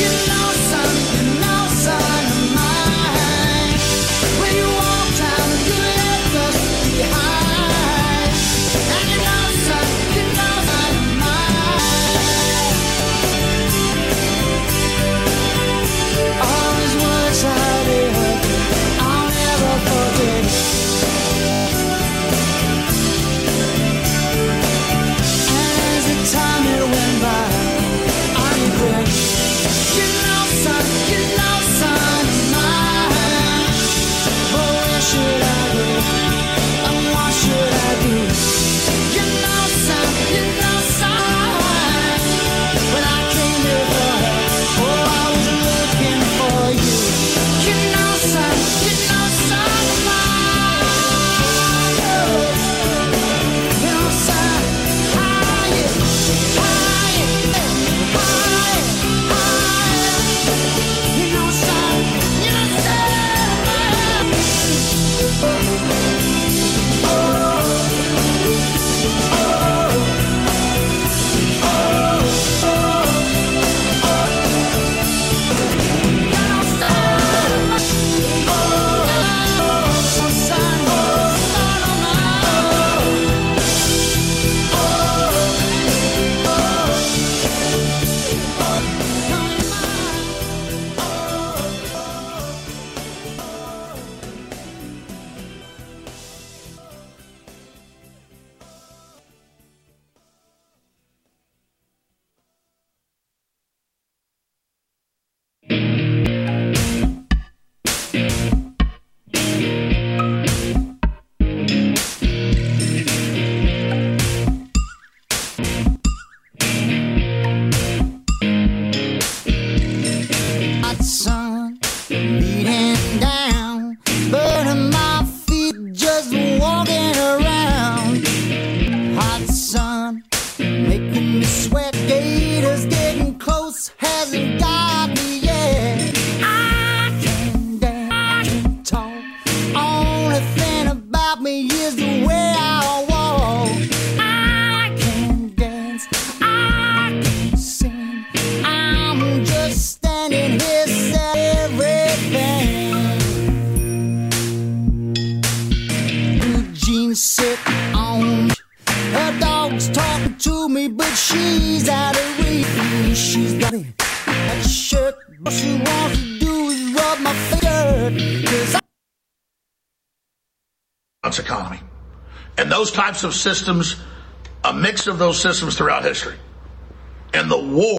you know something systems, a mix of those systems throughout history. And the war.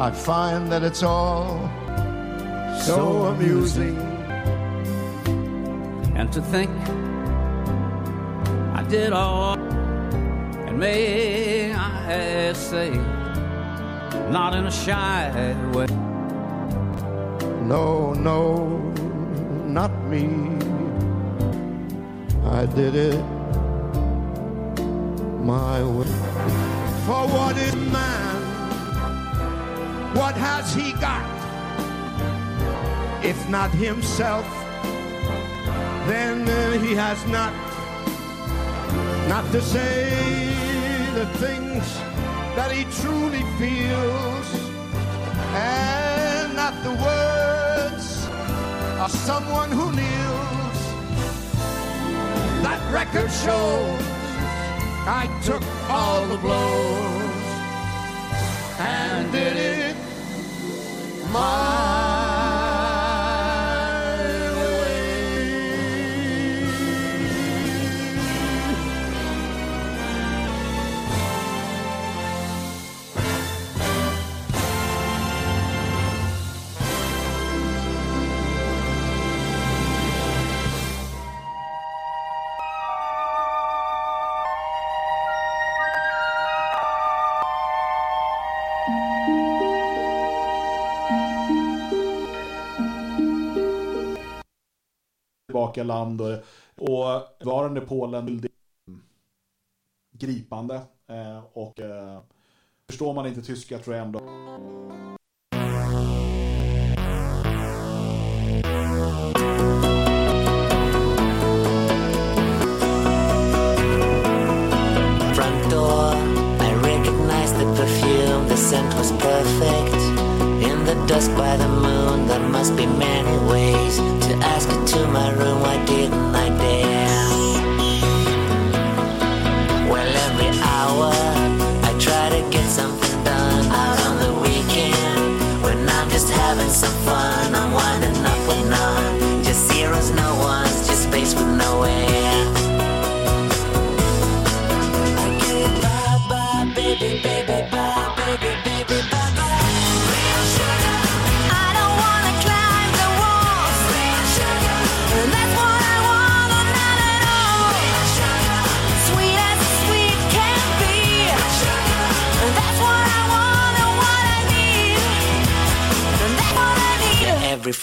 I find that it's all so amusing. And to think I did all, and may I say, not in a shy way. No, no, not me. I did it my way. For what is man? What has he got? If not himself, then he has not. Not to say the things that he truly feels, and not the words of someone who kneels. That record shows I took all the blows and it my tillbaka land och, och varande Polen gripande eh, och eh, förstår man inte tyska tror jag ändå perfume, the scent was perfect. In the dusk by the moon, there must be many ways to ask it to my room.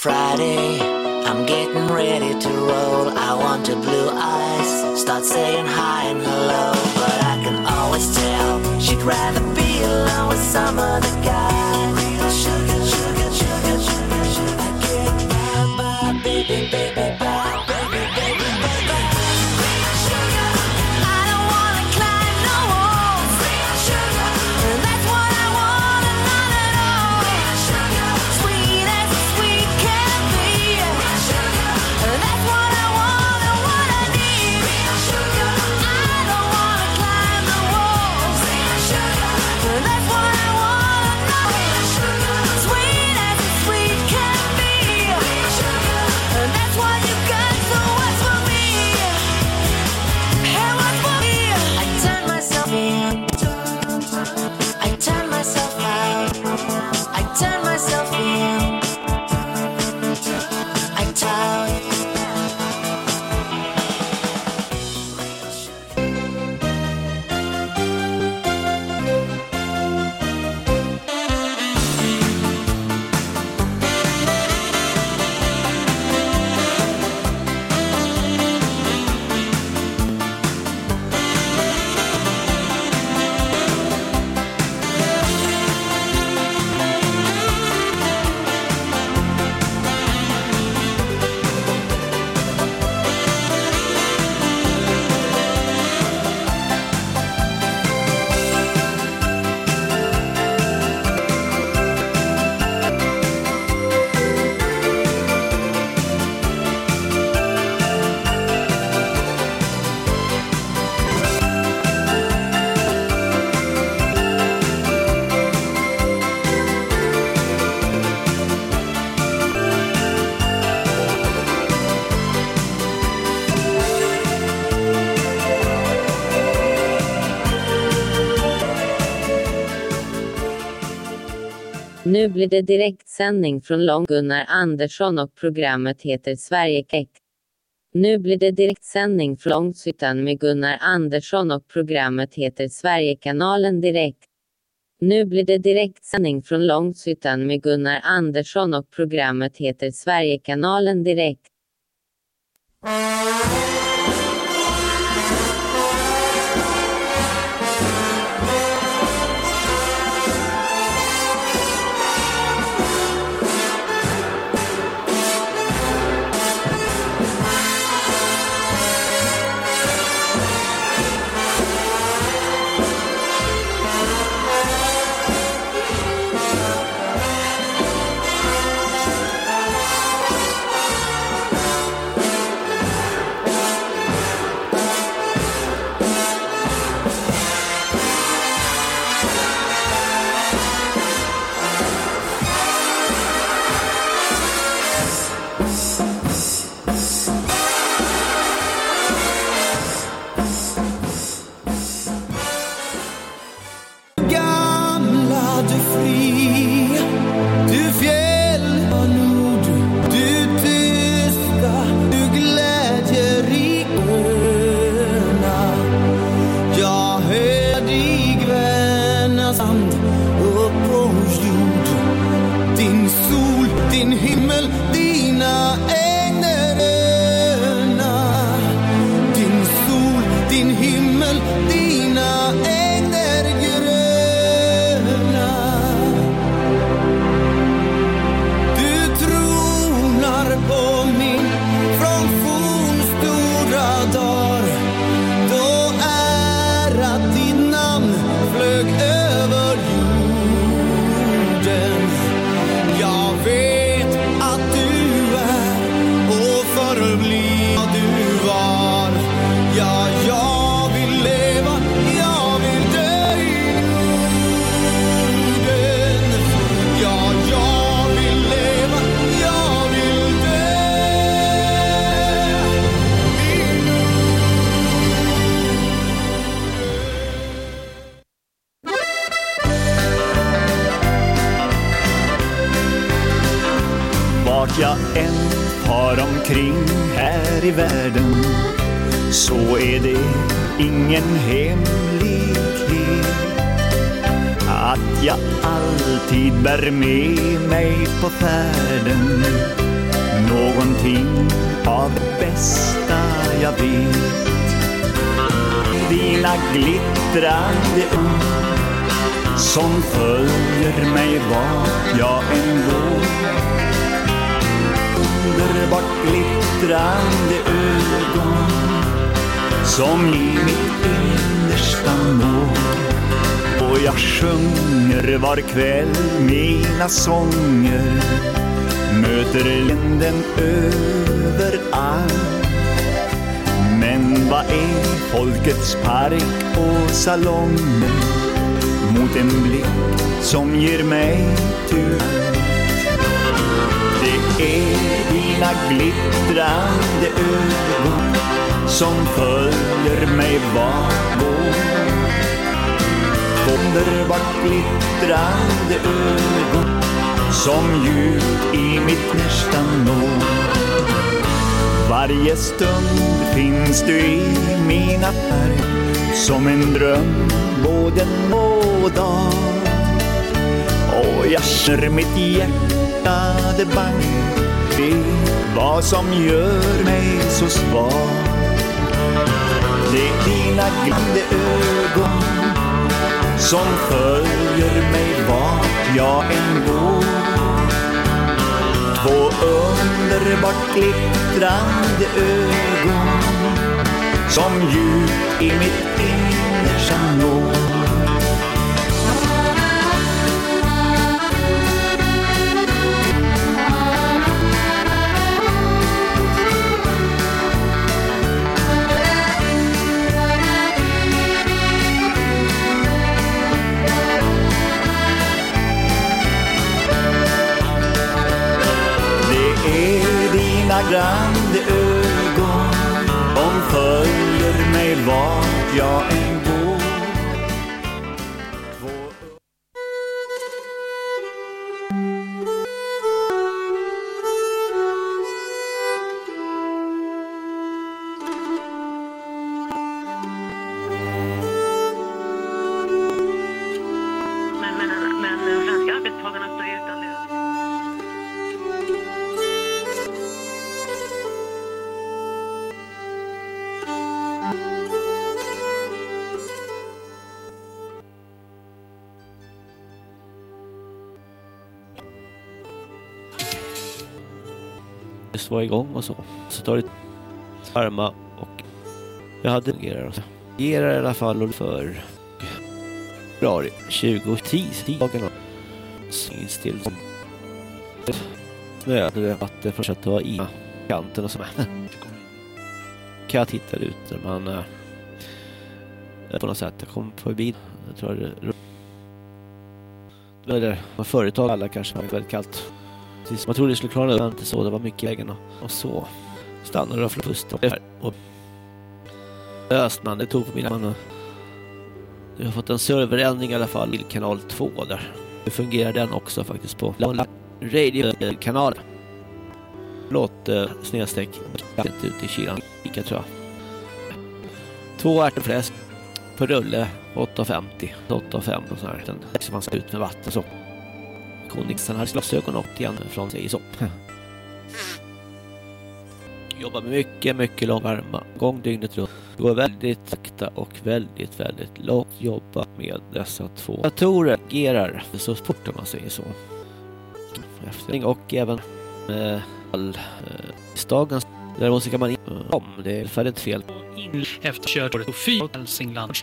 Friday, I'm getting ready to roll. I want to blue eyes, start saying hi and hello. But I can always tell she'd rather be alone with some other guy. Real sugar, sugar, sugar, sugar, sugar, get by by, baby, baby, bye. Nu blir det direktsändning från Lång-Gunnar Andersson och programmet heter Sverige Nu blir det direktsändning från Långshyttan med Gunnar Andersson och programmet heter Sverigekanalen Direkt. Nu blir det direktsändning från Långshyttan med Gunnar Andersson och programmet heter Sverigekanalen Direkt. Underbart glittrande ögon. Som djup i mitt inre. Vara igång och så. Så tar det varma och jag hade fungerar och så. Fungerar i alla fall för februari 2010 dagen syns till som snöade vatten fortsatte vara i kanten och så. Kan jag titta ut när man eh, på något sätt jag kom förbi jag tror det eller vad företag alla kanske var väldigt kallt. Precis, man trodde det skulle klara det, men inte så. Det var mycket i vägen och, och så stannade det och pusta Och Östman, det tog på mina man. Jag har fått en serverändring i alla fall till kanal 2 där. Nu fungerar den också faktiskt på radiokanalen. Låt eh, snedstreck inte ut i kylan. Lika tror jag. Två ärtefläsk på rulle 8,50. 8.50 och sådär. Den som man ska ut med vatten så. Konixen har glasögon och igen från sig så. Jobbar med mycket, mycket långvarma gång dygnet runt. Det går väldigt sakta och väldigt, väldigt långt jobba med dessa två datorer. Agerar så fort om man säger så. Efter och även med all eh, dagens Däremot så kan man inte om det är väldigt fel. Efter körtåret och fyra Hälsingland.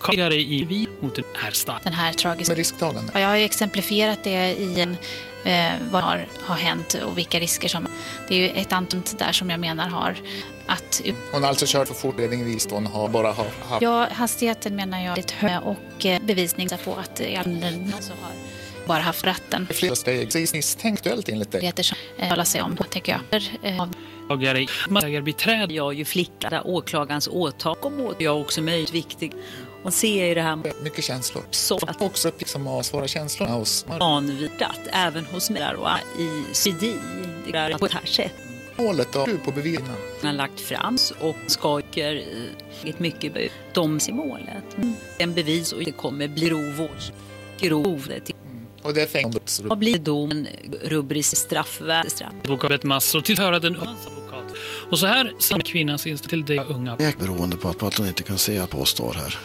Karriärer i vi mot den här stark. Den här tragiska... Med risktagande. Ja, jag har ju exemplifierat det i en, eh, vad har, har hänt och vilka risker som... Det är ju ett antal där som jag menar har att... Hon har alltså kört för fort bevisning hon har bara har haft... Ja, hastigheten menar jag är lite hög och eh, bevisning på att eh, jag alltså har bara haft ratten. Flera steg. Precis misstänkt enligt dig. Det som eh, talar sig om, tycker jag. Eh, Åklagare, målsägarbiträde. Jag är ju flicka där åklagarens åtal om åt. Jag är också möjligt viktig. Och se i det här Mycket känslor. så att Också liksom ha svåra känslor hos vanvidat även hos mig och i CD det är på det här sättet. målet och på bevisningen. Han har lagt fram och skaker eh, mycket be- de i målet. En bevis och det kommer bli grov våld. Och det är fängelse. Vad blir domen rubris straffvärde? Straff. Advokat massor till höra den advokat. Och så här sa kvinnans inställning till det unga. Beroende på att hon inte kan se att Paul står här.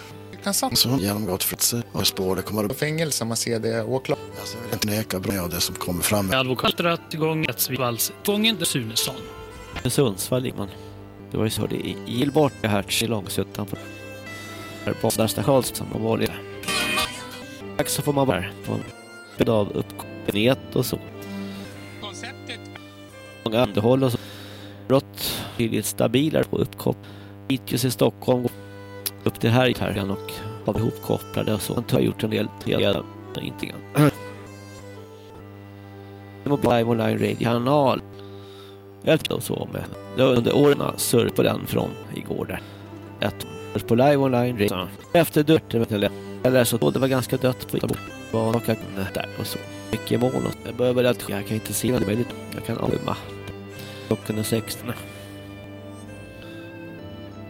Kan. Så hon genomgått fritse och spår det kommer På fängelse, man ser det åklagare. Alltså, jag vill inte neka bra av det som kommer fram. Advokat rättegång Rättsvalls. Fången Sunesson. I Sundsvall gick man. Det var ju så det i Gilbort, det här i Långsuttan på man var lite. Tack så får man vara på en pedal uppkopplat och så. Många underhåll och så. Brott är stabilare på uppkopp. Hittills i Stockholm upp till här här och har vi ihopkopplade och så. Jag har gjort en del hela inte grann. Mobile Online Radio-kanal. Jag och så med. Det var under åren surr på den från igår där. Ett på live online radio. Efter dött eller så då det var ganska dött på var och där och så. Mycket mål och jag börjar väl att jag kan inte se det möjligt. Jag kan avlumma. Klockan är 16.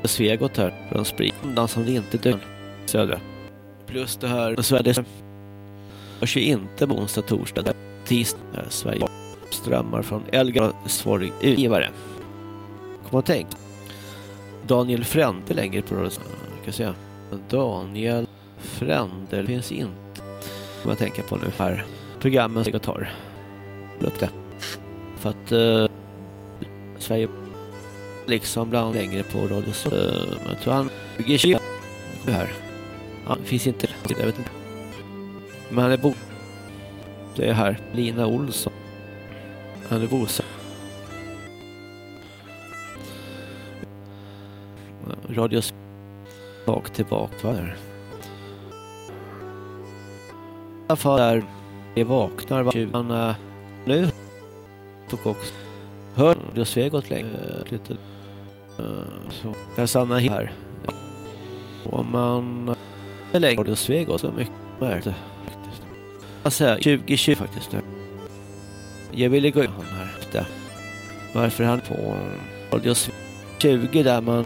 Svegot här från Spridan som det inte dör. Södra. Plus det här Sverige. Hörs ju inte på onsdag, torsdag, tisdag. Sverige strömmar från Elgar svarig utgivare. Kom och tänk. Daniel Frände längre på rörelsen. Kan säga. Daniel Frände finns inte. Vad jag tänker på nu här. Programmen jag tar. Upp det. För att eh, Sverige liksom bland längre på radio så eh, jag tror han 20 här. Han finns inte. Jag vet inte. Men han är bo. Det är här. Lina Olsson. Han är bosatt. Radio bak tillbaka va alla fall där vi vaknar var tjuvan uh, eh, nu. Tog också. Hör Radio Svegot länge. Uh, eh, lite. Uh, så. Jag stannar här. Om man Hur länge har Radio Svegot så mycket märkte. Alltså 2020 faktiskt. Jag ville gå in här efter. Varför han på Radio 20 där man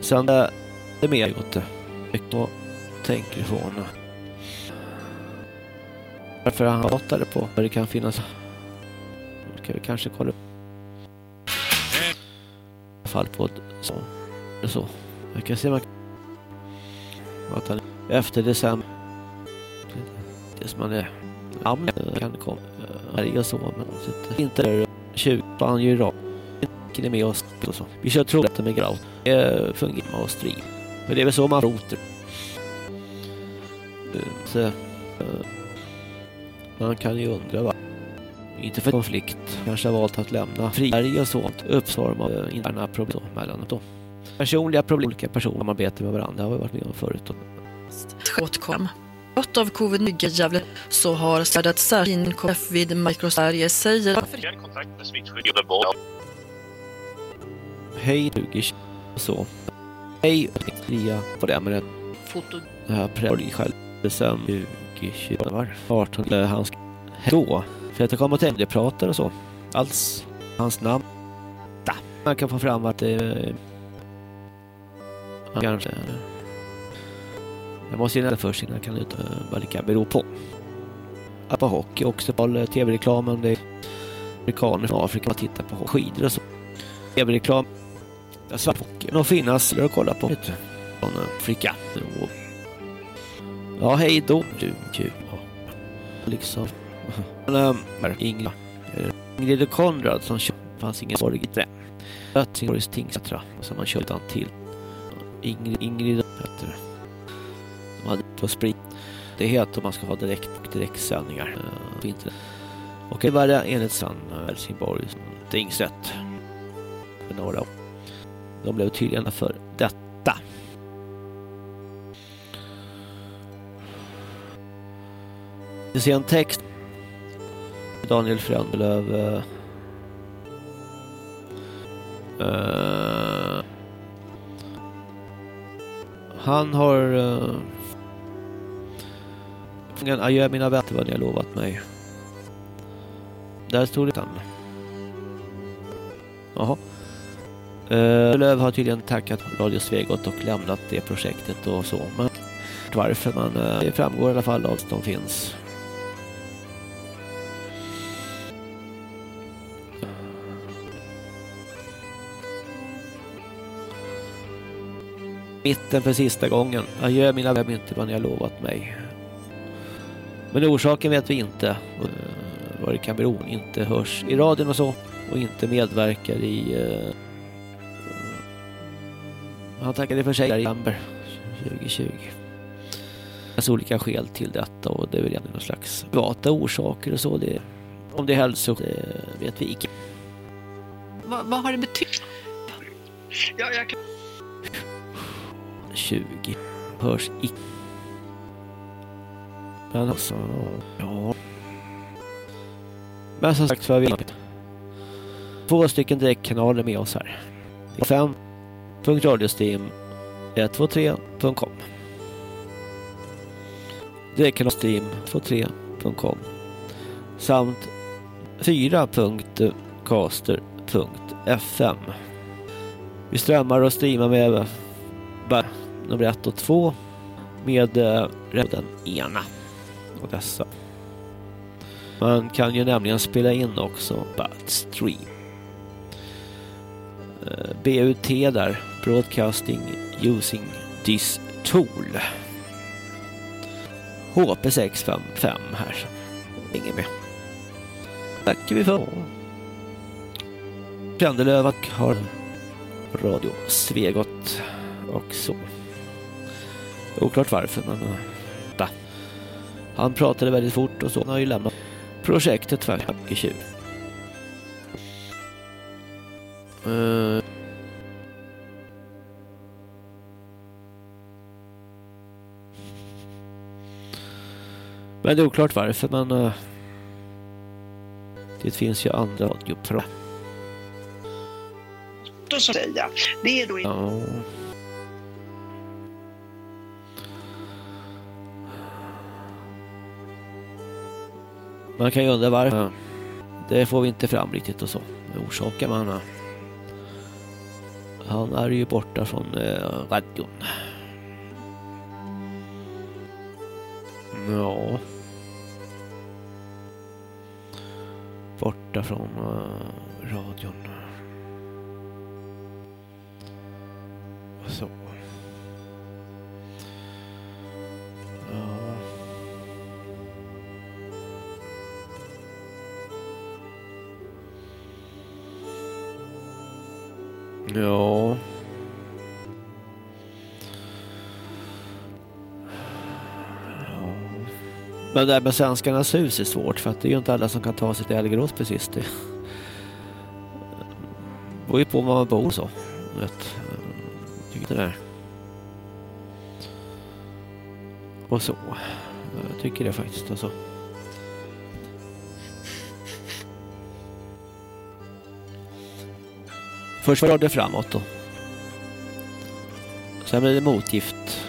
sen det mer gott det. Och tänker ifrån. Varför han hatade på vad det kan finnas. Kan vi kanske kolla upp. Fall på ett så. Eller så. Jag kan se man att han efter december det som man är namn kan komma här och så men inte där 20 han ju rakt är med oss och så. Vi kör troligt med grav. Det fungerar med oss driv. Men det är väl så man roter. Eh, så, uh, man kan ju undra va. Inte för konflikt. Kanske har valt att lämna Sverige och sånt. Uppsvarma uh, interna problem mellan dem. Personliga problem. Olika personer samarbetar med varandra. Det har vi varit med om förut. Åtkom. Brott av covid-19 Gävle så har städat särskild KF vid Microsverige säger kontakt med smittskydd Göteborg. Hej 20 så. Hej Ria på det med det. Foto. Det här präglar själv. December 2020 var 18 eller hans då. För att jag kommer att tänka det pratar och så. Alls hans namn. Da. Man kan få fram att det är kanske jag måste ju nämna först innan jag kan ut vad det kan bero på. Att på hockey också på tv-reklamen. Det är amerikaner från Afrika Man tittar på skidor och så. Tv-reklam. Där svart hockey. Någon finnas att kolla på. Från eh, Afrika. Ja, hej då. Du, kul. Liksom. Men, ehm, Ingrid. och Konrad som kör. fanns ingen sorg i det. Göttingborgs tingsrätt. Som man köpte utan till. Ingrid, Ingrid heter det. De hade på sprit. Det heter om man ska ha direkt, direktsändningar eh, på internet. Och det var det enligt Sann eh, Helsingborg tingsrätt för några år. De blev tydligen för detta. Vi ser en text Daniel Frändelöv uh, han har uh, adjö mina vänner vad ni har lovat mig. Där stod det han. Jaha. Uh, Löv har tydligen tackat Radio Svegot och lämnat det projektet och så. Men varför man... Uh, det framgår i alla fall av att de finns. Mitten för sista gången. Adjö mina vänner, inte vad ni har lovat mig. Men orsaken vet vi inte. eh, Vad det kan bero. Inte hörs i radion och så. Och inte medverkar i... eh, Han tackade för sig i november 2020. Det finns olika skäl till detta och det är väl egentligen någon slags privata orsaker och så. Det, om det är hälso, det vet vi inte. Vad, vad har det betytt? Ja, jag kan... 20 hörs icke. Men alltså, ja. Men som sagt så har vi två stycken direktkanaler med oss här. 5.radiostream123.com Direktkanalstream123.com samt 4.caster.fm Vi strömmar och streamar med bara nummer ett och två med eh, den ena av dessa. Man kan ju nämligen spela in också Bad Stream. Eh, BUT där, Broadcasting Using This Tool. HP655 här. Inget med. Tackar vi för. Brändelövak har Radio Svegot och så. Oklart varför, men... eh, Da. Han pratade väldigt fort och så. Han har ju lämnat projektet för 20. Uh, men det är oklart varför, men... eh, det finns ju andra radioprogram. Då så att säga. Det är då Ja. Man kan ju undra varför. Det får vi inte fram riktigt och så. Orsaken men eh, han är ju borta från eh, radion. Ja. Borta från eh, radion. Så. Ja. Ja. Men det där med Svenskarnas hus är svårt för att det är ju inte alla som kan ta sig till Älgerås precis. Det beror ju på var man bor så. Vet. Eh, tycker det där. Och så. Jag tycker det faktiskt. Alltså. Först var det framåt då. Sen blev det motgift.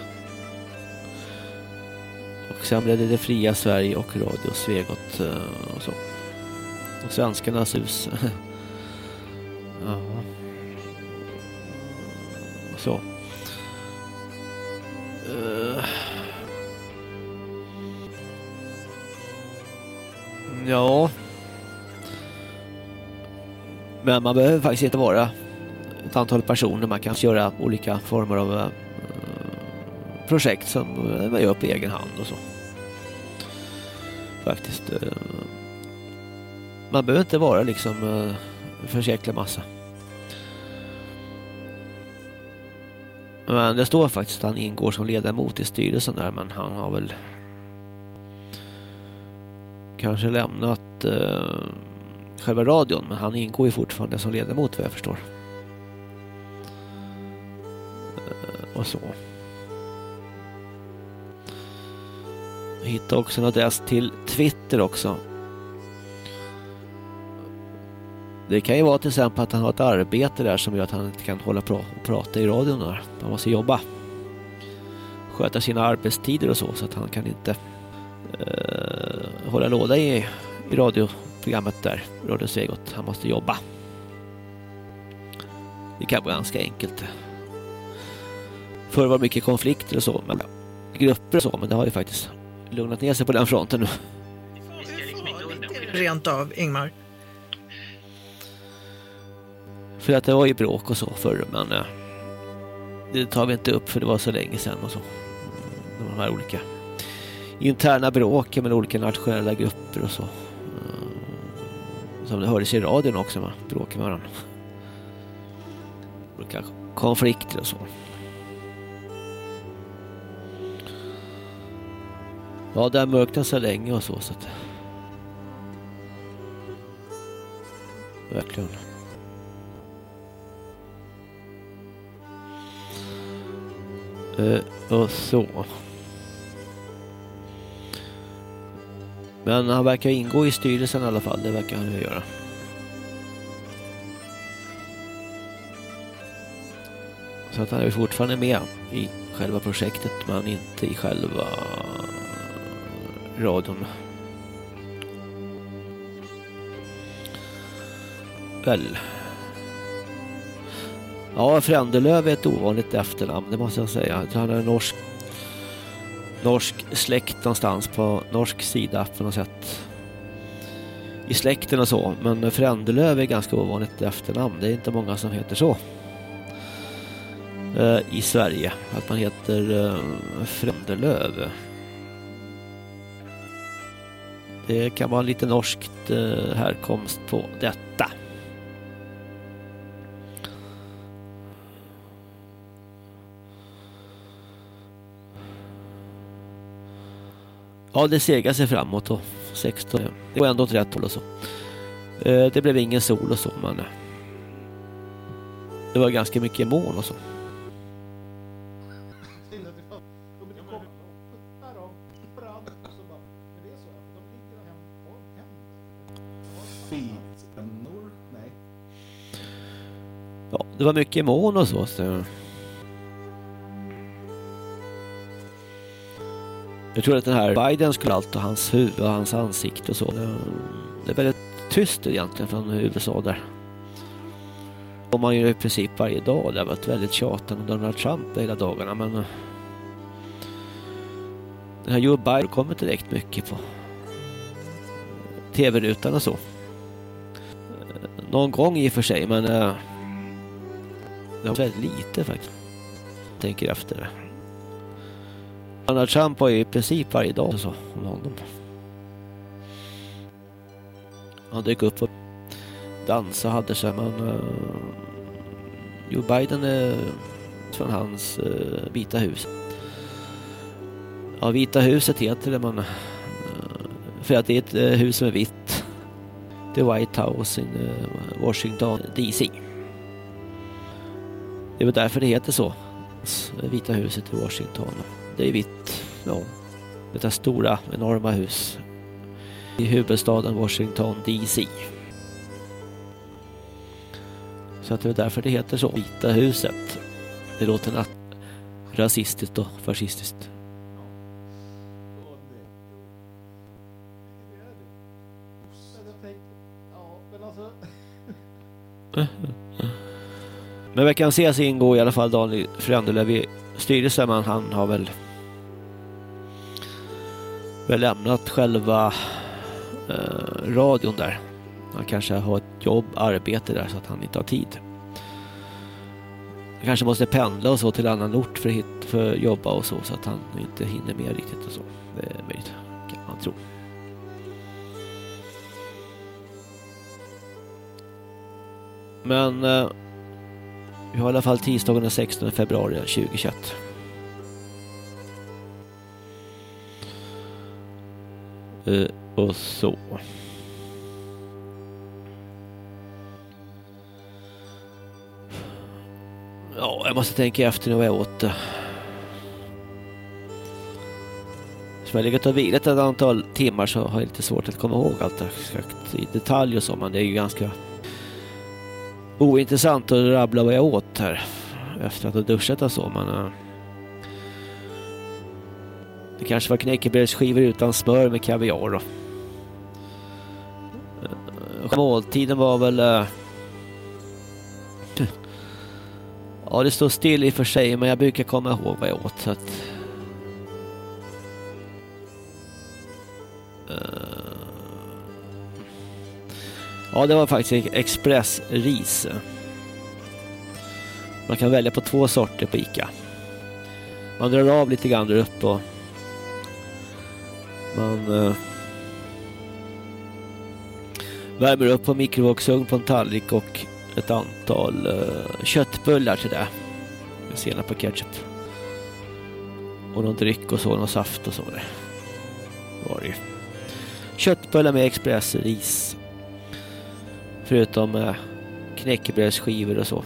Och sen blev det det fria Sverige och Radio Svegot eh, och så. Och svenskarnas hus. ja. Så. Eh. Ja. Men man behöver faktiskt inte vara ett antal personer. Man kan alltså göra olika former av eh, projekt som man gör på egen hand och så. Faktiskt. Eh, man behöver inte vara liksom eh, för en jäkla massa. Men det står faktiskt att han ingår som ledamot i styrelsen där men han har väl kanske lämnat eh, själva radion men han ingår ju fortfarande som ledamot vad jag förstår. Och så. Jag hittade också en adress till Twitter också. Det kan ju vara till exempel att han har ett arbete där som gör att han inte kan hålla på och prata i radion där. Han måste jobba. Sköta sina arbetstider och så så att han kan inte eh, hålla låda i, i radioprogrammet där, Radio Svegot. Han måste jobba. Det kan vara ganska enkelt. Förr var det mycket konflikter och så, men grupper och så, men det har ju faktiskt lugnat ner sig på den fronten nu. Rent av, Ingmar. För att det var ju bråk och så förr, men eh, det tar vi inte upp för det var så länge sedan och så. De här olika interna bråken med olika nationella grupper och så. Eh, Som det hördes i radion också, man bråkar med varandra. Olika konflikter och så. Ja, det har mörknat så länge och så. så att... Verkligen. Eh, och så. Men han verkar ingå i styrelsen i alla fall, det verkar han ju göra. Så att han är fortfarande med i själva projektet men inte i själva radion. Väl. Ja, Frändelöv är ett ovanligt efternamn, det måste jag säga. Han är norsk, norsk släkt någonstans på norsk sida på något sätt. I släkten och så, men Frändelöv är ganska ovanligt efternamn. Det är inte många som heter så. Eh, I Sverige, att man heter eh, Frändelöv. Det kan vara lite norskt eh, härkomst på detta. Ja, det segar sig framåt och 16. Det går ändå åt rätt håll och så. Eh, det blev ingen sol och så, men eh, det var ganska mycket moln och så. Ja, det var mycket moln och så. så. Jag tror att den här Biden skulle allt och hans huvud och hans ansikte och så. Det- är väldigt tyst egentligen från USA där. Och man gör i princip varje dag. Det har varit väldigt tjatande om Donald Trump hela dagarna men... Den här Joe Biden kommer direkt mycket på tv-rutan och så. Någon gång i och för sig men... Eh, eh, Det var väldigt lite faktiskt. Tänker efter. Donald Trump har ju i princip varje dag så om honom. Han dök upp och dansade hade sig men uh, Joe Biden är från hans uh, Vita hus. Ja, Vita huset heter det man uh, för att det är ett hus som är vitt. The White House i Washington DC. Det är väl därför det heter så. Vita huset i Washington. Det är vitt. Ja. Detta stora, enorma hus. I huvudstaden Washington DC. Så att det är därför det heter så. Vita huset. Det låter nat- rasistiskt och fascistiskt. Men veckans ses ingår i alla fall Daniel Frändelöv i styrelsen men han har väl väl lämnat själva eh, radion där. Han kanske har ett jobb, arbete där så att han inte har tid. Han kanske måste pendla och så till annan ort för att hit, för att jobba och så så att han inte hinner med riktigt och så. Det är möjligt, kan man tro. Men eh, vi har i alla fall tisdagen den 16 februari 2021. Uh, eh, och så. Ja, jag måste tänka efter nu vad jag åt. Som jag har legat och vilat ett antal timmar så har jag lite svårt att komma ihåg allt exakt i detalj och så, men det är ju ganska ointressant att rabbla vad jag åt här efter att ha duschat och så men... Eh, det kanske var knäckebrödsskivor utan smör med kaviar då. Eh, måltiden var väl... Eh, ja, det står still i och för sig, men jag brukar komma ihåg vad jag åt. Så att ja, det var faktiskt expressris. Man kan välja på två sorter på Ica. Man drar av lite grann där uppe och man eh, värmer upp på mikrovågsugn på en tallrik och ett antal eh, köttbullar till det. Med senap och ketchup. Och någon dryck och så, någon saft och så. Var det ju. Köttbullar med expressris. Förutom eh, knäckebrödsskivor och så.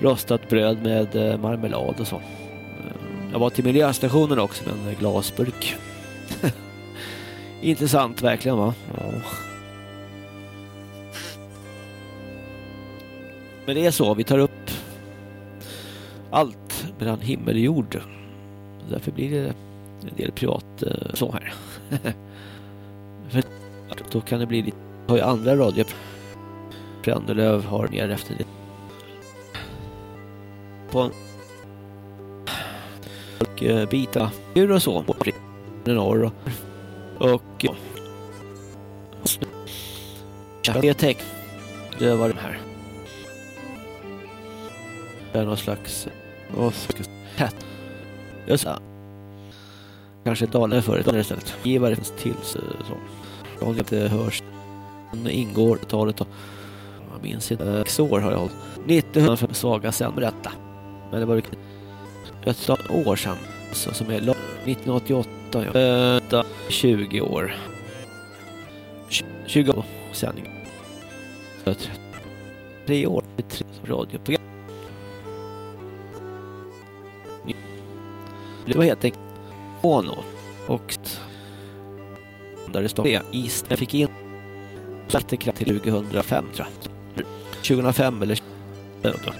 Rostat bröd med eh, marmelad och så. Eh, jag var till miljöstationen också med en eh, glasburk. Intressant verkligen va? Ja. Men det är så, vi tar upp allt mellan himmel och jord. Därför blir det en del privat eh, så här. För då kan det bli lite har ju andra radio... Brändelöv har mer efter det. På en... Och eh, bita djur och så. Norr och... Och... Det var de här. Det är någon slags... Vad ska jag sa Just det. Kanske Dalen förut istället. Givare finns till så. Om det inte hörs. Den ingår talet och... Jag minns inte. Eh, sex år har jag hållit. 1900 för svaga sen berätta. Men det var ett år sedan. Så, som är 1988. Ja. Äh, 20 år. 20 år sändning. Tre år. Tre radioprogram. Det var helt enkelt Ono och där det står is. Jag fick in vattenkraft till 2005 tror jag. 2005 eller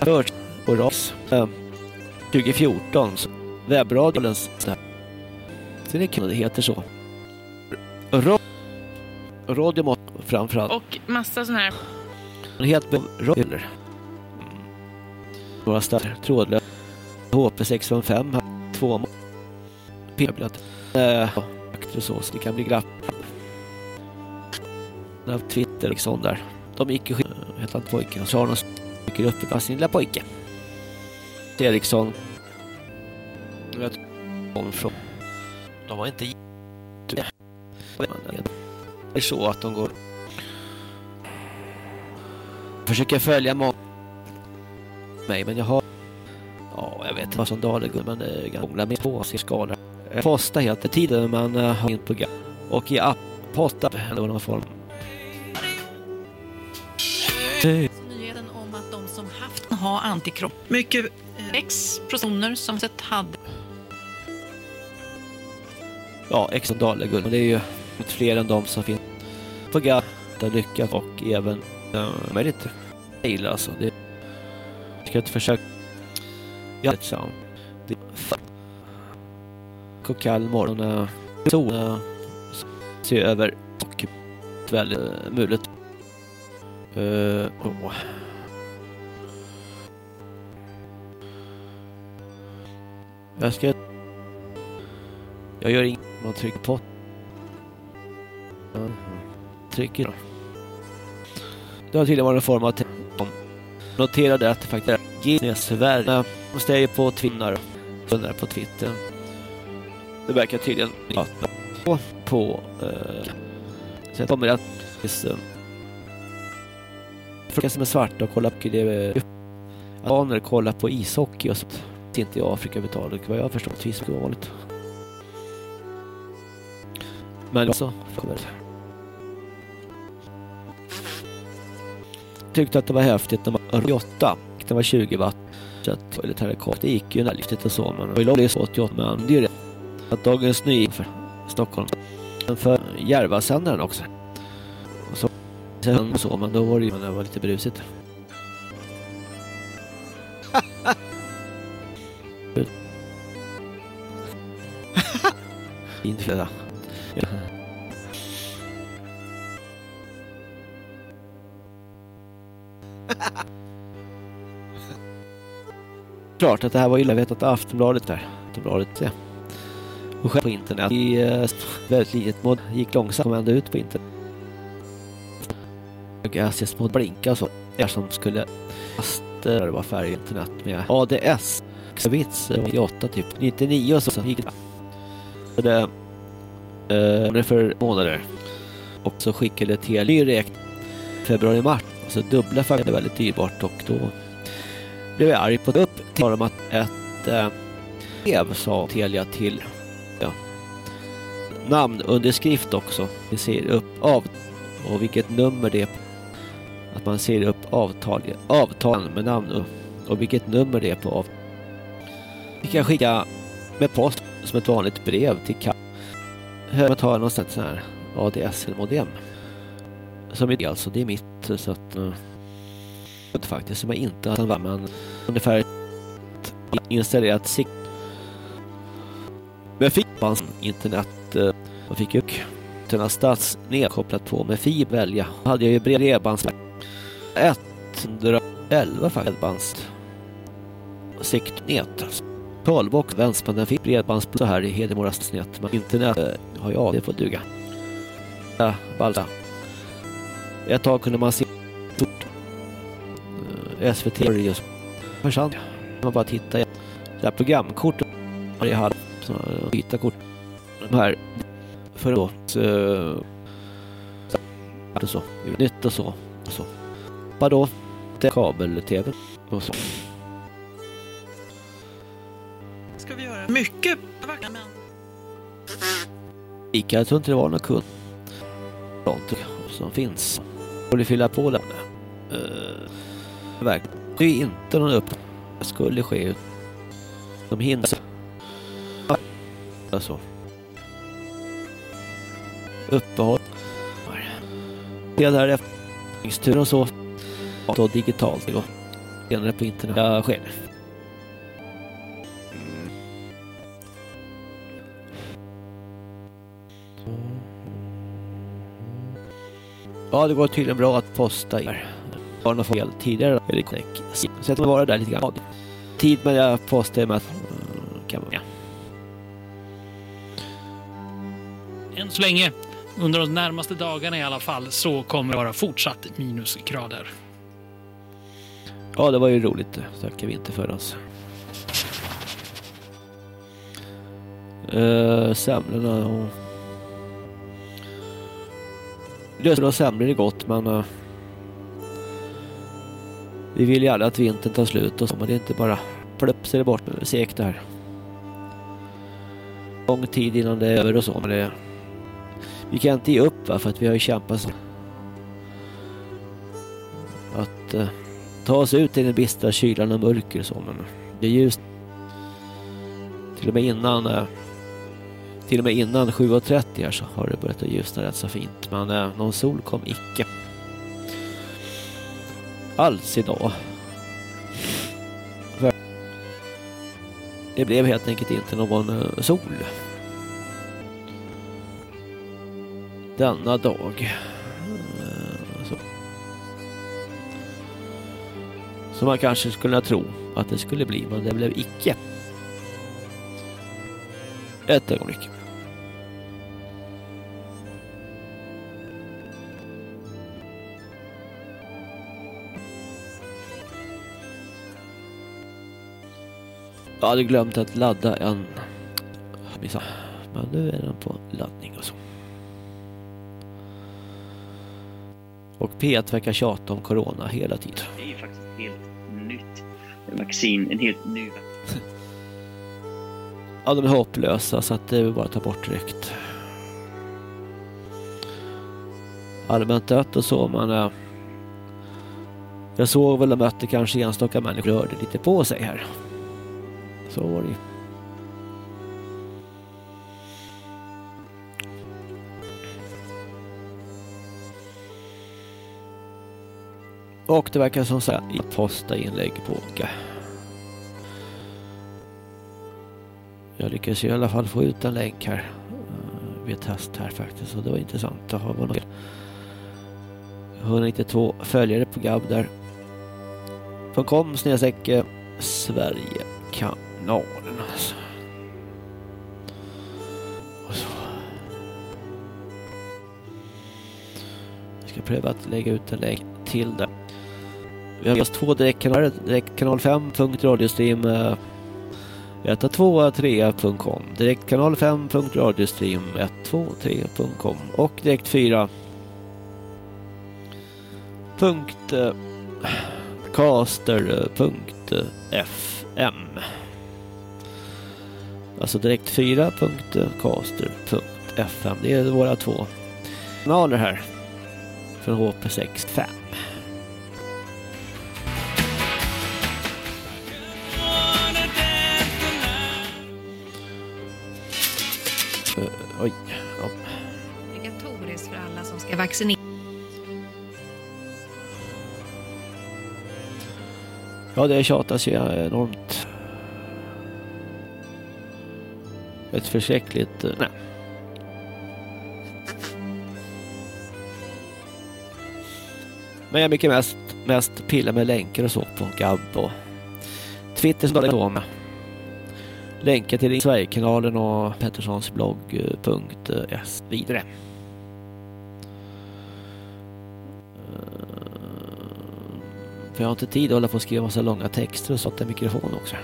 först på RAS 2014 så webbradions Sen är det heter så. Ra radio måste framförallt. Och massa sån här... Den heter radio. Några starter trådlös. HP 655 här. Två p-blad. Eh, och så, så det kan bli glapp. Av Twitter och sånt där. De gick ju eh, hette han pojken och så har de dyker upp med sin lilla pojke. Eriksson. Jag vet kom från. De var inte Det är så att de går försöker följa många mig men jag har ja jag vet inte vad som dagar men det med på sin skala posta helt tiden man eh, har in program och i app posta eller någon form Nyheten om att de som haft har antikropp. Mycket eh, sex personer som sett hade. ja, extra daleguld. Men det är ju fler än de som finns på Gata lyckat och även uh, möjligt mejl alltså. Det ska inte försöka ja, det så. Det och kall morgon uh, sol uh, se över och väldigt mulet. Uh, oh. Jag ska jag gör inget man trycker på. Mm. Trycker då. Det har tydligen varit en form av noterade att det faktiskt är Guinness Sverige. Måste jag ju på tvinnar. Undrar på Twitter. Det verkar tydligen på på eh, så jag kommer att eh, folk som är svarta och kollar på det japaner kollar på ishockey och sånt. Inte i Afrika överhuvudtaget vad jag har förstått. Det är vanligt. Men också kommer tyckte att det var häftigt när man var 88. Det var 20 watt. Så att det här kort, det gick ju närliftet och så. Men det var ju 88 men det är ju det. Att Dagens Nyheter för Stockholm. Men för Järvasändaren också. Sen så, men då var det ju, men det var lite brusigt. Fint flöda. Ja. Klart att det här var illa vetat Aftonbladet där. Aftonbladet, ja. och själv på internet. I eh, väldigt litet mod gick långsamt vände ut på internet. Höghastighetsmod blinka och så. Er som skulle fast det var färg internet med ADS. Vits 98 typ. 99 och så, gick det. Så det eh, det för månader. Och så skickade Telia ny räkning februari-mars. Så dubbla faktiskt väldigt dyrbart och då blev jag arg på det upp till dem att ett eh, brev sa Telia till ja, namnunderskrift också. Vi ser upp av och vilket nummer det är. Att man ser upp avtal, avtal med namn och, och vilket nummer det är på av. Vi kan skicka med post som ett vanligt brev till Ka Här man tar någonstans sån här ADSL-modem. Som är det alltså, det är mitt så att uh, faktiskt som jag inte har använt men ungefär installerat sikt med fibrans internet uh, och fick ju denna stats nedkopplat på med fiber välja. Då hade jag ju bredbands 111 bredbands siktnät. 12 och vänsterpen fick bredbands så här i Hedemoras snett. men internet eh, har jag det får duga. Ja, balda. Ett tag kunde man se stort eh, uh, SVT just försvann. Man bara tittade. i det här programkortet jag hade sådana eh, vita kort. De här för då så, så nytt och så och så. Bara då det kabel-tv och så. Ska vi göra mycket vackra män? Ica, jag tror inte det var någon kund som finns. Du fylla på den? Uh, verkligen. Det är inte någon upp. Det skulle ske. De hindrar. Alltså. Uppehåll. Det där efter och så. Då digitalt. Och senare på internet. Ja, sker. Ja, det går tydligen bra att posta er. Var något fel tidigare eller knäck. Så jag vara där lite grann. Tid med jag postar med att kan man. Ja. Än så länge, under de närmaste dagarna i alla fall, så kommer det vara fortsatt minusgrader. Ja, det var ju roligt. Tackar vi inte för oss. Uh, semlorna och Löser och semlor är gott men uh, vi vill ju alla att vintern tar slut och så men det är inte bara plupp så är det bort segt där. Lång tid innan det är över och så men det vi kan inte ge upp va, för att vi har ju kämpat så. Att uh, ta oss ut i den bistra kylan och mörker så men det är ljust. Till och med innan eh, till och med innan 7.30 här så har det börjat att ljusna rätt så fint. Men eh, någon sol kom icke. Alls idag. För det blev helt enkelt inte någon eh, sol. Denna dag. Som man kanske skulle tro att det skulle bli, men det blev icke. Ett ögonblick. Jag hade glömt att ladda en missa. Men nu är den på laddning och så. Och P1 verkar tjata om corona hela tiden vaccin, en helt ny vaccin. Ja, de är hopplösa så att det är bara att ta bort direkt. Allmänt dött och så, men äh, eh, jag såg väl och mötte kanske enstaka människor rörde lite på sig här. Så var det Och det verkar som så posta inlägg på Jag lyckades i alla fall få ut en länk här eh, vid test här faktiskt och det var intressant. Det var något 192 följare på Gab där. .com snedstreck eh, Sverigekanalen alltså. Jag ska pröva att lägga ut en länk till där. Vi har två direktkanaler, direktkanal 5.radiostream.com 112.3.com, direktkanal 5.radiostream123.com och direkt 4.caster.fm. Eh, eh, eh, alltså direkt 4.caster.fm Det är våra två kanaler här. Från HP65. Oj. Ja. Obligatoriskt för alla som ska vaccinera. Ja, det tjatas ju enormt. Ett förskräckligt... eh, Nej. Men jag mycket mest, mest pillar med länkar och så på Gab och Twitter som då med. Länkar till Sverigekanalen och petterssonsblogg.se eh, eh, vidare. Eh, för jag har inte tid att hålla på och skriva massa långa texter och sätta mikrofon också.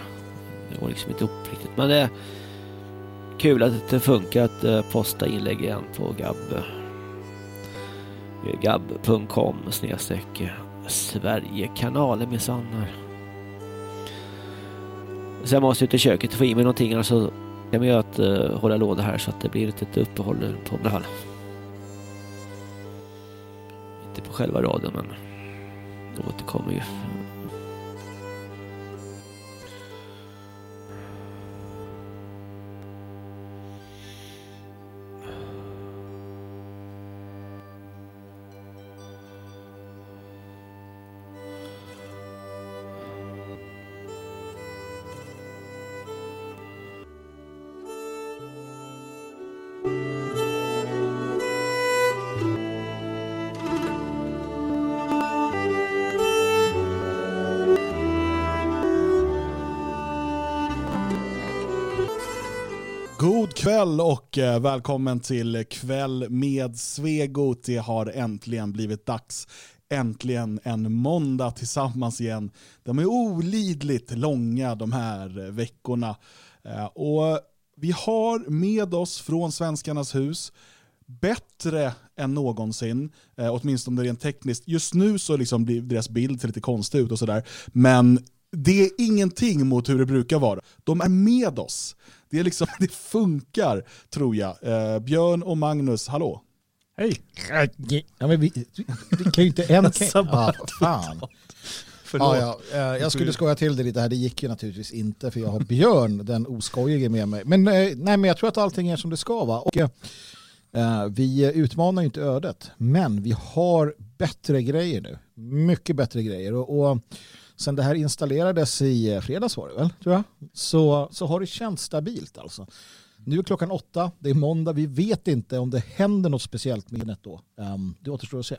Det går liksom inte upp riktigt. Men det är kul att det funkar att posta inlägg igen på Gab. Gab.com snedstreck Sverigekanalen minsann. här. Sen måste jag ut i köket och få i mig någonting annars så kan jag att uh, hålla låda här så att det blir ett litet uppehåll på det här. Inte på själva radion men det återkommer ju. Kväll och eh, välkommen till Kväll med Svegot. Det har äntligen blivit dags. Äntligen en måndag tillsammans igen. De är olidligt långa de här veckorna. Eh, och vi har med oss från Svenskarnas hus bättre än någonsin, eh, åtminstone rent tekniskt. Just nu så liksom blir deras bild ser lite konstig ut och sådär, men det är ingenting mot hur det brukar vara. De är med oss. Det, är liksom, det funkar, tror jag. Eh, Björn och Magnus, hallå? Hej! Ja, men vi, vi kan ju inte en... Alltså, Ja, fan. Förlåt. Ja, ja, eh, jag skulle skoja till det lite här, det gick ju naturligtvis inte för jag har Björn, den oskojige med mig. Men, eh, nej, men jag tror att allting är som det ska vara. Och, eh, vi utmanar ju inte ödet, men vi har bättre grejer nu. Mycket bättre grejer. Och, och sen det här installerades i eh, fredags var det väl, tror jag, så, så har det känts stabilt alltså. Nu är klockan åtta, det är måndag, vi vet inte om det händer något speciellt med internet då. Um, det återstår att se.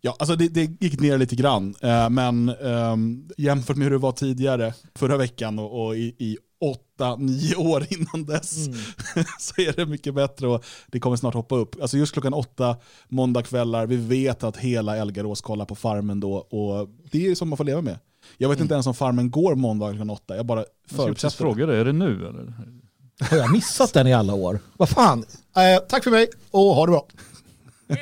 Ja, alltså det, det gick ner lite grann, eh, men um, jämfört med hur det var tidigare, förra veckan och, och i, i åtta, nio år innan dess, så är det mycket bättre och det kommer snart hoppa upp. Alltså just klockan åtta, måndagkvällar, vi vet att hela Elgarås kollar på Farmen då och det är som man får leva med. Jag vet inte ens om Farmen går måndag klockan åtta, jag bara Jag förutsätter fråga dig, är det nu eller? Har jag missat den i alla år? Vad fan? Eh, tack för mig och ha det bra.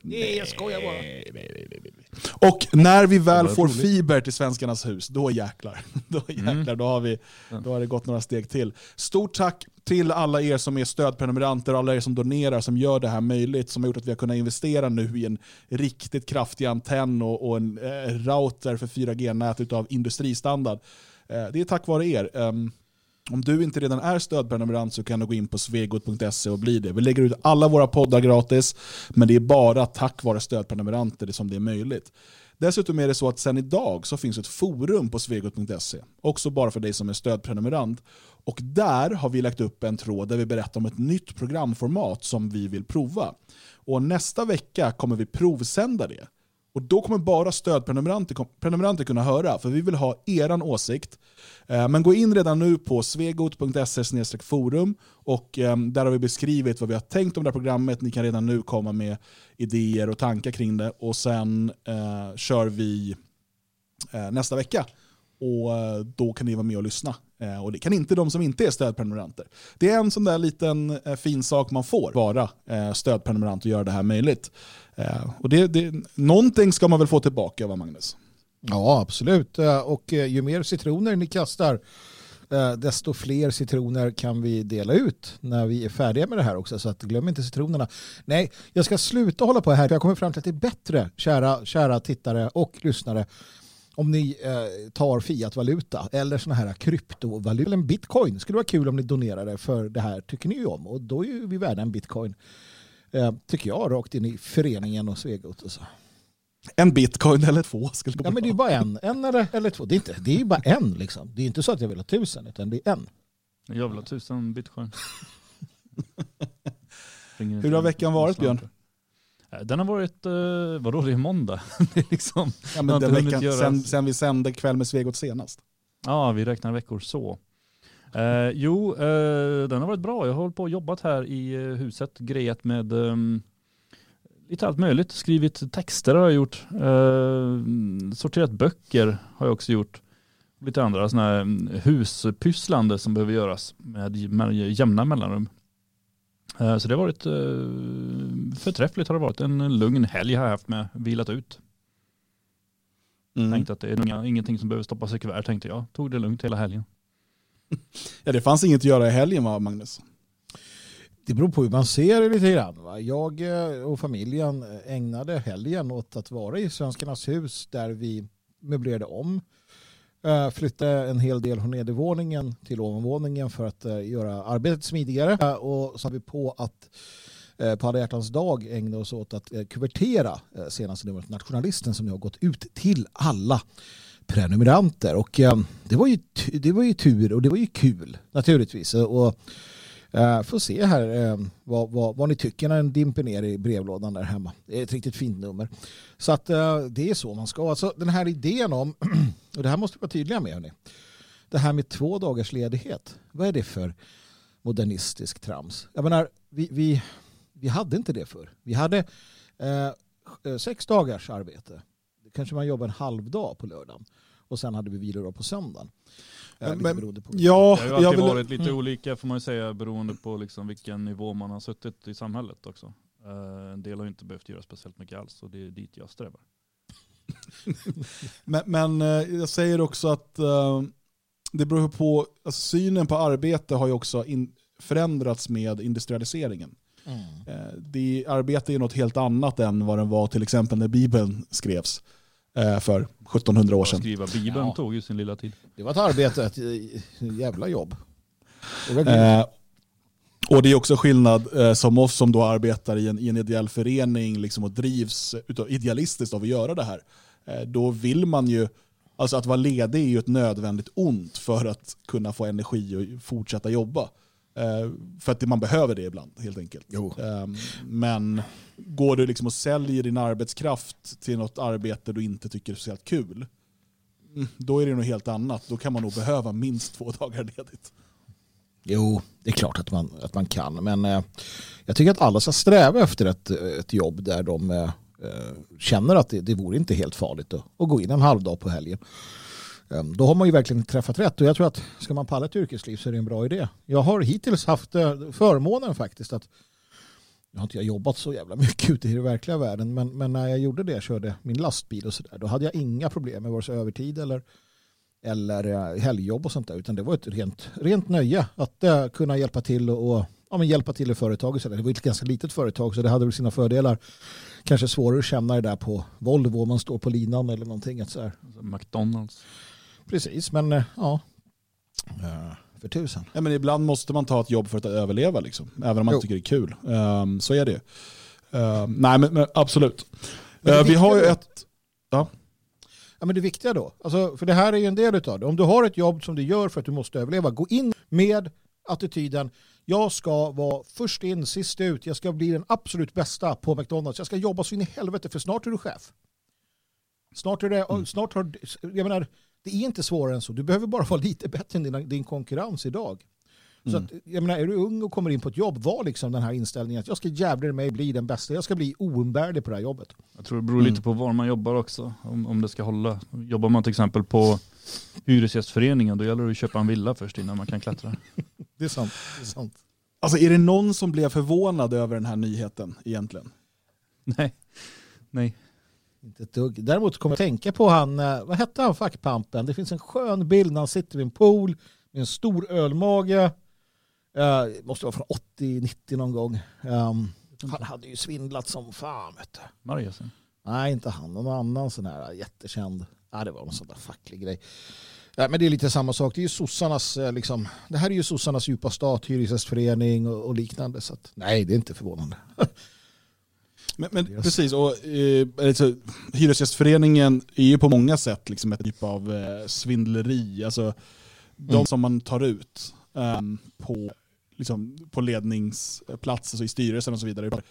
Nej, jag skojar bara. Och när vi väl får roligt. fiber till Svenskarnas hus, då jäklar. Då, jäklar då, har vi, då har det gått några steg till. Stort tack till alla er som är stödprenumeranter och alla er som donerar, som gör det här möjligt, som har gjort att vi har kunnat investera nu i en riktigt kraftig antenn och, och en eh, router för 4G-nät utav industristandard. Eh, det är tack vare er. Ehm, om du inte redan är stödprenumerant så kan du gå in på svegot.se och bli det. Vi lägger ut alla våra poddar gratis, men det är bara tack vare stödprenumeranter som det är möjligt. Dessutom är det så att sen idag så finns ett forum på svegot.se, också bara för dig som är stödprenumerant. Och där har vi lagt upp en tråd där vi berättar om ett nytt programformat som vi vill prova. Och nästa vecka kommer vi provsända det. Och då kommer bara stödprenumeranter prenumeranter kunna höra, för vi vill ha eran åsikt. Eh, men gå in redan nu på svegot.se forum och ehm, där har vi beskrivit vad vi har tänkt om det här programmet. Ni kan redan nu komma med idéer och tankar kring det och sen eh, kör vi eh, nästa vecka. Och eh, då kan ni vara med och lyssna. Eh, och det kan inte de som inte är stödprenumeranter. Det är en sån där liten eh, fin sak man får vara eh, stödprenumerant och göra det här möjligt. Eh, och det, det, någonting ska man väl få tillbaka va Magnus? Ja, absolut. Eh, och eh, ju mer citroner ni kastar, desto fler citroner kan vi dela ut när vi är färdiga med det här också. Så att glöm inte citronerna. Nej, jag ska sluta hålla på här. för Jag kommer fram till att det är bättre, kära, kära tittare och lyssnare, om ni eh, tar fiatvaluta eller sådana här kryptovaluta. Eller en bitcoin. Det skulle vara kul om ni donerade för det här tycker ni ju om. Och då är vi värda en bitcoin. Eh, tycker jag, rakt in i föreningen och Svegot. Och så. En bitcoin eller två skulle Ja, men det är bara en, en eller, eller två. Det är, inte, det är ju bara en liksom. Det är inte så att jag vill ha tusen, utan det är en. Jag vill ha tusen bitcoin. Hur har veckan varit. Björn? Eh, Den har varit, eh, vadå det är måndag? det är liksom, Ja, men den veckan, göra- sen, sen vi sände Kväll med Svegot senast. Ja, vi räknar veckor så. Eh, jo, eh, den har varit bra. Jag har hållit på och jobbat här i eh, huset, grejat med ehm, lite allt möjligt. Skrivit texter har jag gjort. Eh, sorterat böcker har jag också gjort. Lite andra sådana här mm, huspysslande som behöver göras med, med jämna mellanrum. Eh, så det har varit eh, förträffligt har det varit. En lugn helg har jag haft med, vilat ut. Mm. Tänkte att det är ingenting som behöver stoppas i kuvert tänkte jag. Tog det lugnt hela helgen. Ja, det fanns inget att göra i helgen va Magnus? Det beror på hur man ser det lite grann. Va? Jag eh, och familjen eh, ägnade helgen åt att vara i Svenskarnas hus där vi möblerade om. Eh, flyttade en hel del från nedervåningen till ovanvåningen för att göra arbetet smidigare. Och så har vi på att på alla hjärtans dag ägna oss åt att kuvertera senaste numret Nationalisten som nu har gått ut till alla prenumeranter. Och eh, det var, ju, det var ju tur och det var ju kul naturligtvis. Och Uh, får se här eh, vad, vad, vad ni tycker när den dimper ner i brevlådan där hemma. Det är ett riktigt fint nummer. Så att eh, det är så man ska. Alltså den här idén om, och det här måste vi vara tydliga med hörni. Det här med två dagars ledighet. Vad är det för modernistisk trams? Jag menar, vi, vi, vi hade inte det förr. Vi hade eh, eh sex dagars arbete. Kanske man jobbar en halv dag på lördagen. Och sen hade vi vilodag på söndagen. Eh, Men- på- ja, Det har ju jag alltid vill- varit lite mm. olika får man ju säga beroende på liksom vilken nivå man har suttit i samhället också. Eh, en del har ju inte behövt göra speciellt mycket alls och det är dit jag strävar. Men, men eh, jag säger också att det beror på, alltså, synen på arbete har ju också in, förändrats med industrialiseringen. Mm. Det, arbete är något helt annat än vad den var till exempel när Bibeln skrevs för 1700 år sedan. skriva Bibeln Ja. tog ju sin lilla tid. Det var ett arbete, ett eh, jävla jobb. Eh, och det är också skillnad eh, som oss som då arbetar i en, i en ideell förening liksom, och drivs utav, idealistiskt av att göra det här. Eh, då vill man ju, alltså att vara ledig är ju ett nödvändigt ont för att kunna få energi och fortsätta jobba. Eh, för att man behöver det ibland helt enkelt. Eh, men går du liksom och säljer din arbetskraft till något arbete du inte tycker är speciellt kul, mm, då är det något helt annat. Då kan man nog behöva minst två dagar ledigt. Jo, det är klart att man, att man kan. Men eh, jag tycker att alla ska sträva efter ett, ett jobb där de eh, känner att det, det vore inte helt farligt att, att gå in en halv dag på helgen. Ehm, då har man ju verkligen träffat rätt. Och jag tror att ska man palla ett yrkesliv så är det en bra idé. Jag har hittills haft eh, förmånen faktiskt att jag har inte jag jobbat så jävla mycket ute i den verkliga världen. Men, men när jag gjorde det, körde min lastbil och sådär, då hade jag inga problem med vare sig övertid eller eller eh, helgjobb och sånt där. Utan det var ett rent, rent nöje att uh, kunna hjälpa till och, och ja, men hjälpa till i företaget. Det var ett ganska litet företag så det hade väl sina fördelar. Kanske svårare att känna det där på Volvo om man står på linan eller någonting. Att så här. Alltså McDonalds. Precis, men eh, ja. Eh, För tusan. Ja, men ibland måste man ta ett jobb för att överleva, liksom. även om man Jo. tycker det är kul. Ehm, så är det. Ehm, nej, men, men absolut. Men Eh, vi har ju ett... Ja. Ja, men det viktiga då, alltså, för det här är ju en del av det. Om du har ett jobb som du gör för att du måste överleva, gå in med attityden jag ska vara först in, sist ut, jag ska bli den absolut bästa på McDonalds, jag ska jobba så in i helvete för snart är du chef. Snart är det, och snart har, jag menar, det är inte svårare än så. Du behöver bara vara lite bättre än din, din konkurrens idag. Så Mm. att, jag menar, är du ung och kommer in på ett jobb, var liksom den här inställningen att jag ska jävla i mig bli den bästa. Jag ska bli oumbärlig på det här jobbet. Jag tror det beror lite på var man jobbar också, om, om det ska hålla. Jobbar man till exempel på Hyresgästföreningen, då gäller det att köpa en villa först innan man kan klättra. Det är sant. Det är sant. Alltså är det någon som blev förvånad över den här nyheten egentligen? Nej. Nej. Inte ett dugg. Däremot kommer jag tänka på han, eh, vad hette han fackpampen? Det finns en skön bild när han sitter vid en pool med en stor ölmage. Uh, måste vara från 80-90 någon gång. Um, han hade ju svindlat som fan. Vet du. Mariasen? Nej, inte han. Någon annan sån här jättekänd. Ja, det var någon sån där facklig grej. Ja, men det är lite samma sak. Det är ju sossarnas, eh, liksom, det här är ju sossarnas djupa stat, hyresgästförening och, och liknande. Så att, nej, det är inte förvånande. Men, men precis, och eh, alltså, Hyresgästföreningen är ju på många sätt liksom ett typ av eh, svindleri. Alltså, de Mm. som man tar ut ehm, på, liksom, på ledningsplats, alltså i styrelsen och så vidare.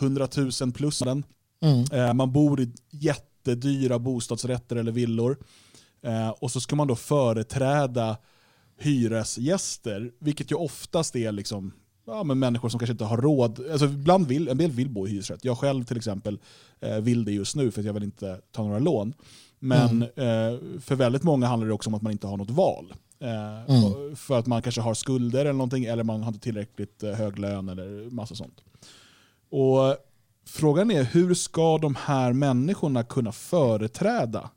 100 000 plus den. Mm. Eh, man bor i jättedyra bostadsrätter eller villor. Eh, och så ska man då företräda hyresgäster, vilket ju oftast är liksom, ja, men människor som kanske inte har råd. Alltså, ibland vill, en del vill bo i hyresrätt. Jag själv till exempel eh, vill det just nu för att jag vill inte ta några lån. Men eh, för väldigt många handlar det också om att man inte har något val. Eh, Mm. För att man kanske har skulder eller någonting, eller man har inte tillräckligt hög lön eller massa sånt. Och Frågan är hur ska de här människorna kunna företräda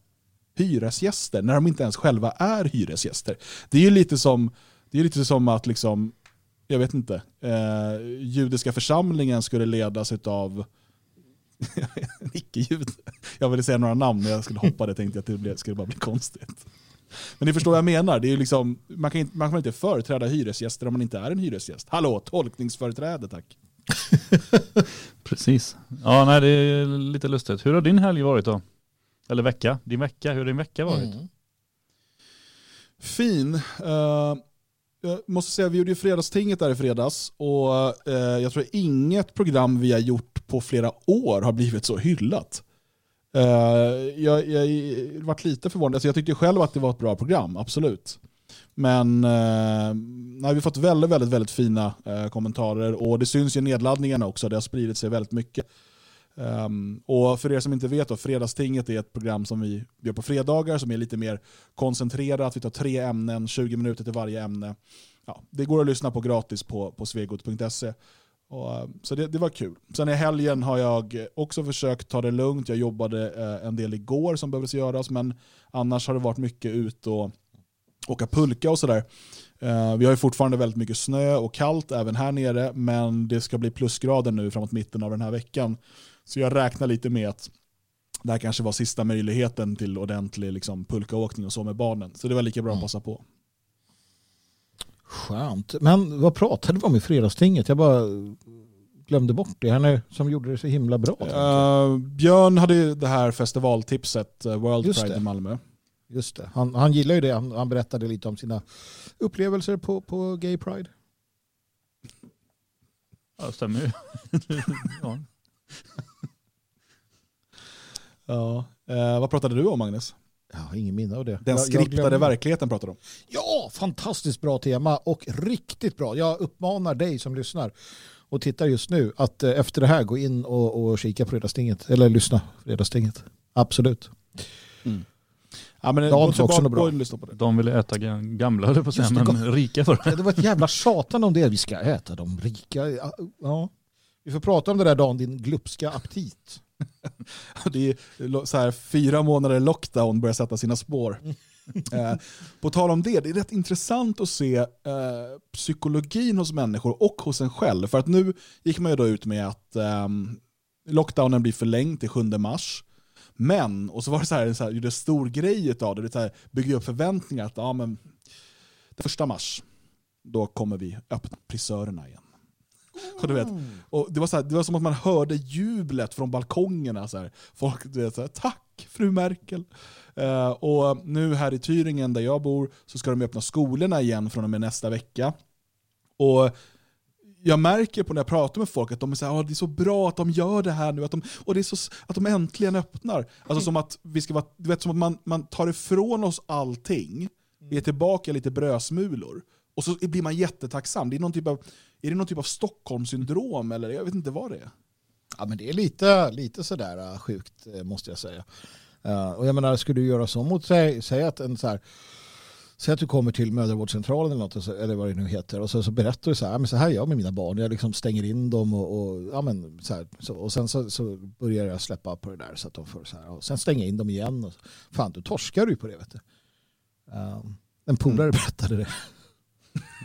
hyresgäster när de inte ens själva är hyresgäster? Det är ju lite som, det är lite som att liksom, jag vet inte, eh, judiska församlingen skulle ledas av en icke-jude. Jag ville säga några namn men jag skulle hoppa det tänkte jag att det blev- skulle bara bli konstigt. Men ni förstår vad jag menar. Det är ju liksom, man, kan inte, man kan inte företräda hyresgäster om man inte är en hyresgäst. Hallå, tolkningsföreträde tack. Precis. Ja, nej det är lite lustigt. Hur har din helg varit då? Eller vecka? Din vecka? Hur har din vecka varit? Mm. Fin. Eh, jag måste säga, vi gjorde ju fredagstinget där i fredags och eh, jag tror inget program vi har gjort på flera år har blivit så hyllat. Eh, jag jag varit lite förvånad. Alltså jag tyckte själv att det var ett bra program, absolut. Men eh, nej, vi har fått väldigt, väldigt, väldigt fina eh, kommentarer och det syns i nedladdningarna också. Det har spridit sig väldigt mycket. Um, och för er som inte vet, då, Fredagstinget är ett program som vi gör på fredagar som är lite mer koncentrerat. Vi tar tre ämnen, 20 minuter till varje ämne. Ja, det går att lyssna på gratis på, på svegot.se. Och, ehm, så det, det var kul. Sen i helgen har jag också försökt ta det lugnt. Jag jobbade eh, en del igår som behövdes göras, men annars har det varit mycket ut och åka pulka och sådär. Eh, vi har ju fortfarande väldigt mycket snö och kallt även här nere, men det ska bli plusgrader nu framåt mitten av den här veckan. Så jag räknar lite med att det här kanske var sista möjligheten till ordentlig liksom, pulkaåkning och så med barnen. Så det var lika bra att passa på. Skönt. Men vad pratade vi om i fredagstinget? Jag bara glömde bort det. Han är, som gjorde det så himla bra. Eh, Björn hade ju det här festivaltipset, eh, World Just Pride det. i Malmö. Just det. Han, han gillar ju det. Han, han berättade lite om sina upplevelser på, på Gay Pride. Ja, det stämmer ju. ja. Ja. Eh, vad pratade du om Magnus? Jag har ingen minne av det. Den Jag- skriptade verkligheten pratade du om. Ja, fantastiskt bra tema och riktigt bra. Jag uppmanar dig som lyssnar och tittar just nu att eh, efter det här gå in och, och kika på Fredagstinget. Eller lyssna på Fredagstinget. Absolut. Ja, men Dan sa också något bra. och lyssna på det. De ville äta ga- gamla, höll på att det, men rika för Ja, det var ett jävla tjatande om det. Vi ska äta de rika. Ja, Ja. Vi får prata om det där Dan, din glupska aptit. Det är så här, fyra månader lockdown börjar sätta sina spår. eh, på tal om det, det är rätt intressant att se eh, psykologin hos människor och hos en själv. För att nu gick man ju då ut med att ehm, lockdownen blir förlängd till 7 mars. Men, och så var det så här, så här gjorde stor grej av det, det så här, byggde upp förväntningar att ja, men, den första mars, då kommer vi öppna frisörerna igen. Och du vet, och det, var så här, det var som att man hörde jublet från balkongerna. Så här. Folk du vet, så här, tack fru Merkel. Eh, och nu här i Thüringen där jag bor så ska de öppna skolorna igen från och med nästa vecka. Och jag märker på när jag pratar med folk att de är så här, "Ah, det är så bra att de gör det här nu, att de, och det är så, att de äntligen öppnar. Alltså som att vi ska vara, du vet som att man, man tar ifrån oss allting, är tillbaka lite brödsmulor, och så blir man jättetacksam. Det är, någon typ av, är det någon typ av Stockholmssyndrom eller jag vet inte vad det är. Ja, men det är lite, lite sådär äh, sjukt eh, måste jag säga. Eh, och jag menar, skulle du göra så mot sig, säg att en så här, säg att du kommer till mödravårdscentralen eller något, eller vad det nu heter, och så, så berättar du så här, "Ja, men så här gör jag med mina barn, jag liksom stänger in dem och, och, ja, men, så här, så, och sen så, så börjar jag släppa på det där så att de får så här, och sen stänga in dem igen. Och, fan, du torskar du på det vet du. Eh, en polare berättade det.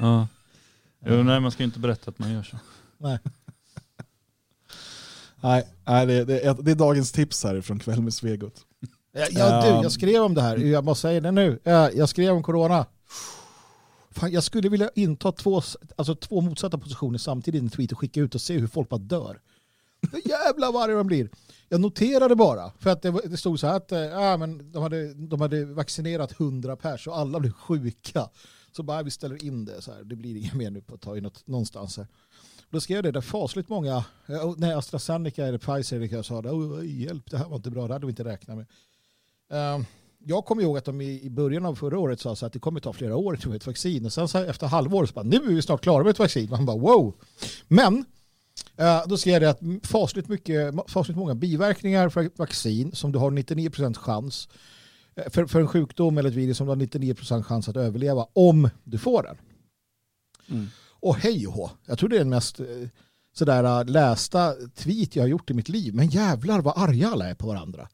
Ja. Jo, nej, man ska ju inte berätta att man gör så. Nej. Nej, nej det, det, är, det är dagens tips här från Kväll med Svegot. Ja, ja, du, Ehm, jag skrev om det här. Jag måste säga det nu. Ja, Jag skrev om corona. Fan, jag skulle vilja inta två, alltså två motsatta positioner samtidigt i en tweet och skicka ut och se hur folk bara dör. Jävlar vad arga de blir. Jag noterade bara, för att det, det stod så här att ja, men de, hade, de hade vaccinerat 100 pers och alla blev sjuka. Så bara vi ställer in det, så här. det blir inget mer nu på att ta in något, någonstans. Här. Då skrev jag det, där fasligt många, eh, och AstraZeneca eller Pfizer eller jag sa det, oh, hjälp det här var inte bra, det hade vi inte räknat med. Eh, jag kommer ihåg att de i i början av förra året sa så att det kommer ta flera år till ett vaccin och sen så här, efter halvår så bara nu är vi snart klara med ett vaccin. Man bara wow. Men eh, då skrev jag det att fasligt, mycket, fasligt många biverkningar för ett vaccin som du har 99% chans eh, för, för en sjukdom eller ett virus som du har 99% chans att överleva om du får den. Mm. Och hej och hå, jag tror det är den mest eh, sådär äh, lästa tweet jag har gjort i mitt liv. Men jävlar vad arga alla är på varandra.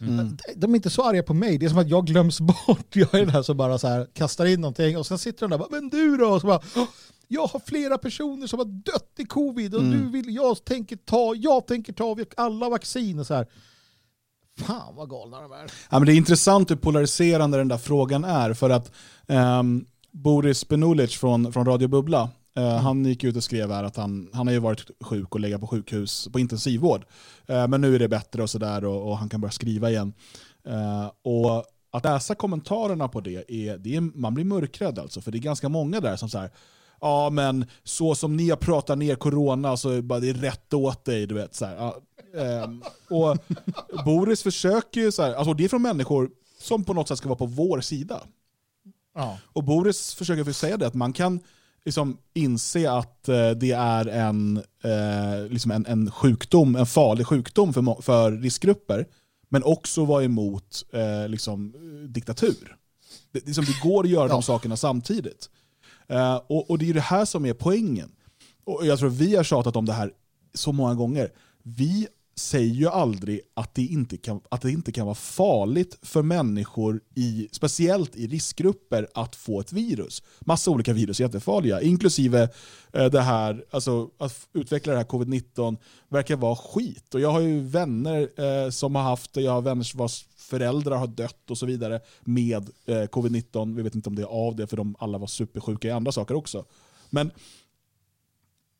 Mm. De- är inte så arga på mig, det är som att jag glöms bort. Jag är den här som bara så här kastar in någonting och sen sitter de där och bara, men du då? Och så bara, "Åh, jag har flera personer som har dött i covid och Mm. nu vill jag tänker ta, jag tänker ta alla vaccin och så här. Fan vad galna de är. Ja, men det är intressant hur polariserande den där frågan är. För att ehm, Boris Benulic från, från Radio Bubbla, eh, han gick ut och skrev här att han, han har ju varit sjuk och legat på sjukhus på intensivvård. Eh, men nu är det bättre och sådär och, och han kan börja skriva igen. Eh, och att läsa kommentarerna på det, är, det är, man blir mörkrädd alltså. För det är ganska många där som säger Ja men så som ni har pratat ner corona så är det bara det är rätt åt dig. Du vet, så här. Ja, ehm, och Boris försöker ju, så här, alltså det är från människor som på något sätt ska vara på vår sida. Ja. Och Boris försöker för säga det, att man kan liksom inse att eh, det är en, eh, liksom en, en sjukdom, en farlig sjukdom för, för riskgrupper, men också vara emot eh, liksom, eh, diktatur. Det, liksom, det går att göra de sakerna samtidigt. Eh, och, och det är ju det här som är poängen. Och jag tror vi har tjatat om det här så många gånger. Vi säger ju aldrig att det inte kan, att det inte kan vara farligt för människor, i, speciellt i riskgrupper, att få ett virus. Massa olika virus är jättefarliga, inklusive eh, det här, alltså att utveckla det här covid-19 verkar vara skit. Och jag har ju vänner eh, som har haft det, jag har vänner vars föräldrar har dött och så vidare med eh, covid-19. Vi vet inte om det är av det, för de alla var supersjuka i andra saker också. Men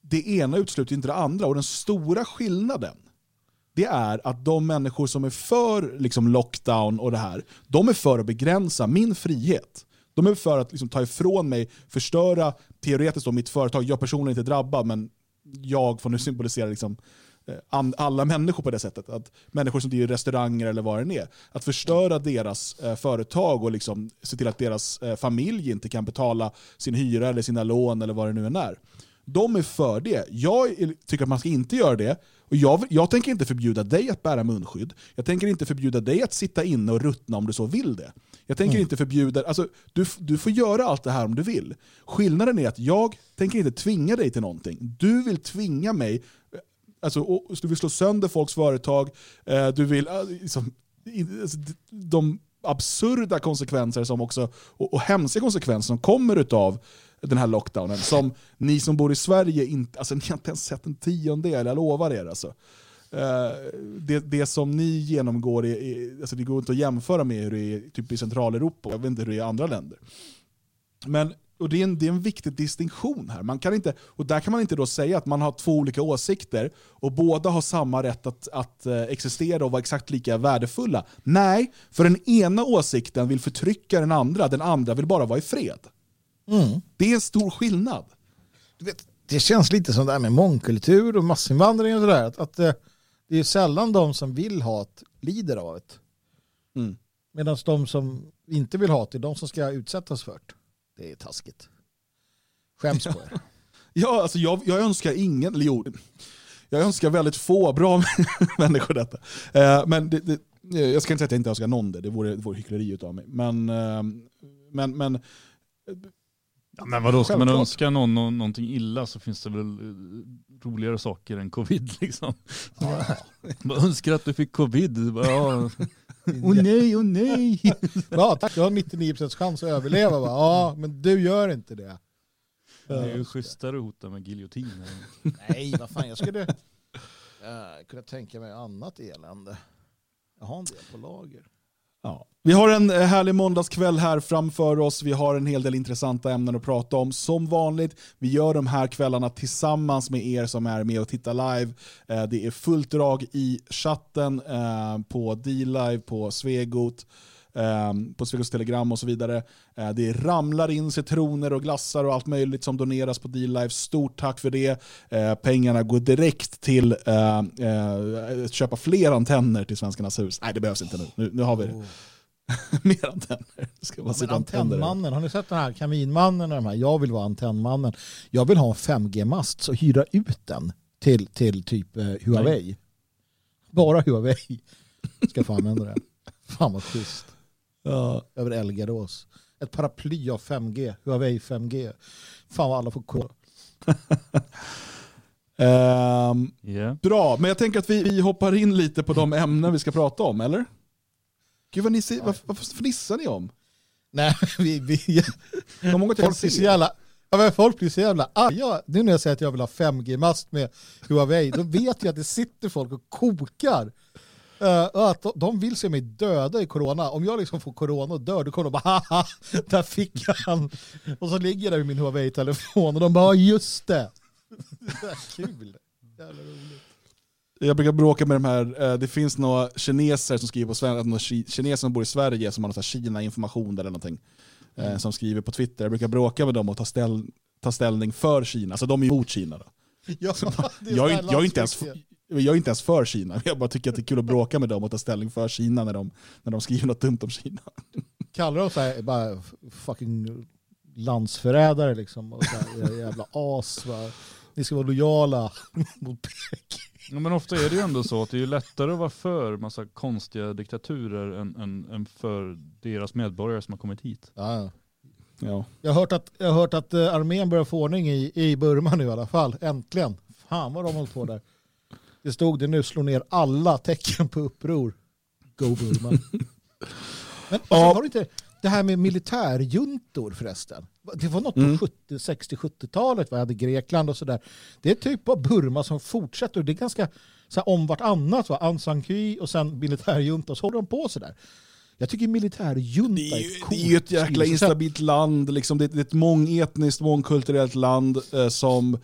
det ena utesluter inte det andra. Och den stora skillnaden det är att de människor som är för liksom, lockdown och det här, de är för att begränsa min frihet. De är för att liksom, ta ifrån mig, förstöra teoretiskt då, mitt företag. Jag personligen är inte drabbad, men jag får nu symbolisera liksom, eh, alla människor på det sättet. Att människor som driver restauranger eller vad det är. Att förstöra deras eh, företag och liksom se till att deras eh, familj inte kan betala sin hyra eller sina lån eller vad det nu än är. De är för det. Jag tycker att man ska inte göra det. Och jag, jag tänker inte förbjuda dig att bära munskydd. Jag tänker inte förbjuda dig att sitta inne och ruttna om du så vill det. Jag tänker inte förbjuda, alltså, du, du får göra allt det här om du vill. Skillnaden är att jag tänker inte tvinga dig till någonting. Du vill tvinga mig, eh, alltså, och, du vill slå sönder folks företag, eh, du vill, eh, liksom, i- alltså, de absurda konsekvenser som också, och, och hemska konsekvenser som kommer utav den här lockdownen. Som ni som bor i Sverige, inte, alltså, ni har inte ens sett en tiondel, jag lovar er. Alltså. Eh, det, det som ni genomgår, är, är, alltså det går inte att jämföra med hur det är typ i Centraleuropa, jag vet inte hur det är i andra länder. Men, och det, är en, det är en viktig distinktion här. Man kan inte, och där kan man inte då säga att man har två olika åsikter och båda har samma rätt att, att eh, existera och vara exakt lika värdefulla. Nej, för den ena åsikten vill förtrycka den andra, den andra vill bara vara i fred. Mm. Det är en stor skillnad. Vet, det känns lite som det här med mångkultur och massinvandring och sådär. Att, att eh, det är sällan de som vill ha det lider av det. Mm. Medan de som inte vill ha det är de som ska utsättas för det. Det är taskigt. Skäms på er. Ja, alltså jag, jag önskar ingen, eller jo, jag önskar väldigt få bra människor detta. Eh, men det, det, jag ska inte säga att jag inte önskar någon det, det vore, det vore hyckleri av mig. Men, eh, men, men Ja, men vadå, ska man önska någon, någon någonting illa så finns det väl eh, roligare saker än covid liksom. Man önskar att du fick covid. Bara, Ja. Åh nej, åh nej. Ja, tack. Du har 99% chans att överleva. Va? Ja, men du gör inte det. Det är ju schysstare att hota med giljotiner. Nej, vad fan. Jag skulle eh, kunna tänka mig annat elände. Jag har en del på lager. Ja. Vi har en eh, härlig måndagskväll här framför oss. Vi har en hel del intressanta ämnen att prata om. Som vanligt, vi gör de här kvällarna tillsammans med er som är med och tittar live. Eh, det är fullt drag i chatten eh, på D-Live, på Svegot, på Svegots telegram och så vidare. Eh, Det ramlar in citroner och glassar och allt möjligt som doneras på D-Live. Stort tack för det. Eh, Pengarna går direkt till eh, att köpa fler antenner till Svenskarnas hus. Nej, det behövs inte nu. Nu, nu har vi det. Mer antenner. Ska sitta antenner. antennmannen, har ni sett den här kaminmannen och de här? Jag vill vara antennmannen. Jag vill ha en 5G-mast så hyra ut den till, till typ eh, Huawei. Bara Huawei ska få använda det. Fan vad schysst. Ja. Över Elgarås. Ett paraply av 5G, Huawei 5G. Fan vad alla får kolla. Ehm, Yeah. Bra, men jag tänker att vi, vi hoppar in lite på de ämnen vi ska prata om, eller? Gud vad ni ser, vad, vad fnissar ni om? Nej, vi... vi folk, blir så jävla, ja, men folk blir så jävla arga. Nu när jag säger att jag vill ha 5G-mast med Huawei, då vet jag att det sitter folk och kokar. Och att de, de vill se mig döda i corona. Om jag liksom får corona och dör, då kommer de bara haha, där fick jag han. Och så ligger jag där med min Huawei-telefon och de bara just det. det är kul. Jävla roligt. Jag brukar bråka med de här, eh, det finns några kineser som skriver på svenska, några ki- kineser som bor i Sverige som har någon Kina-information eller någonting. eh, Mm. Som skriver på Twitter. Jag brukar bråka med dem och ta, ställ, ta ställning för Kina. Så de är emot Kina. Då. Ja, Jag här jag, är inte ens, jag är inte ens för Kina. Jag bara tycker att det är kul att bråka med dem och ta ställning för Kina när de, när de skriver något dumt om Kina. kallar dem så här, bara fucking landsförrädare liksom. Och så här, jävla as. Va? Ni ska vara lojala mot Peking. Ja, men ofta är det ju ändå så att det är lättare att vara för massa konstiga diktaturer än, än, än för deras medborgare som har kommit hit. Ja. Ja. Jag har hört att, jag har hört att eh, armén börjar få ordning i, i Burma nu i alla fall. Äntligen. Fan vad de har hållit på där. Det stod det nu, slår ner alla tecken på uppror. Go Burma. Men alltså, har du inte det här med militärjuntor förresten? Det var något Mm. på 70, 60-70-talet, vad jag hade Grekland och sådär. Det är typ av Burma som fortsätter och det är ganska så här, om vartannat. Va? Aung San Suu och sen militärjunta och så håller de på sådär. Jag tycker militärjunta är, ett coolt Det är ju ett jäkla instabilt land. Liksom. Det, är- det är ett mångetniskt, mångkulturellt land eh, som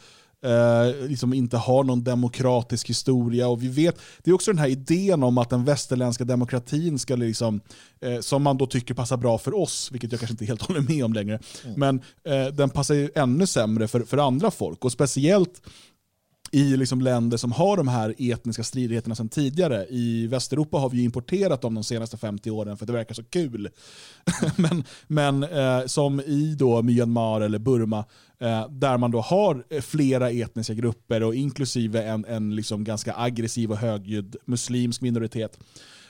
eh, liksom inte har någon demokratisk historia. Och vi vet, det är också den här idén om att den västerländska demokratin ska liksom, eh, som man då tycker passar bra för oss, vilket jag kanske inte helt håller med om längre, men eh, den passar ju ännu sämre för, för andra folk. Och speciellt i liksom länder som har de här etniska stridigheterna sedan tidigare. I Västeuropa har vi importerat dem de senaste 50 åren för att det verkar så kul. men men eh, som i då Myanmar eller Burma, eh, där man då har eh, flera etniska grupper och inklusive en, en liksom ganska aggressiv och högljudd muslimsk minoritet.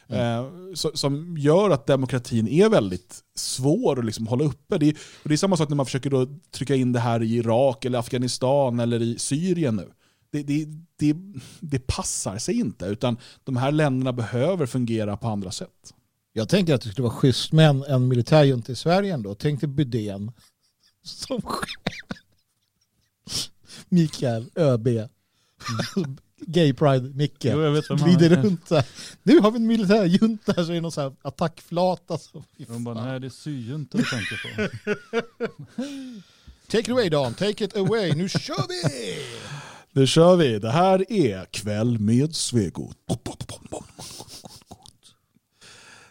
Eh, så, som gör att demokratin är väldigt svår att liksom hålla uppe. Det är, det är samma sak när man försöker då trycka in det här i Irak, eller Afghanistan eller i Syrien nu. Det, det, det, det passar sig inte, utan de här länderna behöver fungera på andra sätt. Jag tänker att det skulle vara schysst med en, en militärjunta i Sverige ändå. Tänk dig Bydén som chef. Mikael ÖB. Gay Pride Micke. Jo, jag vet vem han glider är. runt där. Nu har vi en militärjunta så är det någon sån här attackflata. Så, fy De bara, nej det är syjunta du tänker på. Take it away Dan, take it away. Nu kör vi! Nu kör vi. Det här är Kväll med Svegot.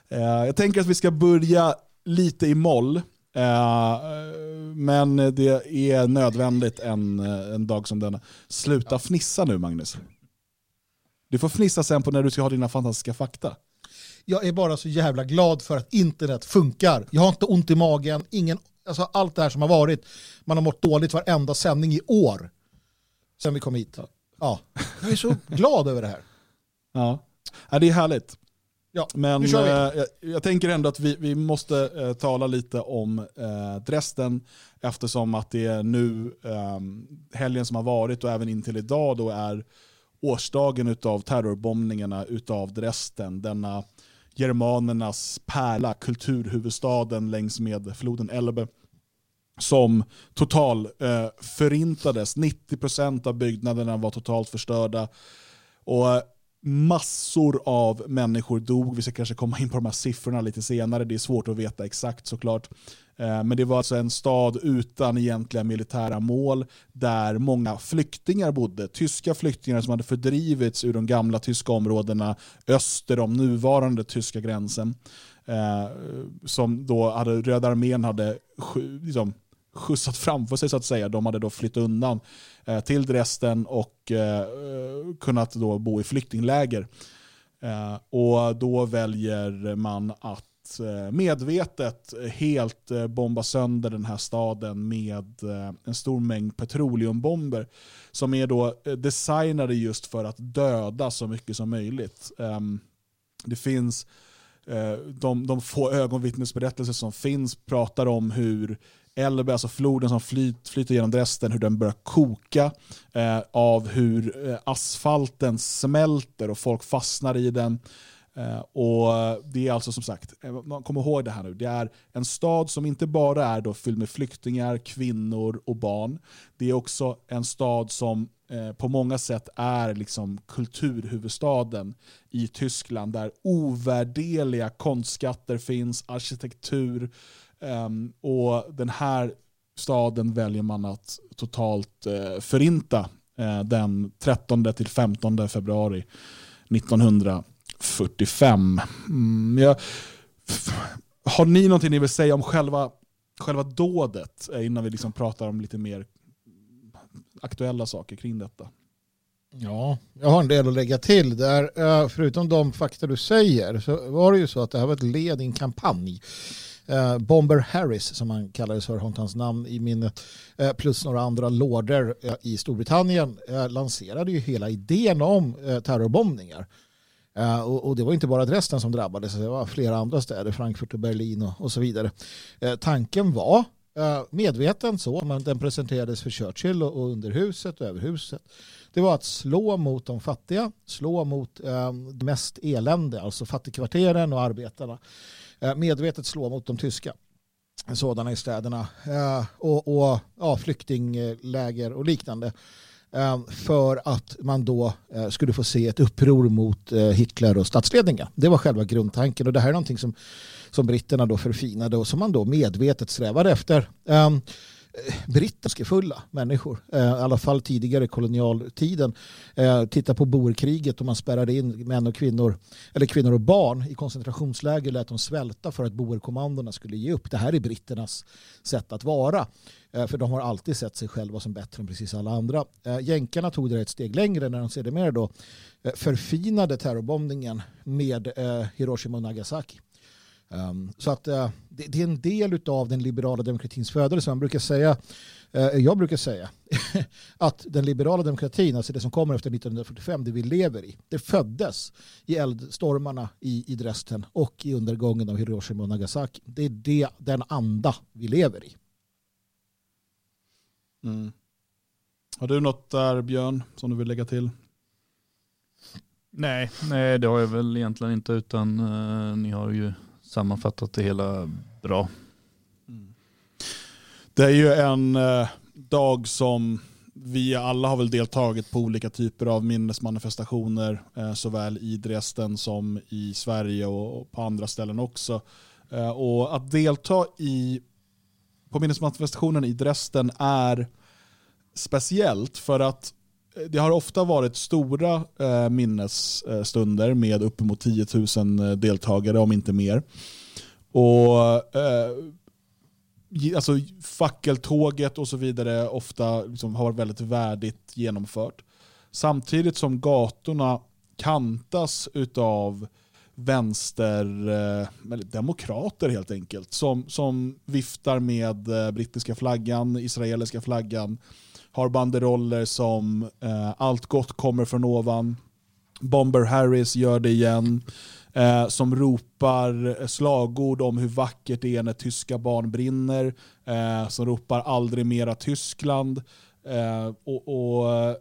Eh, jag tänker att vi ska börja lite i moll. Eh, men det är nödvändigt en, eh, en dag som denna. Sluta fnissa nu Magnus. Du får fnissa sen på när du ska ha dina fantastiska fakta. Jag är bara så jävla glad för att internet funkar. Jag har inte ont i magen, ingen, alltså allt det här som har varit. Man har mått dåligt varenda sändning i år. Sen vi kom hit. Ja, jag är så glad över det här. Ja, ja det är härligt. Ja, Men eh, jag, jag tänker ändå att vi, vi måste eh, tala lite om eh, Dresden eftersom att det är nu eh, helgen som har varit och även intill idag då är årsdagen utav terrorbombningarna utav Dresden, denna germanernas pärla, kulturhuvudstaden längs med floden Elbe som total eh, förintades. 90% av byggnaderna var totalt förstörda. Och eh, massor av människor dog. Vi ska kanske komma in på de här siffrorna lite senare. Det är svårt att veta exakt såklart. Eh, Men det var alltså en stad utan egentliga militära mål där många flyktingar bodde. Tyska flyktingar som hade fördrivits ur de gamla tyska områdena öster om nuvarande tyska gränsen. Eh, Som då hade, Röda armén hade liksom, skjutsat framför sig så att säga. De hade då flytt undan eh, till Dresden och eh, kunnat då bo i flyktingläger. Eh, och då väljer man att eh, medvetet helt eh, bomba sönder den här staden med eh, en stor mängd petroleumbomber som är då eh, designade just för att döda så mycket som möjligt. Ehm, det finns eh, de, de få ögonvittnesberättelser som finns pratar om hur Elbe, alltså floden som flyt, flyter genom Dresden, hur den börjar koka eh, av hur eh, asfalten smälter och folk fastnar i den. Eh, och Det är alltså som sagt, eh, man kommer ihåg det här nu, det är en stad som inte bara är då fylld med flyktingar, kvinnor och barn. Det är också en stad som eh, på många sätt är liksom kulturhuvudstaden i Tyskland där ovärderliga konstskatter finns, arkitektur, Um, och den här staden väljer man att totalt uh, förinta uh, den 13 till 15 februari 1945. Mm, jag, har ni någonting ni vill säga om själva, själva dådet eh, innan vi liksom pratar om lite mer aktuella saker kring detta? Ja, jag har en del att lägga till där. Eh, förutom de fakta du säger så var det ju så att det här var ett led i en kampanj. Eh, Bomber Harris, som han kallades för, har inte hans namn i minnet, eh, plus några andra lorder i Storbritannien lanserade ju hela idén om terrorbombningar. Och, det var inte bara Dresden som drabbades, det var flera andra städer, Frankfurt och Berlin och, så vidare. Tanken var medveten så, men den presenterades för Churchill och underhuset och överhuset. Det var att slå mot de fattiga, slå mot eh, mest elände, alltså fattigkvarteren och arbetarna. Eh, medvetet slå mot de tyska sådana i städerna eh, och, och ja, flyktingläger och liknande eh, för att man då eh, skulle få se ett uppror mot eh, Hitler och statsledningen. Det var själva grundtanken och det här är någonting som, som britterna då förfinade och som man då medvetet strävade efter. Eh, Eh, brittiska fulla människor, eh, i alla fall tidigare kolonialtiden. Eh, titta på boerkriget och man spärrade in män och kvinnor, eller kvinnor och barn i koncentrationsläger lät dem svälta för att boerkommandona skulle ge upp. Det här är britternas sätt att vara. För de har alltid sett sig själva som bättre än precis alla andra. Jänkarna tog det ett steg längre när de sedermera då förfinade terrorbombningen med Hiroshima och Nagasaki. Um, så att uh, det, det är en del av den liberala demokratins födelse. Man brukar säga, uh, jag brukar säga att den liberala demokratin, alltså det som kommer efter 1945, det vi lever i, det föddes i eldstormarna i, i Dresden och i undergången av Hiroshima och Nagasaki. Det är det, den anda vi lever i. Mm. Har du något där Björn som du vill lägga till? Nej, nej, det har jag väl egentligen inte utan eh, ni har ju sammanfattat det hela bra. Mm. Det är ju en eh, dag som vi alla har väl deltagit på olika typer av minnesmanifestationer, eh, såväl i Dresden som i Sverige och, och på andra ställen också. Eh, och att delta i, på minnesmanifestationen i Dresden är speciellt för att det har ofta varit stora eh, minnesstunder med uppemot 10 000 eh, deltagare, om inte mer. Och eh, alltså, fackeltåget och så vidare ofta liksom har varit väldigt värdigt genomfört. Samtidigt som gatorna kantas utav vänster, eh, eller demokrater helt enkelt, som, som viftar med eh, brittiska flaggan, israeliska flaggan, har banderoller som eh, allt gott kommer från ovan. Bomber Harris gör det igen. Eh, som ropar slagord om hur vackert det är när tyska barn brinner. Eh, som ropar aldrig mera Tyskland. Eh, och, och eh,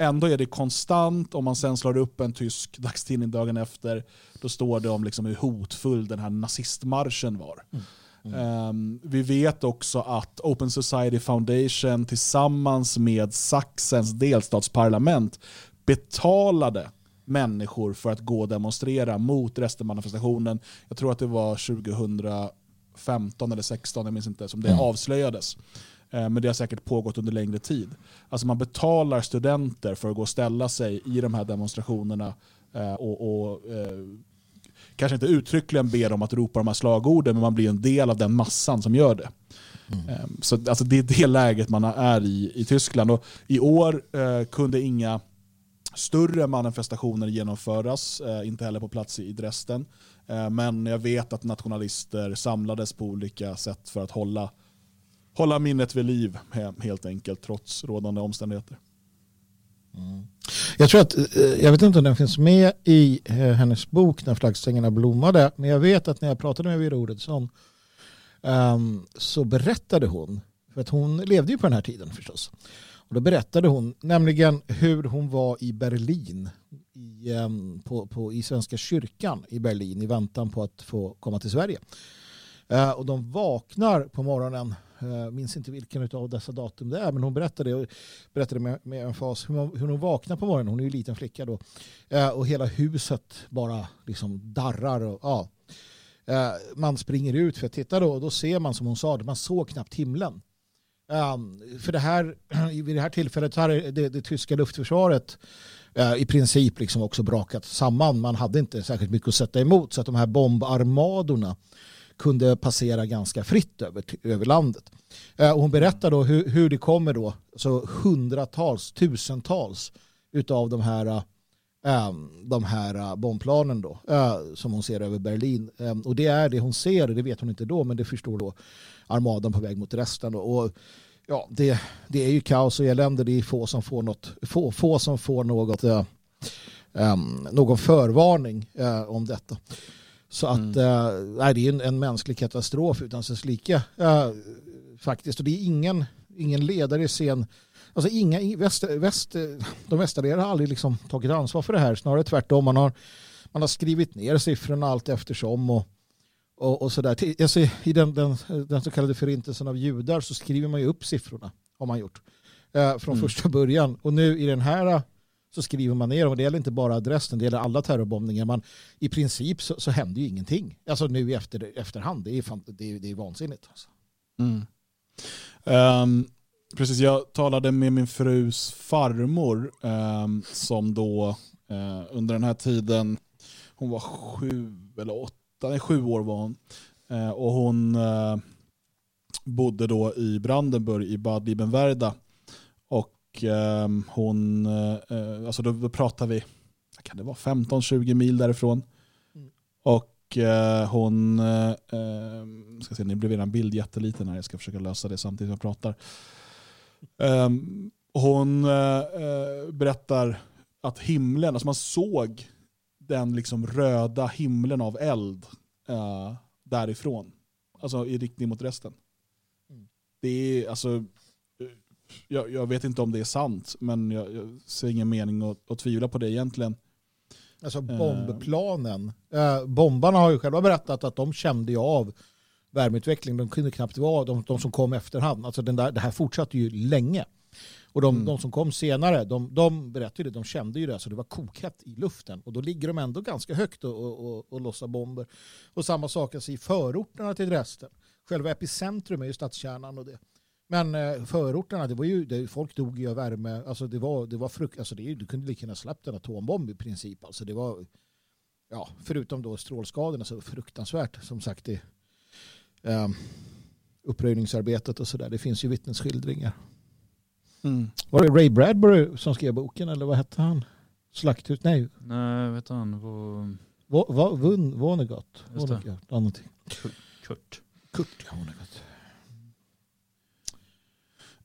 Ändå är det konstant, om man sen slår upp en tysk dagstidning dagen efter, då står det om liksom hur hotfull den här nazistmarschen var. Mm. Um, vi vet också att Open Society Foundation tillsammans med Sachsens delstatsparlament betalade människor för att gå och demonstrera mot restmanifestationen. Jag tror att det var 2015 eller 2016, jag minns inte, som det Mm. avslöjades. Eh, Men det har säkert pågått under längre tid. Alltså man betalar studenter för att gå och ställa sig i de här demonstrationerna eh, och, och eh, kanske inte uttryckligen ber om att ropa de här slagorden, men man blir en del av den massan som gör det. Eh, Så alltså det är det läget man är i i Tyskland. Och I år eh, kunde inga större manifestationer genomföras, eh, inte heller på plats i Dresden. Eh, men jag vet att nationalister samlades på olika sätt för att hålla, hålla minnet vid liv he- helt enkelt, trots rådande omständigheter. Mm. Jag tror att, eh, jag vet inte om den finns med i eh, hennes bok När flaggstängerna blommade, men jag vet att när jag pratade med Vera Oredsson um, så berättade hon, för att hon levde ju på den här tiden förstås, och då berättade hon nämligen hur hon var i Berlin, i, um, på, på, i Svenska kyrkan i Berlin i väntan på att få komma till Sverige. Uh, och de vaknar på morgonen, Eh, minns inte vilken av dessa datum det är, men hon berättade, och berättade med, med en fas hur, hon- hur hon vaknar på morgonen, hon är ju en liten flicka då, eh, och hela huset bara liksom darrar. Och, ja. Eh, man springer ut för att titta då och då ser man som hon sa, man såg knappt himlen. Ehm, för det här, vid det här tillfället så hade det, det tyska luftförsvaret i princip liksom också brakat samman. Man hade inte särskilt mycket att sätta emot så att de här bombarmadorna kunde passera ganska fritt över, över landet. Eh, och hon berättar då hur, hur det kommer då så hundratals, tusentals utav de här eh, eh, de här bombplanen då, som hon ser över Berlin. Och det är det hon ser, det vet hon inte då, men det förstår då armadan på väg mot resten. Då. Och, ja, det, det är ju kaos och elände, det är få som får något, få, få som får något, någon förvarning om detta. Så att eh, nej, det är en, en mänsklig katastrof utan dess like eh, faktiskt. Och det är ingen, ingen ledare i scen Alltså inga, väst, väst, de västallierade har aldrig liksom tagit ansvar för det här. Snarare tvärtom. Man har, man har skrivit ner siffrorna allt eftersom. Och, och, och sådär. Alltså, I den, den, den så kallade förintelsen av judar så skriver man ju upp siffrorna. Har man gjort. Eh, från Mm. första början. Och nu i den här så skriver man ner. Och det gäller inte bara adressen. Det gäller alla terrorbombningar. Man, I princip så, så händer ju ingenting. Alltså nu i efter, efterhand. Det är, fan, det är, det är vansinnigt. Alltså. Mm. Um, precis, jag talade med min frus farmor um, som då uh, under den här tiden, hon var sju eller åtta, nej sju år var hon. Uh, och hon uh, bodde då i Brandenburg i Bad Liebenwerda. Och ehm, hon, eh, eh, alltså då, då pratar vi, kan det vara, 15-20 mil därifrån. Och eh, hon, eh, eh, ska se, ni blev redan bild jätteliten här, jag ska försöka lösa det samtidigt som jag pratar. Ehm, hon eh, eh, berättar att himlen, alltså man såg den liksom röda himlen av eld eh, därifrån. Alltså i riktning mot resten. Det är alltså, eh, jag, jag vet inte om det är sant, men jag, jag ser ingen mening att, att tvivla på det egentligen. Alltså bombplanen. Eh, bombarna har ju själva berättat att de kände ju av värmeutvecklingen. De kunde knappt vara de, de som kom efterhand. Alltså den där, det här fortsatte ju länge. Och de, de som kom senare, de, de berättade ju det, de kände ju det, så det var kokhett i luften. Och då ligger de ändå ganska högt och, och, och, och lossar bomber. Och samma sak alltså i förorterna till Dresden. Själva epicentrum är ju stadskärnan och det. Men eh, förorterna, det var ju, det, folk dog ju av värme. Alltså det var, det var frukt, alltså det, du kunde lika gärna släppt en atombomb i princip. Alltså det var, ja, förutom då strålskadorna så fruktansvärt. Som sagt, det, ehm, uppröjningsarbetet och sådär. Det finns ju vittnesskildringar. Mm. Var det Ray Bradbury som skrev boken eller vad hette han? Slakthus? Nej, Nej, vet han. Va, Vun, Vonnegut. Vonnegut. Kurt. Kurt, ja, Vonnegut.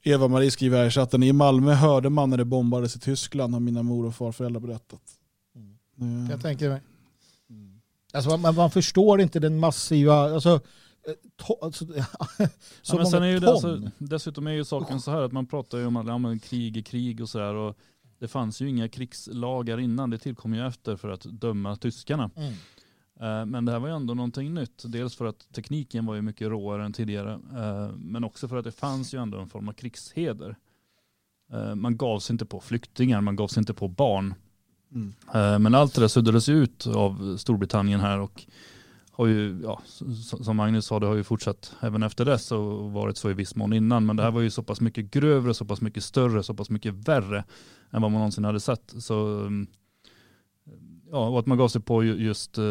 Eva-Marie skriver här i chatten, i Malmö hörde man när det bombades i Tyskland har mina mor och farföräldrar berättat. Mm. Jag tänker mig. Alltså man, man förstår inte den massiva, alltså, eh, to, alltså så Ja, men många sen är ju det, ton. alltså, dessutom är ju saken så här att man pratar ju om att ja, men krig är krig och sådär. Och det fanns ju inga krigslagar innan, det tillkom ju efter för att döma tyskarna. Mm. Eh, Men det här var ju ändå någonting nytt. Dels för att tekniken var ju mycket råare än tidigare. eh, Men också för att det fanns ju ändå en form av krigsheder. Eh, Man gav sig inte på flyktingar, man gav sig inte på barn. Mm. Men allt det där suddades ut av Storbritannien här och har ju, ja, som Magnus sa, det har ju fortsatt även efter dess och varit så i viss mån innan. Men det här var ju så pass mycket grövre, så pass mycket större, så pass mycket värre än vad man någonsin hade sett. Så, um, ja, och att man gav sig på ju- just eh,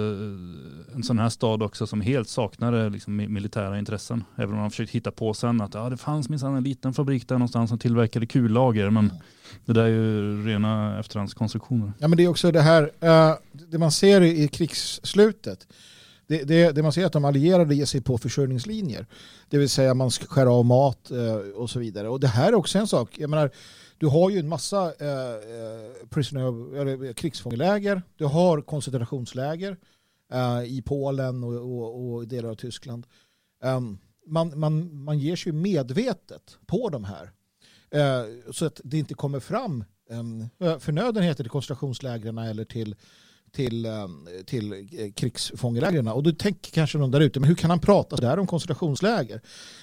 en sån här stad också som helt saknade liksom, mi- militära intressen. Även om man försökt hitta på sen att ja, det fanns minsann en liten fabrik där någonstans som tillverkade kullager. Men det där är ju rena efterhandskonstruktioner. Ja, men det är också det här, eh, det man ser i krigsslutet, det, det, det man ser är att de allierade ger sig på försörjningslinjer. Det vill säga man ska skära av mat eh, och så vidare. Och det här är också en sak, jag menar, du har ju en massa eh, eh prisoner, eller, eh, krigsfångeläger, du har koncentrationsläger eh, i Polen och, och, och delar av Tyskland. Um, man, man, man ger sig medvetet på de här. Eh, så att det inte kommer fram um, förnödenheter till koncentrationslägren eller till, till, um, till eh, krigsfångelägren. Och då tänker kanske någon där ute, men hur kan han prata där om koncentrationsläger?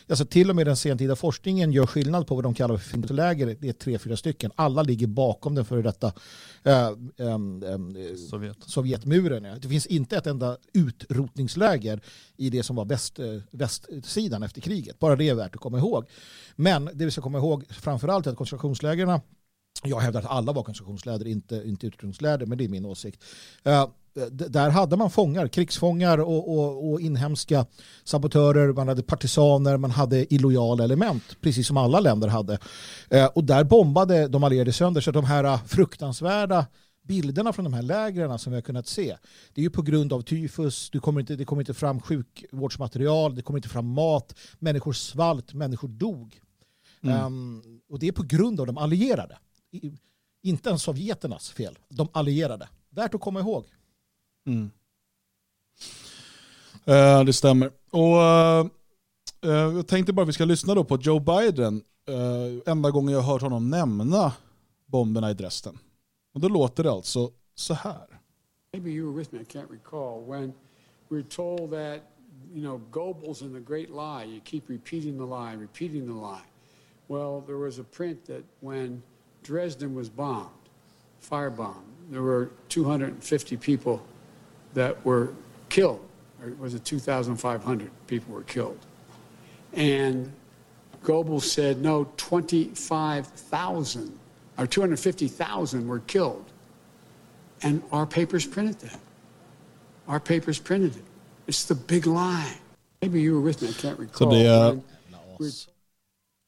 Alltså till och med den sentida forskningen gör skillnad på vad de kallar för finläger. Det är tre, fyra stycken. Alla ligger bakom den före detta eh, um, um, Sovjet. Sovjetmuren. Det finns inte ett enda utrotningsläger i det som var väst, eh, västsidan efter kriget. Bara det är värt att komma ihåg. Men det vi ska komma ihåg framförallt är att koncentrationslägren jag hävdar att alla var koncentrationsläger, inte, inte utrotningsläger, men det är min åsikt. Eh, där hade man fångar, krigsfångar och, och, och inhemska sabotörer, man hade partisaner, man hade illojala element, precis som alla länder hade. Eh, och där bombade de allierade sönder, så de här eh, fruktansvärda bilderna från de här lägren som vi har kunnat se, det är ju på grund av tyfus, det kommer inte, det kommer inte fram sjukvårdsmaterial, det kommer inte fram mat, människor svalt, människor dog. Mm. Ehm, och det är på grund av de allierade. Inte ens sovjeternas fel, de allierade. Värt att komma ihåg. Mm. Eh, det stämmer. Och eh, eh, Jag tänkte bara att vi ska lyssna då på Joe Biden. Uh, enda gången jag har hört honom nämna bomberna i Dresden. Och då låter det alltså så här. Maybe you were with me, I can't recall, when we're told that, you know, Goebbels in the great lie, you keep repeating the lie, repeating the lie. Well, there was a print that when Dresden was bombed, firebombed, there were 250 people that were killed, or was it 2,500 people were killed? And Goebbels said, no, 25,000 or 250,000 were killed. And our papers printed that. Our papers printed it. It's the big lie. Maybe you were with me, I can't recall. Så det är, when we're-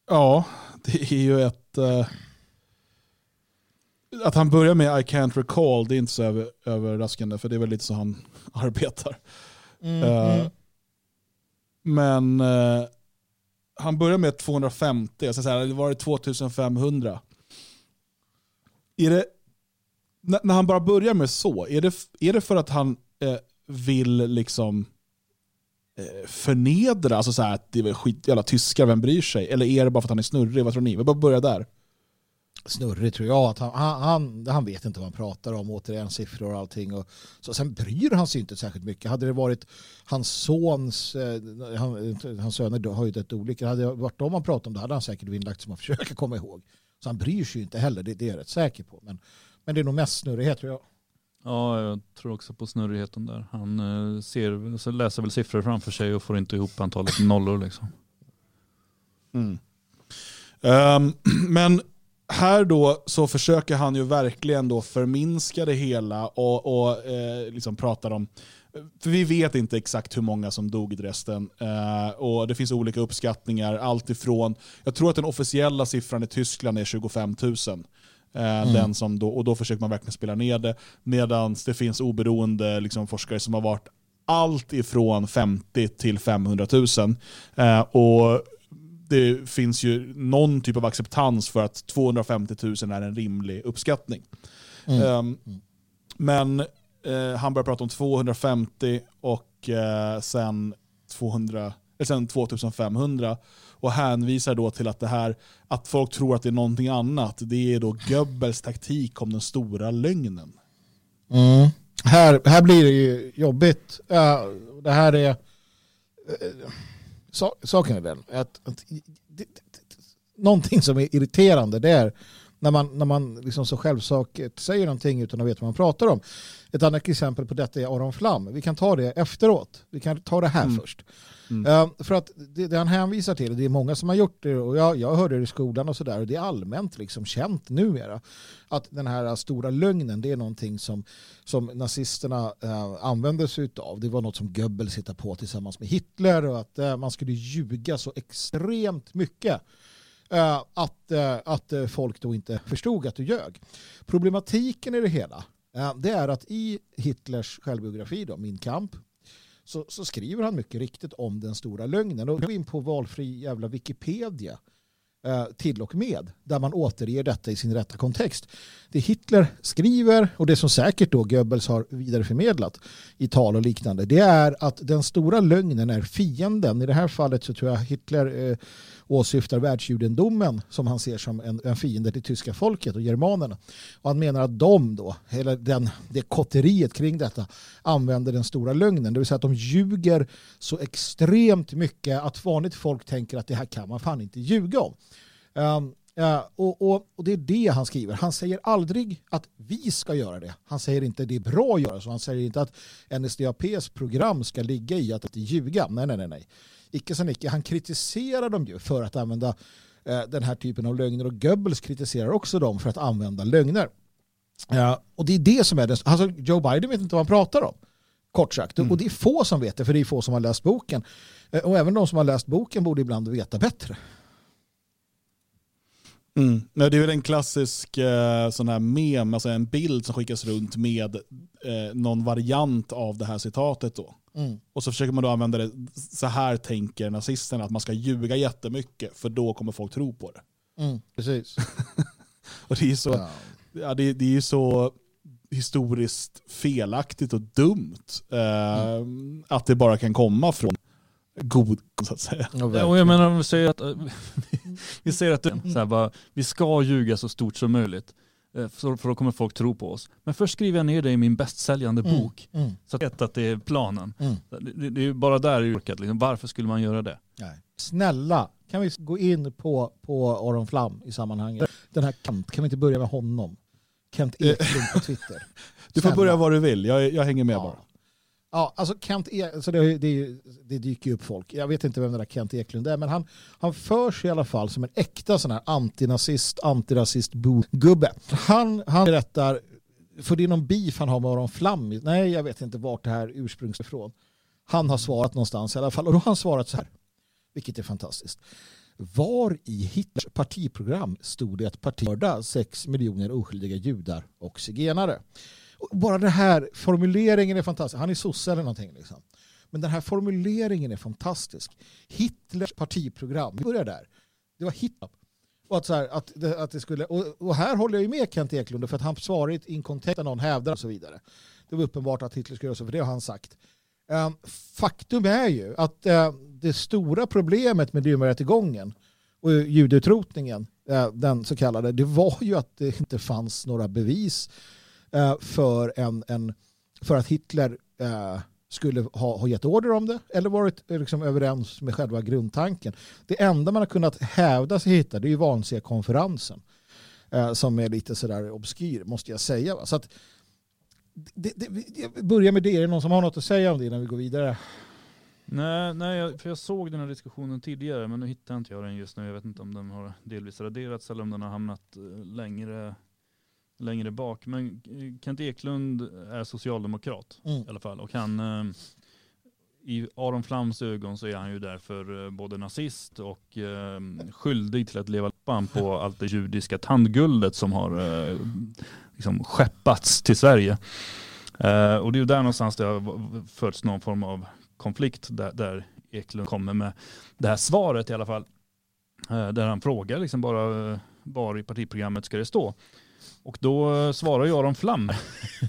ja, det är ju ett... eh, att han börjar med I can't recall, det är inte så över, överraskande för det är väl lite så han arbetar. Mm, Eh, mm. Men eh, han börjar med 250, jag ska säga, det var det 2500. Är det, när, när han bara börjar med så, är det, är det för att han eh, vill liksom förnedra, alltså så här att det är väl skit, jävla tyskar, vem bryr sig? Eller är det bara för att han är snurrig? Vad tror ni? Vi bara börjar där. Snurrig tror jag. Att han, han, han, vet inte vad han pratar om, återigen siffror och allting. Och, så sen bryr han sig inte särskilt mycket. Hade det varit hans sons, eh, han, hans söner har ju dött olyckor, hade det varit dem han pratade om, då hade han säkert vinnlagt som att försöka komma ihåg. Så han bryr sig ju inte heller, det, det är jag rätt säker på. Men, men det är nog mest snurrighet tror jag. Ja, jag tror också på snurrigheten där. Han eh, ser, så läser väl siffror framför sig och får inte ihop antalet nollor liksom. Mm. Ehm, men här då så försöker han ju verkligen då förminska det hela och, och eh, liksom pratar om För vi vet inte exakt hur många som dog i Dresden. Eh, och det finns olika uppskattningar. Allt ifrån, jag tror att den officiella siffran i Tyskland är 25 000. Eh, Mm. den som då, och då försöker man verkligen spela ner det. Medan det finns oberoende liksom, forskare som har varit allt ifrån 50 till 500 000. Eh, och det finns ju någon typ av acceptans för att 250 000 är en rimlig uppskattning. Mm. Ehm, men eh, han börjar prata om 250 och eh, sen, 200, eller sen 2500 och hänvisar då till att det här att folk tror att det är någonting annat, det är då Goebbels taktik om den stora lögnen. Mm. Här, här blir det ju jobbigt. Ja, det här är... eh, sa- Saken är den att, att det, någonting som är irriterande det är när man, när man liksom så självsagt säger någonting utan att veta vad man pratar om. Ett annat exempel på detta är Aron Flam. Vi kan ta det efteråt. Vi kan ta det här Mm. först. Mm. Eh, för att det, det han hänvisar till, det är många som har gjort det och jag, jag hörde det i skolan och sådär och det är allmänt liksom känt numera att den här stora lögnen det är någonting som, som nazisterna eh, använde sig av. Det var något som Goebbels hittade på tillsammans med Hitler och att eh, man skulle ljuga så extremt mycket eh, att, eh, att eh, folk då inte förstod att du ljög. Problematiken i det hela det är att i Hitlers självbiografi, då, Min kamp, så, så skriver han mycket riktigt om den stora lögnen. Och gå in på valfri jävla Wikipedia eh, till och med, där man återger detta i sin rätta kontext. Det Hitler skriver, och det som säkert då Goebbels har vidareförmedlat i tal och liknande, det är att den stora lögnen är fienden. I det här fallet så tror jag Hitler eh, åsyftar världsjudendomen som han ser som en, en fiende till tyska folket och germanerna. Och han menar att de då, eller den, det kotteriet kring detta, använder den stora lögnen. Det vill säga att de ljuger så extremt mycket att vanligt folk tänker att det här kan man fan inte ljuga om. Um, Uh, och, och, och det är det han skriver. Han säger aldrig att vi ska göra det. Han säger inte att det är bra att göra så. Han säger inte att NSDAPs program ska ligga i att inte ljuga. Nej, nej, nej. nej. Icke som icke. Han kritiserar dem ju för att använda eh, den här typen av lögner och Goebbels kritiserar också dem för att använda lögner. Ja, och det är det som är det. Alltså Joe Biden vet inte vad han pratar om. Kort sagt. Och det är få som vet det, för det är få som har läst boken. Eh, Och även de som har läst boken borde ibland veta bättre. Mm. Det är väl en klassisk eh, sån här mem, alltså en bild som skickas runt med eh, någon variant av det här citatet. Då. Mm. Och så försöker man då använda det, så här tänker nazisterna, att man ska ljuga jättemycket för då kommer folk tro på det. Mm, precis. Och det är så, Ja. ja. det, det är ju så historiskt felaktigt och dumt eh, att det bara kan komma från god, så att säga. Ja, och jag menar om vi säger att, vi säger att så här, bara, vi ska ljuga så stort som möjligt. eh, För, då kommer folk tro på oss. Men först skriver jag ner det i min bästsäljande Mm, bok. mm. Så att jag vet att det är planen. Mm. Det, det, det är ju bara där är orkat. Liksom. Varför skulle man göra det? Nej. Snälla, kan vi gå in på, på Aron Flam i sammanhanget? Den här Kent, kan vi inte börja med honom? Kent Eklund på Twitter. Du får Snälla. börja var du vill, jag, jag hänger med bara. Ja, alltså Kent e så det, det, det dyker ju upp folk. Jag vet inte vem den där Kent Eklund är, men han, han förs i alla fall som en äkta sån här antinazist, antirasist gubbe. Han, han berättar, för det är någon beef han har med Aron Flam. Nej, jag vet inte vart det här ursprungs ifrån. Han har svarat någonstans i alla fall och då har han svarat så här, vilket är fantastiskt. Var i Hitlers partiprogram stod det att partiet 6 miljoner oskyldiga judar och zigenare? Bara den här formuleringen är fantastisk. Han är sosse eller någonting. Liksom. Men den här formuleringen är fantastisk. Hitlers partiprogram, vi börjar där. Det var Hitler. Och, att så här, att det, att det skulle, och, och här håller jag ju med Kent Eklund för att han svarar i ett inkontext när någon hävdar och så vidare. Det var uppenbart att Hitler skulle göra så, för det har han sagt. Um, faktum är ju att uh, det stora problemet med Dürmerrättegången och judeutrotningen, uh, eh, den så kallade, det var ju att det inte fanns några bevis Eh, för, en, en, för att Hitler eh, skulle ha, ha gett order om det eller varit eh, liksom, överens med själva grundtanken. Det enda man har kunnat hävda sig hitta det är ju Wannsee-konferensen som är lite sådär obskyr måste jag säga. Va? Så att, det, det, jag börjar med det. Är det någon som har något att säga om det innan vi går vidare? Nej, nej jag, för jag såg den här diskussionen tidigare men nu hittar inte jag den just nu. Jag vet inte om den har delvis raderats eller om den har hamnat längre längre bak. Men eh, Kent Eklund är socialdemokrat Mm. i alla fall. Och han, eh, i Aron Flams ögon så är han ju därför eh, både nazist och skyldig till att leva lappan på allt det judiska tandguldet som har liksom skeppats till Sverige. Och det är ju där någonstans det har förts någon form av konflikt där, där Eklund kommer med det här svaret i alla fall. Där han frågar liksom bara var i partiprogrammet ska det stå. Och då eh, svarar ju Aron Flam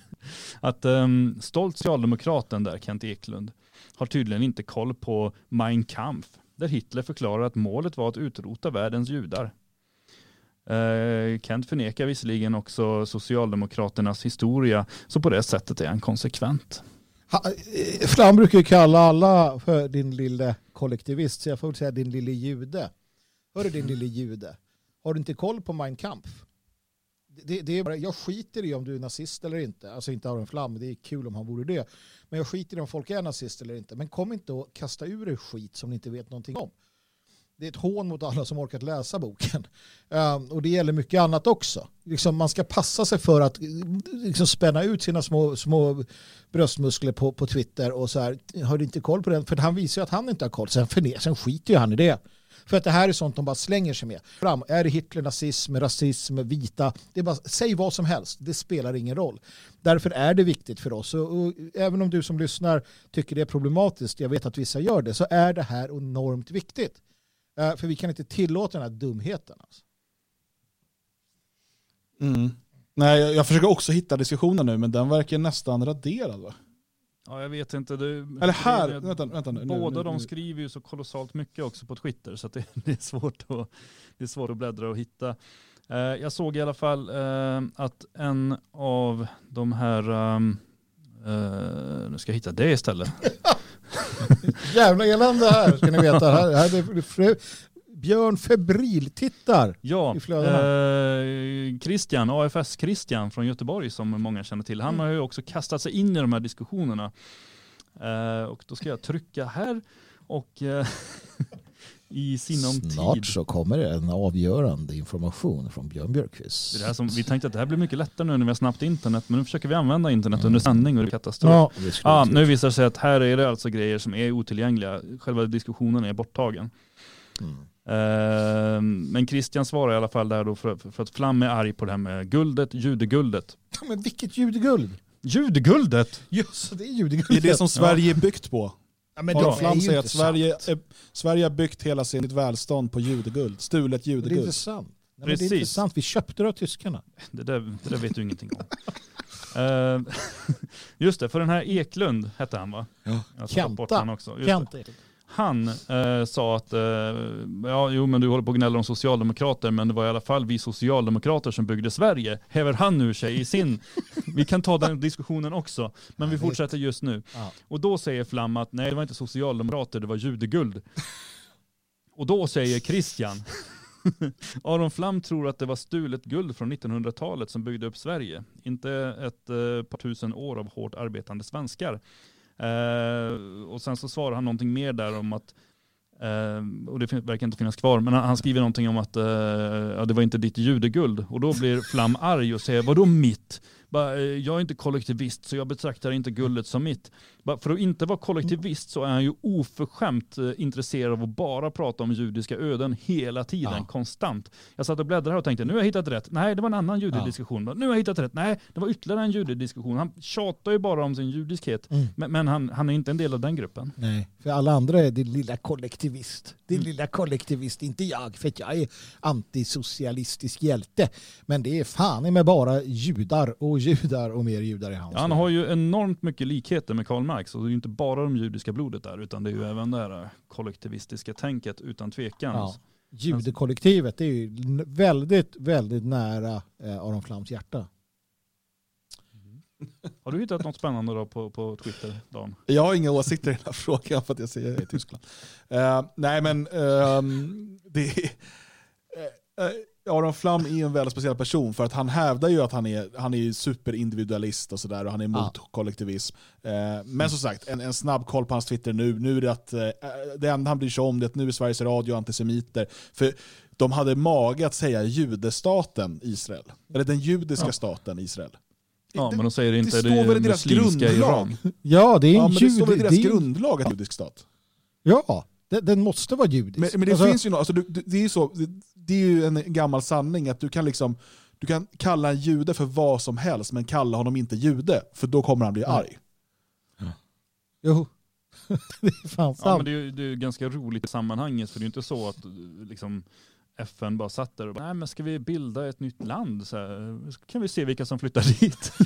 att um, stolt socialdemokraten där, Kent Eklund, har tydligen inte koll på Mein Kampf, där Hitler förklarar att målet var att utrota världens judar. Eh, Kent förnekar visserligen också Socialdemokraternas historia, så på det sättet är han konsekvent. Ha, eh, Flam brukar ju kalla alla för din lille kollektivist, så jag får väl säga din lille jude. Hörru din lille jude, har du inte koll på Mein Kampf? Det, det är bara, jag skiter i om du är nazist eller inte. Alltså inte Aron Flam, det är kul om han vore det. Men jag skiter i om folk är nazist eller inte. Men kom inte och kasta ur er skit som ni inte vet någonting om. Det är ett hån mot alla som orkat läsa boken. Um, och det gäller mycket annat också. Liksom, man ska passa sig för att liksom, spänna ut sina små, små bröstmuskler på, på Twitter och så här, har du inte koll på den? För han visar ju att han inte har koll. Sen, förne- sen skiter ju han i det. För att det här är sånt de bara slänger sig med. Fram, är det Hitler, nazism, rasism, vita? Det är bara, säg vad som helst, det spelar ingen roll. Därför är det viktigt för oss. Och, och även om du som lyssnar tycker det är problematiskt, jag vet att vissa gör det, så är det här enormt viktigt. Uh, för vi kan inte tillåta den här dumheten. Alltså. Mm. Nej, jag, jag försöker också hitta diskussionen nu, men den verkar nästan raderad va? Ja, jag vet inte. Det, Eller här, det- vänta, vänta nu, Båda nu, de nu. skriver ju så kolossalt mycket också på Twitter så det, det, är svårt att, det är svårt att bläddra och hitta. Eh, jag såg i alla fall eh, att en av de här, um, eh, nu ska jag hitta det istället. Jävla elände här ska ni veta. Här, här är det Björn Febril tittar Ja, i flödena. eh, Christian, AFS Christian från Göteborg som många känner till. Han Mm. har ju också kastat sig in i de här diskussionerna. Eh, och då ska jag trycka här och eh, i sinom tid. Snart så kommer det en avgörande information från Björn Björkqvist. Det är som, vi tänkte att det här blir mycket lättare nu när vi har snabbt internet, men nu försöker vi använda internet under sändning och det är katastrof. Ja, det vara nu visar det sig att här är det alltså grejer som är otillgängliga. Själva diskussionen är borttagen. Eh, men Christian svarar i alla fall där då för, för att Flam är arg på det här med guldet, judeguldet. Men vilket judeguld? Judeguldet? Just det, är judeguldet. Det är det som Sverige är byggt på. Ja, men Aron Flam säger att Sverige, är, Sverige har byggt hela sitt välstånd på judeguld, stulet Det är judeguld. inte sant. Nej, men det är Precis. inte sant. Vi köpte det av tyskarna. Det där, det där vet du ingenting om. Eh, just det, för den här Eklund hette han va? Ja. Jag tar bort Kenta. han också. Just Kenta. det. Han eh, sa att, eh, ja jo men du håller på och gnäller om socialdemokrater men det var i alla fall vi socialdemokrater som byggde Sverige. Häver han ur sig i sin, vi kan ta den diskussionen också, men vi fortsätter just nu. Ja. Och då säger Flam att nej det var inte socialdemokrater, det var judeguld. Och då säger Christian, Aron Flam tror att det var stulet guld från 1900-talet som byggde upp Sverige. Inte ett eh, par tusen år av hårt arbetande svenskar. Eh, och sen så svarar han någonting mer där om att, eh, och det verkar inte finnas kvar, men han, han skriver någonting om att eh, ja, det var inte ditt judeguld. Och då blir Flam arg och säger, vadå mitt? Bara, eh, jag är inte kollektivist så jag betraktar inte guldet som mitt. För att inte vara kollektivist så är han ju oförskämt eh, intresserad av att bara prata om judiska öden hela tiden, Ja. konstant. Jag satt och bläddrade och tänkte, nu har jag hittat rätt. Nej, det var en annan judediskussion. Nu har jag hittat rätt. Nej, det var ytterligare en judediskussion. Han tjatar ju bara om sin judiskhet. Mm. Men, men han, han är inte en del av den gruppen. Nej, för alla andra är din lilla kollektivist. Din Mm. lilla kollektivist, inte jag, för jag är antisocialistisk hjälte. Men det är fan med bara judar och judar och mer judar i hans Ja, han har ju enormt mycket likheter med Karl Marx. Och det är ju inte bara de judiska blodet där, utan det är ju även det här kollektivistiska tänket utan tvekan. Ja. Judekollektivet är ju väldigt, väldigt nära eh, Aron Flams hjärta. Har du hittat något spännande då på, på Twitter, Dan? Jag har inga åsikter i den här frågan för att jag säger i Tyskland. Eh, nej men ehm, det är, eh, Aron Flam är en väldigt speciell person för att han hävdar ju att han är, han är superindividualist och sådär och han är emot kollektivism. Eh, men som sagt, en, en snabb koll på hans Twitter nu. Nu är det att eh, det enda han bryr sig om det är att nu är Sveriges Radio antisemiter. För de hade mage att säga judestaten Israel. Eller den judiska Ja. staten Israel. Ja, men de säger inte det det, står väl i deras grundlag? Iran. Ja, det är en ja, men det står väl i deras det är- grundlag att det judisk stat. Ja, den, den måste vara judisk. Men, men det Alltså- finns ju något, alltså, du, du, det, är ju så, det, det är ju en gammal sanning att du kan liksom du kan kalla en jude för vad som helst, men kalla honom inte jude, för då kommer han bli arg. Jo, det är fan Ja, sant. men det är ju det är ganska roligt i sammanhanget för det är ju inte så att liksom, FN bara satt där och bara, nej men ska vi bilda ett nytt land? Så här, så kan vi se vilka som flyttar dit.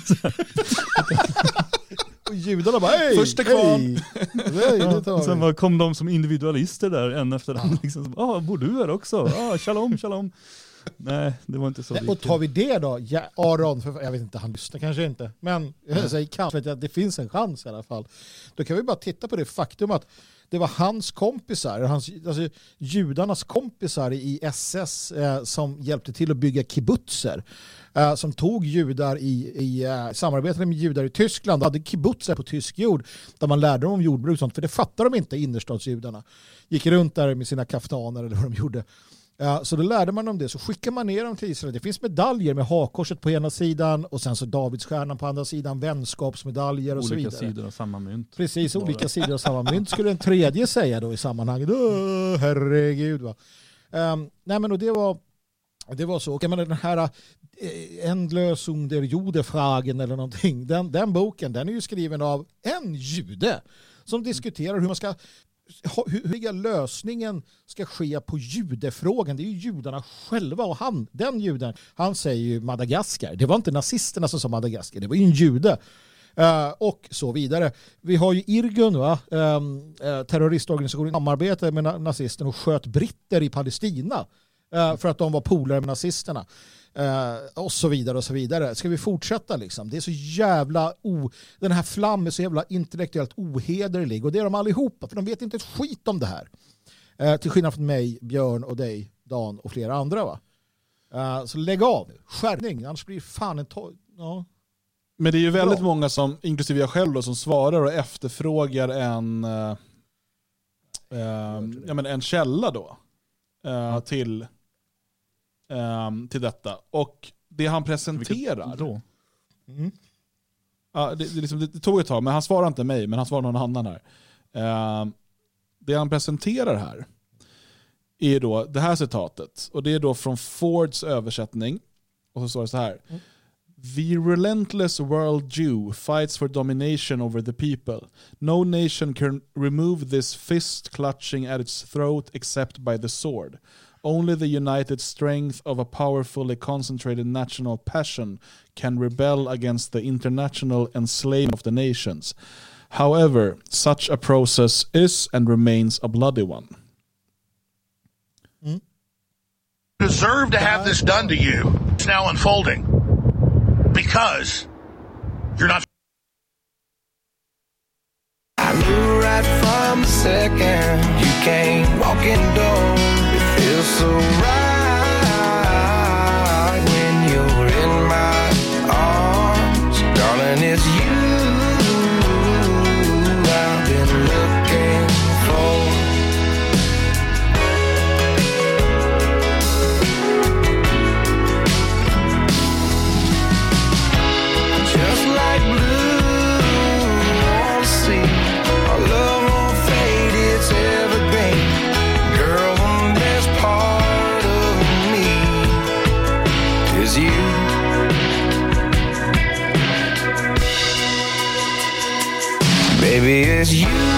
Och judarna bara hej! Första kvarn. hej. Det tar Ja, vi. sen bara kom de som individualister där en efter en. Liksom, ah, bor du här också? Ah, shalom, shalom. Nej, det var inte så Och tar vi det då, ja, Aron, för, jag vet inte, han lyssnar kanske inte, men jag säger kanske att det finns en chans i alla fall. Då kan vi bara titta på det faktum att det var hans kompisar, hans, alltså judarnas kompisar i SS eh, som hjälpte till att bygga kibbutzer. Eh, som tog judar i, i eh, samarbetade med judar i Tyskland och hade kibbutzer på tysk jord där man lärde dem om jordbruk och sånt, för det fattade de inte, innerstadsjudarna. Gick runt där med sina kaftaner eller vad de gjorde. Ja, så då lärde man dem det, så skickar man ner dem till Israel. Det finns medaljer med hakkorset på ena sidan och sen så Davidsstjärnan på andra sidan, vänskapsmedaljer och så olika vidare. sidor av samma mynt. Precis, Bara. olika sidor av samma mynt skulle en tredje säga då i sammanhanget. Åh, herregud va. Um, nej men och det var, det var så. Och jag menar den här eh, Endlös under Judefragen eller någonting. Den, den boken den är ju skriven av en jude som diskuterar hur man ska hur hur lösningen ska ske på judefrågan. Det är ju judarna själva och han, den juden, han säger ju Madagaskar. Det var inte nazisterna som sa Madagaskar, det var ju en jude. Uh, och så vidare. Vi har ju Irgun, va? Um, terroristorganisationen, samarbetade med nazisterna och sköt britter i Palestina uh, för att de var polare med nazisterna. Eh, och så vidare och så vidare. Ska vi fortsätta liksom? Det är så jävla o... Den här Flam är så jävla intellektuellt ohederlig och det är de allihopa för de vet inte ett skit om det här. Eh, till skillnad från mig, Björn och dig, Dan och flera andra va. Eh, så lägg av nu. Skärpning, annars blir det fan en ja. Men det är ju väldigt Bra. många, som, inklusive jag själv, då, som svarar och efterfrågar en, eh, eh, ja, men en källa då, eh, till, eh, till detta. Och det han presenterar... Då? Ja, det, det, liksom, det, det tog ett tag, men han svarar inte mig, men han svarar någon annan här. Eh, det han presenterar här är då det här citatet. Och det är då från Fords översättning. Och så står det så här. The relentless world Jew fights for domination over the people. No nation can remove this fist clutching at its throat except by the sword. Only the united strength of a powerfully concentrated national passion can rebel against the international enslavement of the nations. However, such a process is and remains a bloody one. Hmm? deserve to have this done to you. It's now unfolding because you're not. I knew right from the second you came walking door. It feels so right Baby, it's you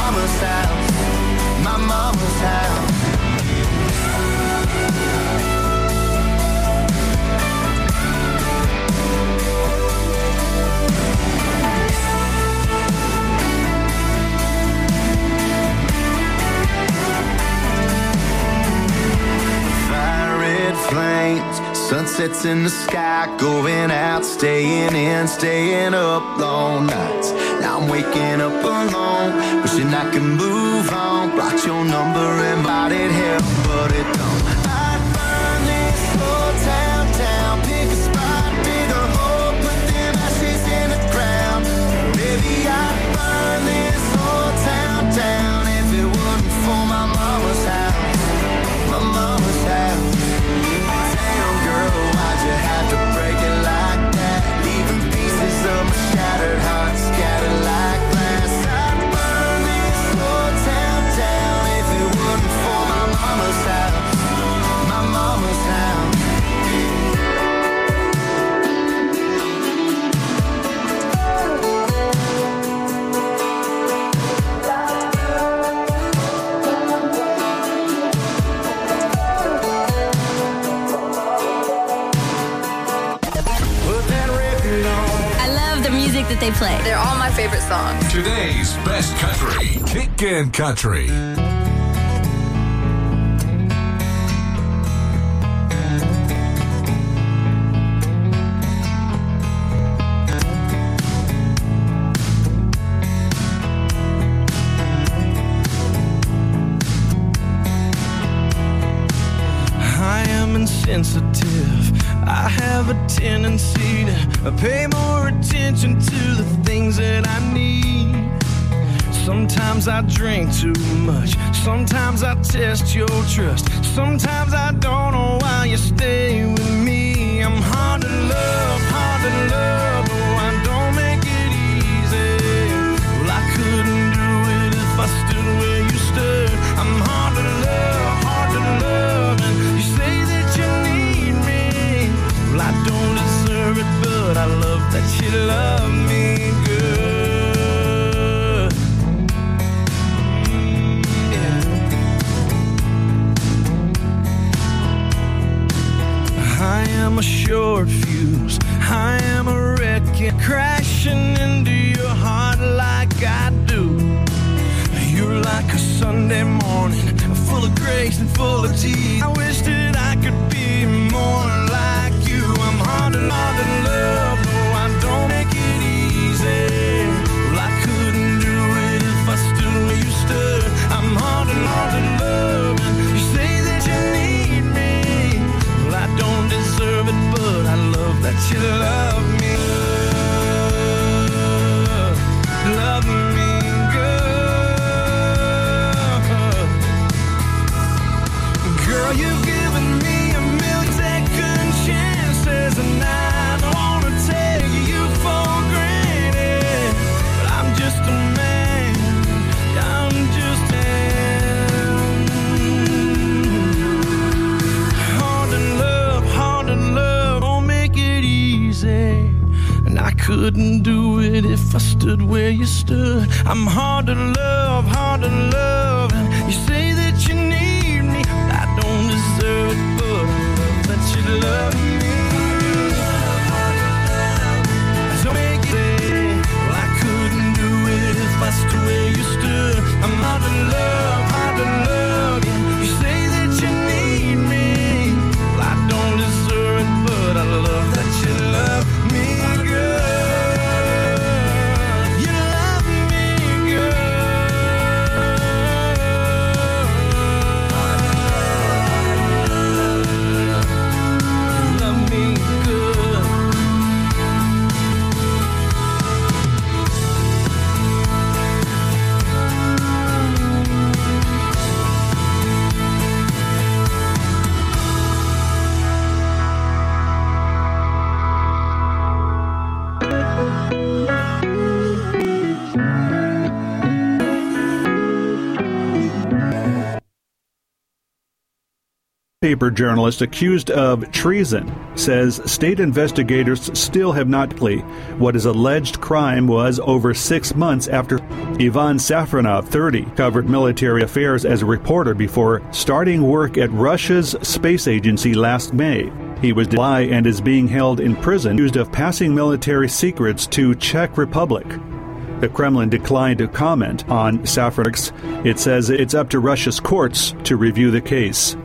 mama's house, my mama's house. Fire red flames Sunsets in the sky, going out, staying in, staying up long nights. Now I'm waking up alone, wishing I could move on. Blocked your number and bought it help, but it don't. play. They're all my favorite songs. Today's best country, kickin' Country. Sometimes Paper journalist accused of treason says state investigators still have not plea what his alleged crime was over six months after Ivan Safronov, 30, covered military affairs as a reporter before starting work at Russia's space agency last May. He was July and is being held in prison accused of passing military secrets to Czech Republic. The Kremlin declined to comment on Safronov's. It says it's up to Russia's courts to review the case.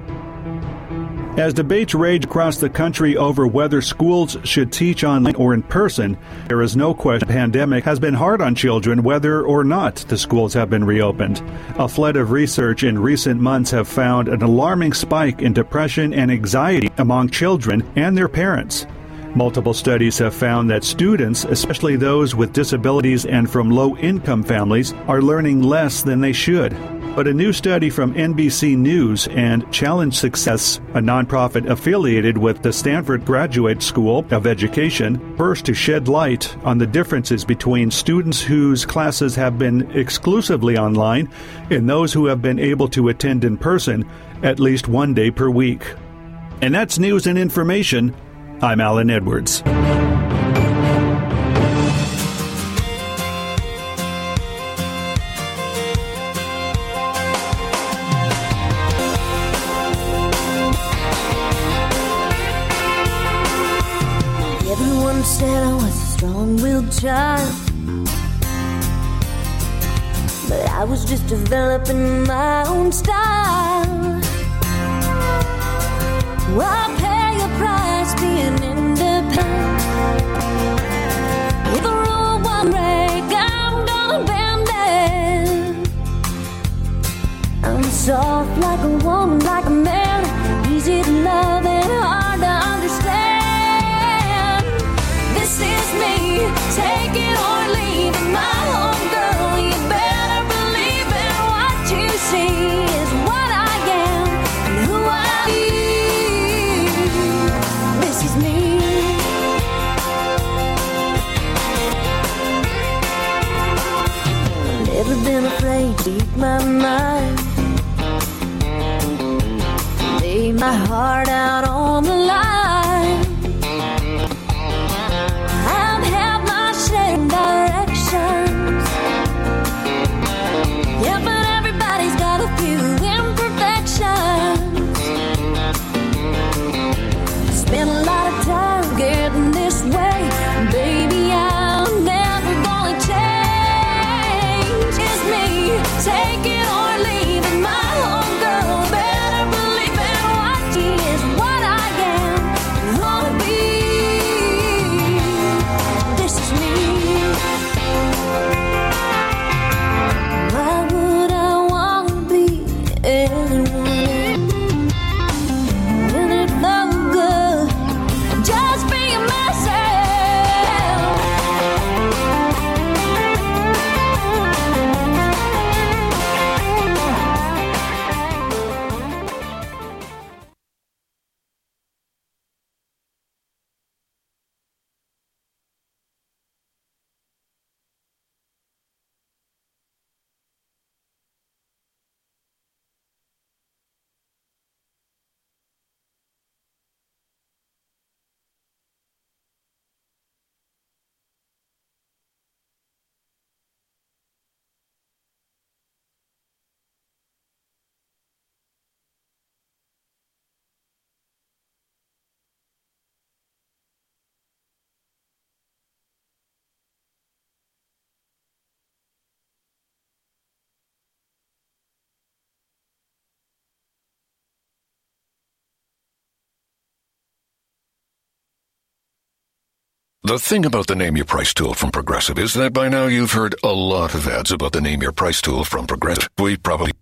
As debates rage across the country over whether schools should teach online or in person, there is no question the pandemic has been hard on children whether or not the schools have been reopened. A flood of research in recent months have found an alarming spike in depression and anxiety among children and their parents. Multiple studies have found that students, especially those with disabilities and from low income families, are learning less than they should. But a new study from NBC News and Challenge Success, a nonprofit affiliated with the Stanford Graduate School of Education, first to shed light on the differences between students whose classes have been exclusively online and those who have been able to attend in person at least one day per week. And that's news and information. I'm Alan Edwards. Child. But I was just developing my own style. I'll pay a price being independent. If a rule won't break, I'm gonna bend it. I'm soft like a woman, like a man, my mind. Lay my heart out The thing about the Name Your Price tool from Progressive is that by now you've heard a lot of ads about the Name Your Price tool from Progressive. We probably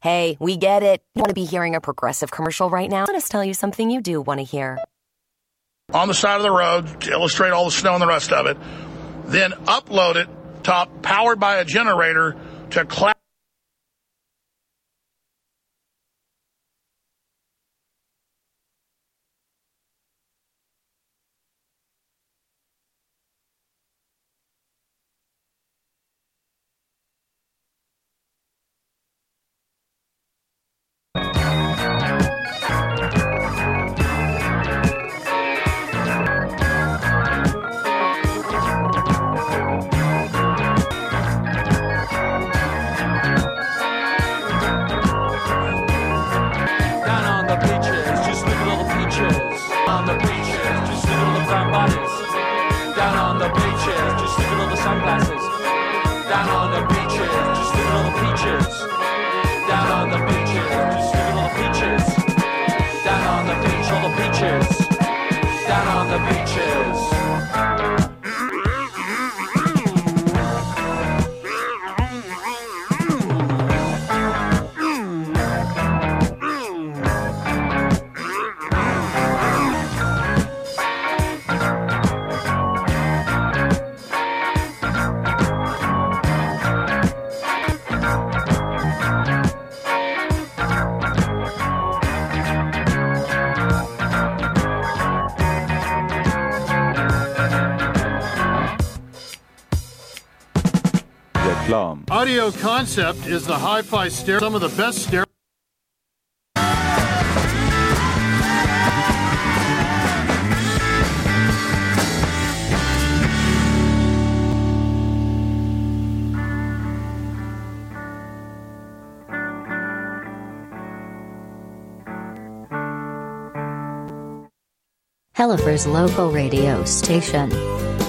Hey, we get it. You want to be hearing a progressive commercial right now? Let us tell you something you do want to hear. on the side of the road to illustrate all the snow and the rest of it. Then upload it top powered by a generator to cloud. Concept is the hi-fi stereo, some of the best stereo. Helifers local radio station.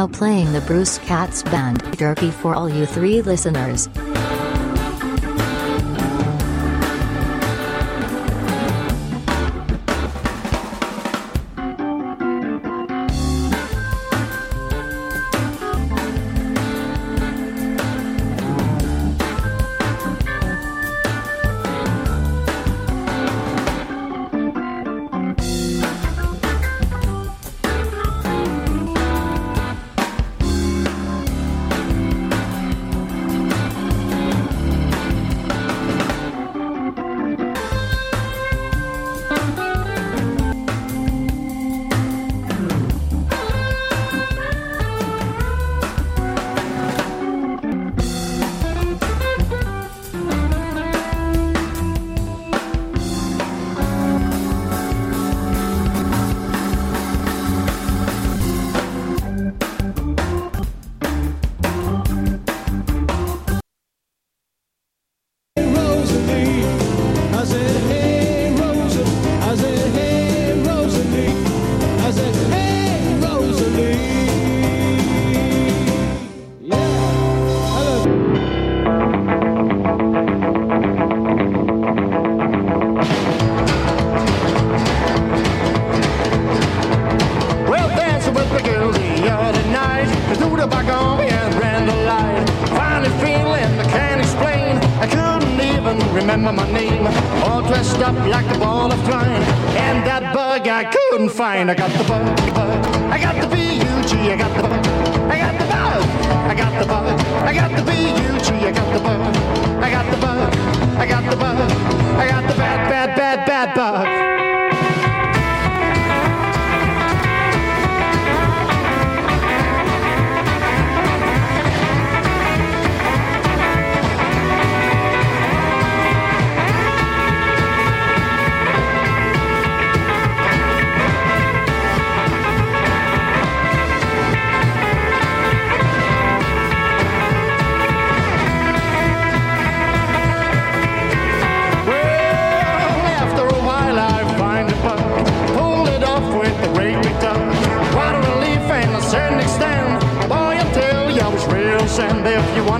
now playing the Bruce Katz Band Turkey for all you three listeners.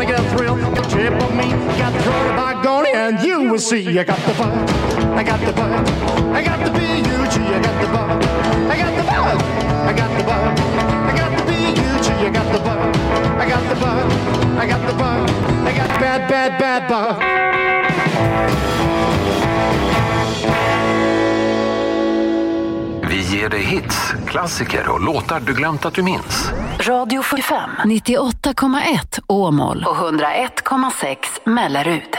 gonna get a thrill. Trip on me, got the thrill by Goni, and you will see. I got the bug, I got the bug, I got the B-U-G, I got the bug, I got the bug, I got the bug, I got the B-U-G, I got the bug, I got the bug, I got the bug, I got bad, bad, bad bug. Vi ger dig hits, klassiker och låtar du glömt att du minns. Radio 45, 98,1. Åmål och 101,6 Mellerud.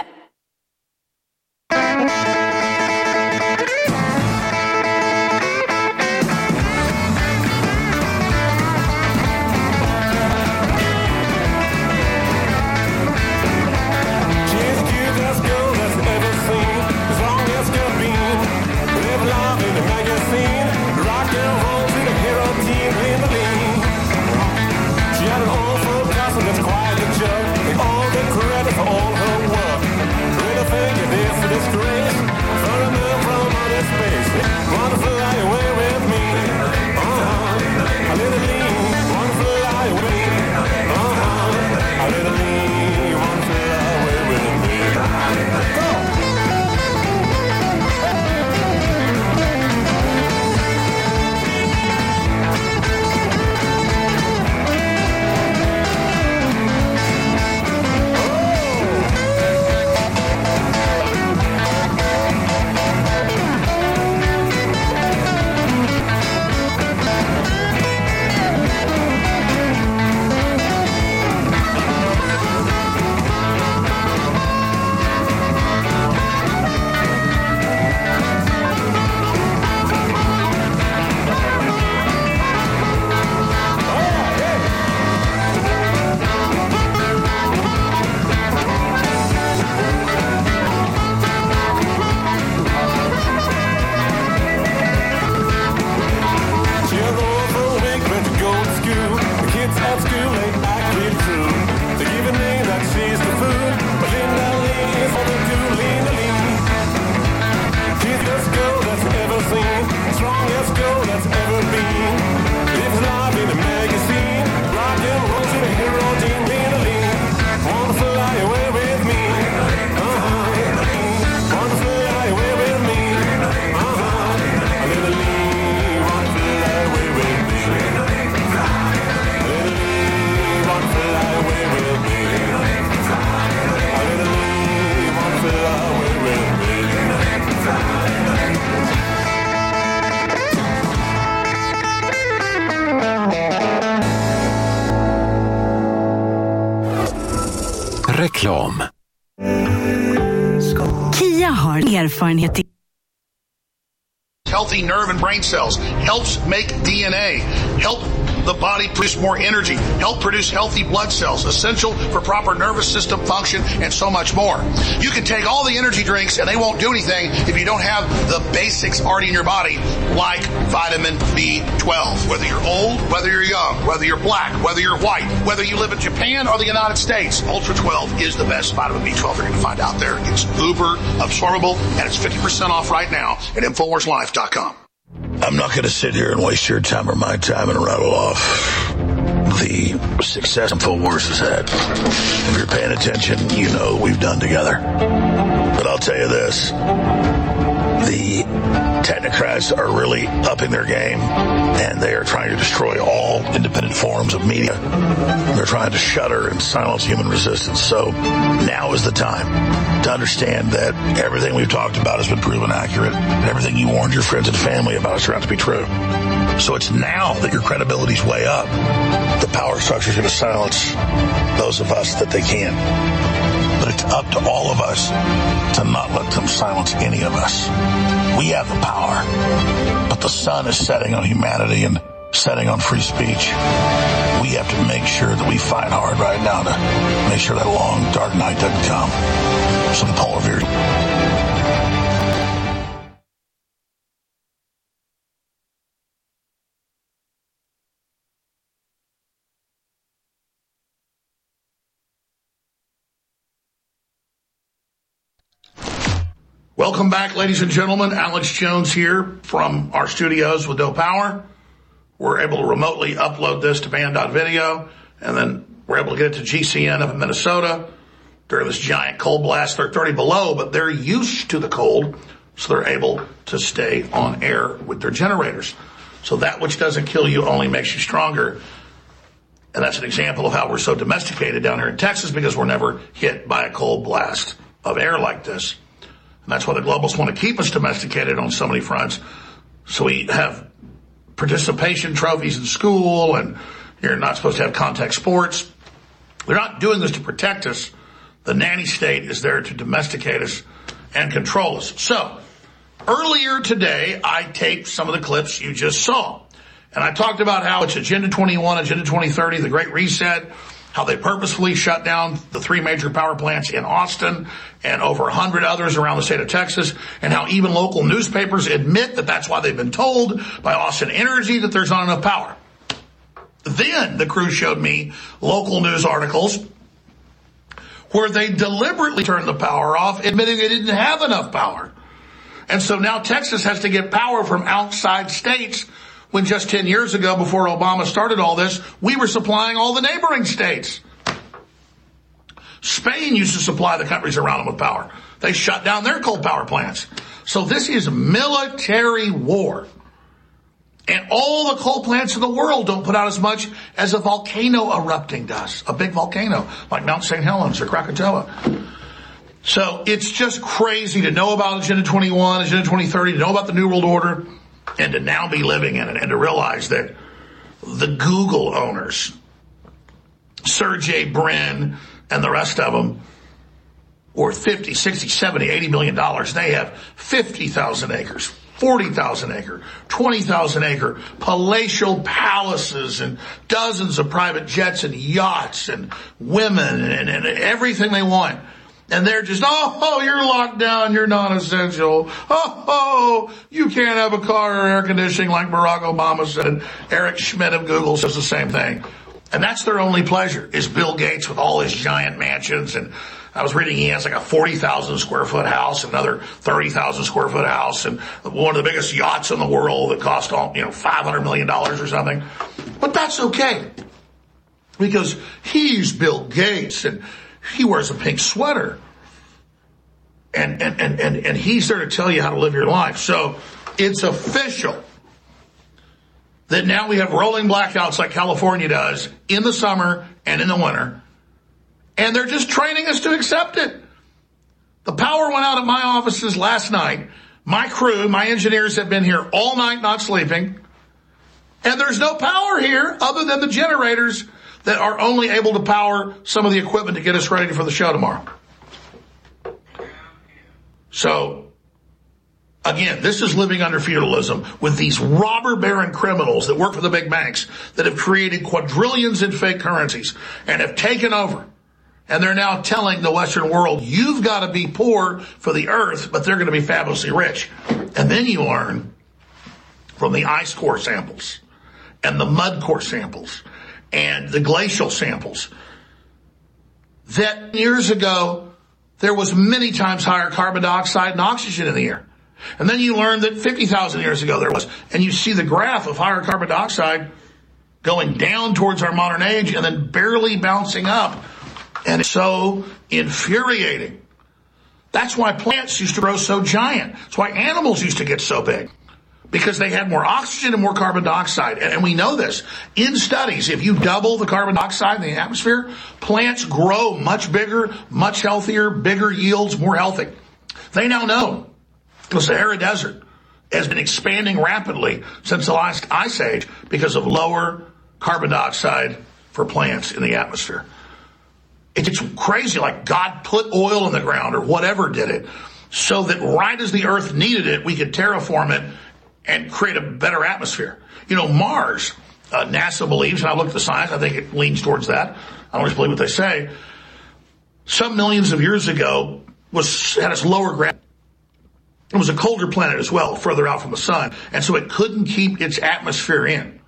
Erfarenhet healthy nerve and brain cells, helps make DNA, help the body produce more energy, help produce healthy blood cells, essential for proper nervous system function, and so much more. You can take all the energy drinks and they won't do anything if you don't have the basics already in your body, like vitamin B12. Whether you're old, whether you're young, whether you're black, whether you're white, whether you live in Japan or the United States, Ultra 12 is the best vitamin B12 you're going to find out there. It's uber absorbable and it's 50% off right now at InfoWarsLife.com. I'm not going to sit here and waste your time or my time and rattle off the success InfoWars has had. If you're paying attention, you know what we've done together. But I'll tell you this. The technocrats are really upping their game and they are trying to destroy all independent forms of media. They're trying to shutter and silence human resistance. So now is the time to understand that everything we've talked about has been proven accurate. Everything you warned your friends and family about has turned out to be true. So it's now that your credibility's way up. The power structure's going to silence those of us that they can. It's up to all of us to not let them silence any of us. We have the power. But the sun is setting on humanity and setting on free speech. We have to make sure that we fight hard right now to make sure that long, dark night doesn't come. So the polar Welcome back, ladies and gentlemen. Alex Jones here from our studios with Doe Power. We're able to remotely upload this to band.video, and then we're able to get it to GCN up in Minnesota during this giant cold blast. They're 30 below, but they're used to the cold, so they're able to stay on air with their generators. So that which doesn't kill you only makes you stronger. And that's an example of how we're so domesticated down here in Texas because we're never hit by a cold blast of air like this. That's why the globalists want to keep us domesticated on so many fronts. So we have participation trophies in school and you're not supposed to have contact sports. They're not doing this to protect us. The nanny state is there to domesticate us and control us. So earlier today, I taped some of the clips you just saw. And I talked about how it's Agenda 21, Agenda 2030, the Great Reset, how they purposefully shut down the three major power plants in Austin and over 100 others around the state of Texas, and how even local newspapers admit that that's why they've been told by Austin Energy that there's not enough power. Then the crew showed me local news articles where they deliberately turned the power off, admitting they didn't have enough power. And so now Texas has to get power from outside states when just 10 years ago, before Obama started all this, we were supplying all the neighboring states. Spain used to supply the countries around them with power. They shut down their coal power plants. So this is military war. And all the coal plants in the world don't put out as much as a volcano erupting does. A big volcano, like Mount St. Helens or Krakatoa. So it's just crazy to know about Agenda 21, Agenda 2030, to know about the New World Order, and to now be living in it and to realize that the Google owners, Sergey Brin and the rest of them, worth 50, 60, 70, 80 million dollars. They have 50,000 acres, 40,000 acre, 20,000 acre palatial palaces and dozens of private jets and yachts and women and, and everything they want. And they're just, oh, you're locked down, you're non-essential. Oh, oh, you can't have a car or air conditioning like Barack Obama said. Eric Schmidt of Google says the same thing. And that's their only pleasure is Bill Gates with all his giant mansions. And I was reading he has like a 40,000 square foot house, another 30,000 square foot house, and one of the biggest yachts in the world that cost, all, you know, $500 million or something. But that's okay. Because he's Bill Gates and he wears a pink sweater. And, and, and, and, and he's there to tell you how to live your life. So it's official that now we have rolling blackouts like California does in the summer and in the winter. And they're just training us to accept it. The power went out at my offices last night. My crew, my engineers have been here all night not sleeping. And there's no power here other than the generators that are only able to power some of the equipment to get us ready for the show tomorrow. So, again, this is living under feudalism with these robber baron criminals that work for the big banks that have created quadrillions in fake currencies and have taken over. And they're now telling the Western world, you've got to be poor for the earth, but they're going to be fabulously rich. And then you learn from the ice core samples and the mud core samples and the glacial samples that years ago there was many times higher carbon dioxide and oxygen in the air. And then you learn that 50,000 years ago there was. And you see the graph of higher carbon dioxide going down towards our modern age and then barely bouncing up. And it's so infuriating. That's why plants used to grow so giant. That's why animals used to get so big because they had more oxygen and more carbon dioxide. And we know this. In studies, if you double the carbon dioxide in the atmosphere, plants grow much bigger, much healthier, bigger yields, more healthy. They now know the Sahara Desert has been expanding rapidly since the last ice age because of lower carbon dioxide for plants in the atmosphere. It's crazy, like God put oil in the ground or whatever did it so that right as the earth needed it, we could terraform it and create a better atmosphere. You know, Mars, uh, NASA believes, and I look at the science, I think it leans towards that. I don't just believe what they say. Some millions of years ago was had its lower gravity. It was a colder planet as well, further out from the sun, and so it couldn't keep its atmosphere in.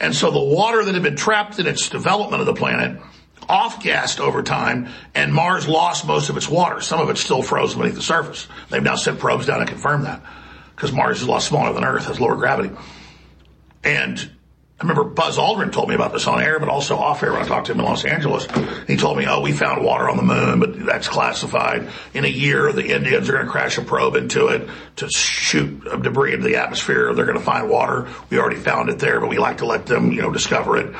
And so the water that had been trapped in its development of the planet off-gassed over time, and Mars lost most of its water. Some of it still frozen beneath the surface. They've now sent probes down to confirm that because Mars is a lot smaller than Earth, has lower gravity. And I remember Buzz Aldrin told me about this on air, but also off air when I talked to him in Los Angeles. He told me, oh, we found water on the moon, but that's classified. In a year, the Indians are going to crash a probe into it to shoot debris into the atmosphere. They're going to find water. We already found it there, but we like to let them, you know, discover it.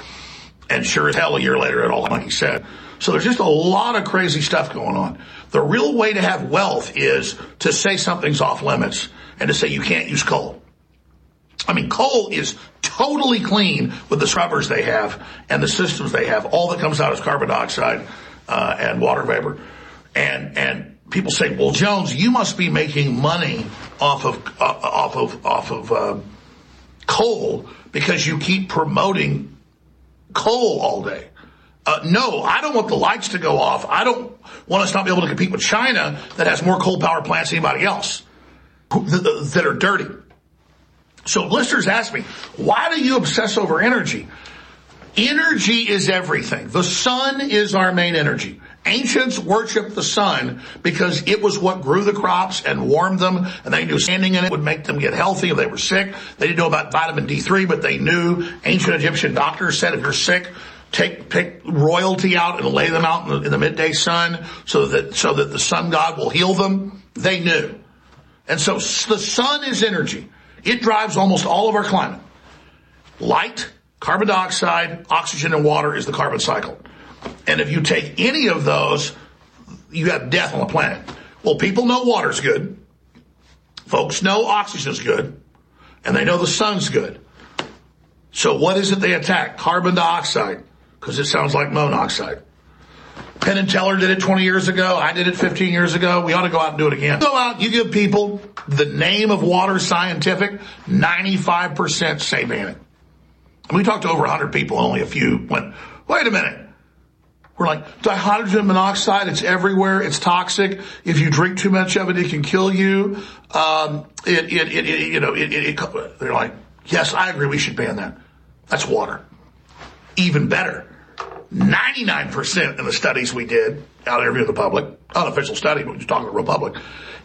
And sure as hell, a year later, it all, like he said. So there's just a lot of crazy stuff going on. The real way to have wealth is to say something's off limits and to say you can't use coal. I mean, coal is totally clean with the scrubbers they have and the systems they have. All that comes out is carbon dioxide uh, and water vapor. And and people say, "Well, Jones, you must be making money off of uh, off of off of uh, coal because you keep promoting coal all day." Uh, no, I don't want the lights to go off. I don't want us not be able to compete with China that has more coal power plants than anybody else that are dirty. So listeners ask me, why do you obsess over energy? Energy is everything. The sun is our main energy. Ancients worshiped the sun because it was what grew the crops and warmed them, and they knew standing in it would make them get healthy if they were sick. They didn't know about vitamin D3, but they knew ancient Egyptian doctors said if you're sick, take pick royalty out and lay them out in the, in the midday sun so that so that the sun god will heal them. They knew, and so the sun is energy. It drives almost all of our climate. Light, carbon dioxide, oxygen, and water is the carbon cycle. And if you take any of those, you have death on the planet. Well, people know water's good. Folks know oxygen's good. And they know the sun's good. So what is it they attack? Carbon dioxide. Because it sounds like monoxide. Penn and Teller did it 20 years ago. I did it 15 years ago. We ought to go out and do it again. Go out, you give people the name of water scientific, 95% say ban it. We talked to over 100 people, only a few went, wait a minute. We're like, dihydrogen monoxide, it's everywhere, it's toxic. If you drink too much of it, it can kill you. Um, it, it, it, it you know, it, it, it, they're like, yes, I agree, we should ban that. That's water. Even better. 99% of the studies we did out interviewing the public, unofficial study, but we're just talking to the real public.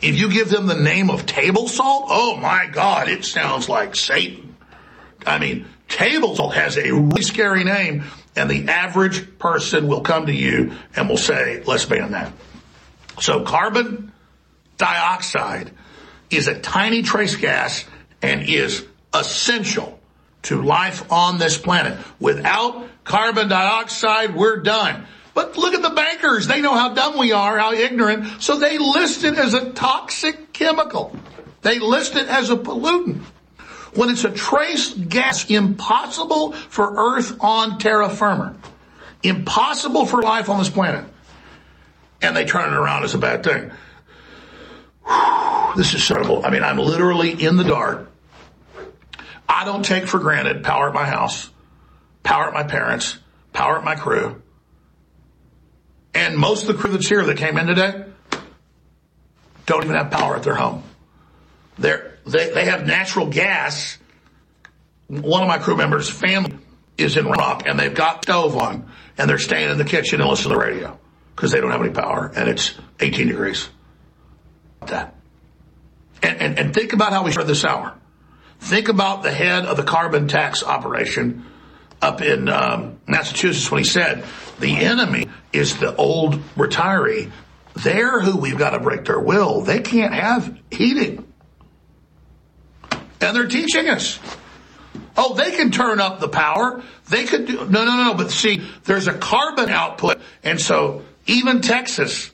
If you give them the name of table salt, oh my God, it sounds like Satan. I mean, table salt has a really scary name, and the average person will come to you and will say, let's ban that. So carbon dioxide is a tiny trace gas and is essential to life on this planet. Without carbon dioxide, we're done. But look at the bankers. They know how dumb we are, how ignorant. So they list it as a toxic chemical. They list it as a pollutant. When it's a trace gas, impossible for Earth on terra firma. Impossible for life on this planet. And they turn it around as a bad thing. This is terrible. I mean, I'm literally in the dark. I don't take for granted power at my house, power at my parents, power at my crew. And most of the crew that's here that came in today don't even have power at their home. They're, they, they have natural gas. One of my crew members' family is in Rock and they've got stove on and they're staying in the kitchen and listening to the radio because they don't have any power and it's 18 degrees. That. And, and, and think about how we started this hour. Think about the head of the carbon tax operation up in um, Massachusetts when he said the enemy is the old retiree. They're who we've got to break their will. They can't have heating. And they're teaching us. Oh, they can turn up the power. They could do, no, no, no. But see, there's a carbon output. And so even Texas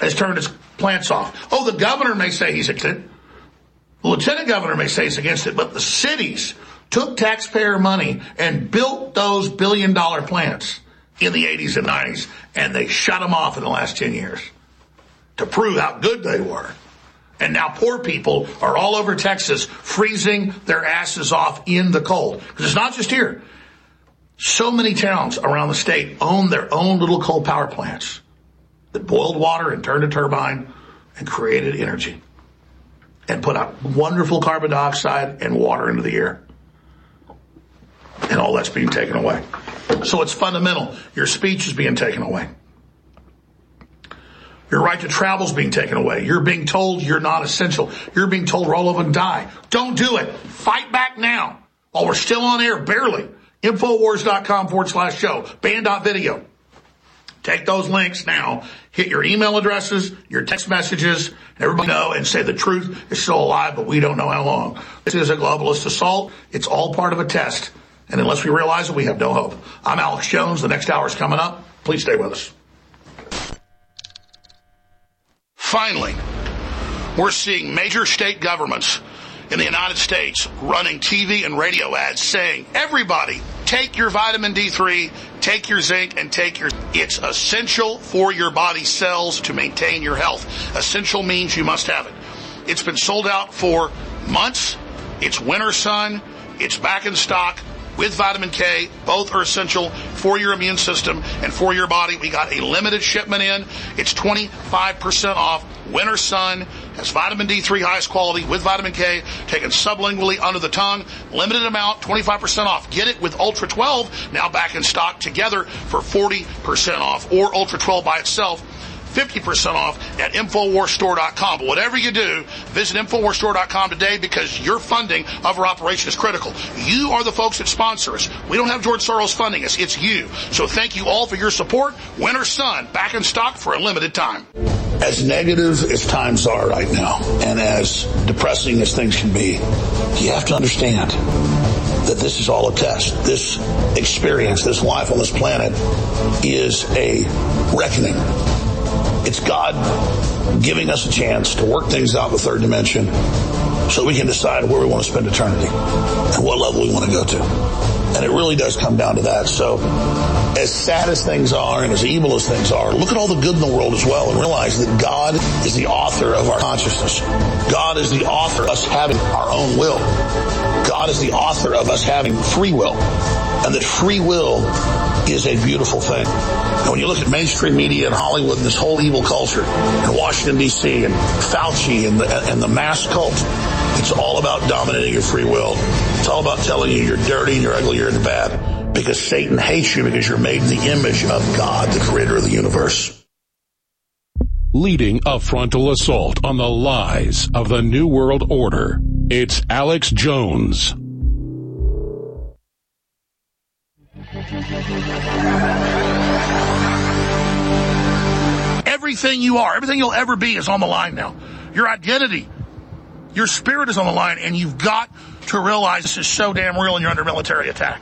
has turned its plants off. Oh, the governor may say he's it. The lieutenant governor may say he's against it, but the cities took taxpayer money and built those billion dollar plants in the 80s and 90s, and they shut them off in the last 10 years to prove how good they were. And now poor people are all over Texas freezing their asses off in the cold. Because it's not just here. So many towns around the state own their own little coal power plants that boiled water and turned a turbine and created energy and put out wonderful carbon dioxide and water into the air. And all that's being taken away. So it's fundamental. Your speech is being taken away. Your right to travel is being taken away. You're being told you're not essential. You're being told roll over and die. Don't do it. Fight back now while we're still on air, barely. Infowars.com forward slash show. Band.video. Take those links now. Hit your email addresses, your text messages, everybody know and say the truth is still alive, but we don't know how long. This is a globalist assault. It's all part of a test. And unless we realize it, we have no hope. I'm Alex Jones. The next hour is coming up. Please stay with us. Finally, we're seeing major state governments in the United States running TV and radio ads saying, everybody, take your vitamin D3, take your zinc, and take your. It's essential for your body cells to maintain your health. Essential means you must have it. It's been sold out for months. It's winter sun. It's back in stock with vitamin K. Both are essential for your immune system and for your body. We got a limited shipment in. It's 25% off. Winter Sun has vitamin D3 highest quality with vitamin K taken sublingually under the tongue. Limited amount, 25% off. Get it with Ultra 12 now back in stock together for 40% off or Ultra 12 by itself 50% off at InfoWarsStore.com. But whatever you do, visit InfoWarsStore.com today because your funding of our operation is critical. You are the folks that sponsor us. We don't have George Soros funding us. It's you. So thank you all for your support. Winter Sun, back in stock for a limited time. As negative as times are right now, and as depressing as things can be, you have to understand that this is all a test. This experience, this life on this planet is a reckoning. It's God giving us a chance to work things out in the third dimension so we can decide where we want to spend eternity and what level we want to go to. And it really does come down to that. So as sad as things are and as evil as things are, look at all the good in the world as well and realize that God is the author of our consciousness. God is the author of us having our own will. God is the author of us having free will. And that free will is a beautiful thing. And when you look at mainstream media and Hollywood and this whole evil culture and Washington D.C. and Fauci and the, and the mass cult, it's all about dominating your free will. It's all about telling you you're dirty you're ugly, you're bad. Because Satan hates you because you're made in the image of God, the creator of the universe. Leading a frontal assault on the lies of the New World Order. It's Alex Jones. Everything you are, everything you'll ever be is on the line now. Your identity, your spirit is on the line, and you've got to realize this is so damn real and you're under military attack.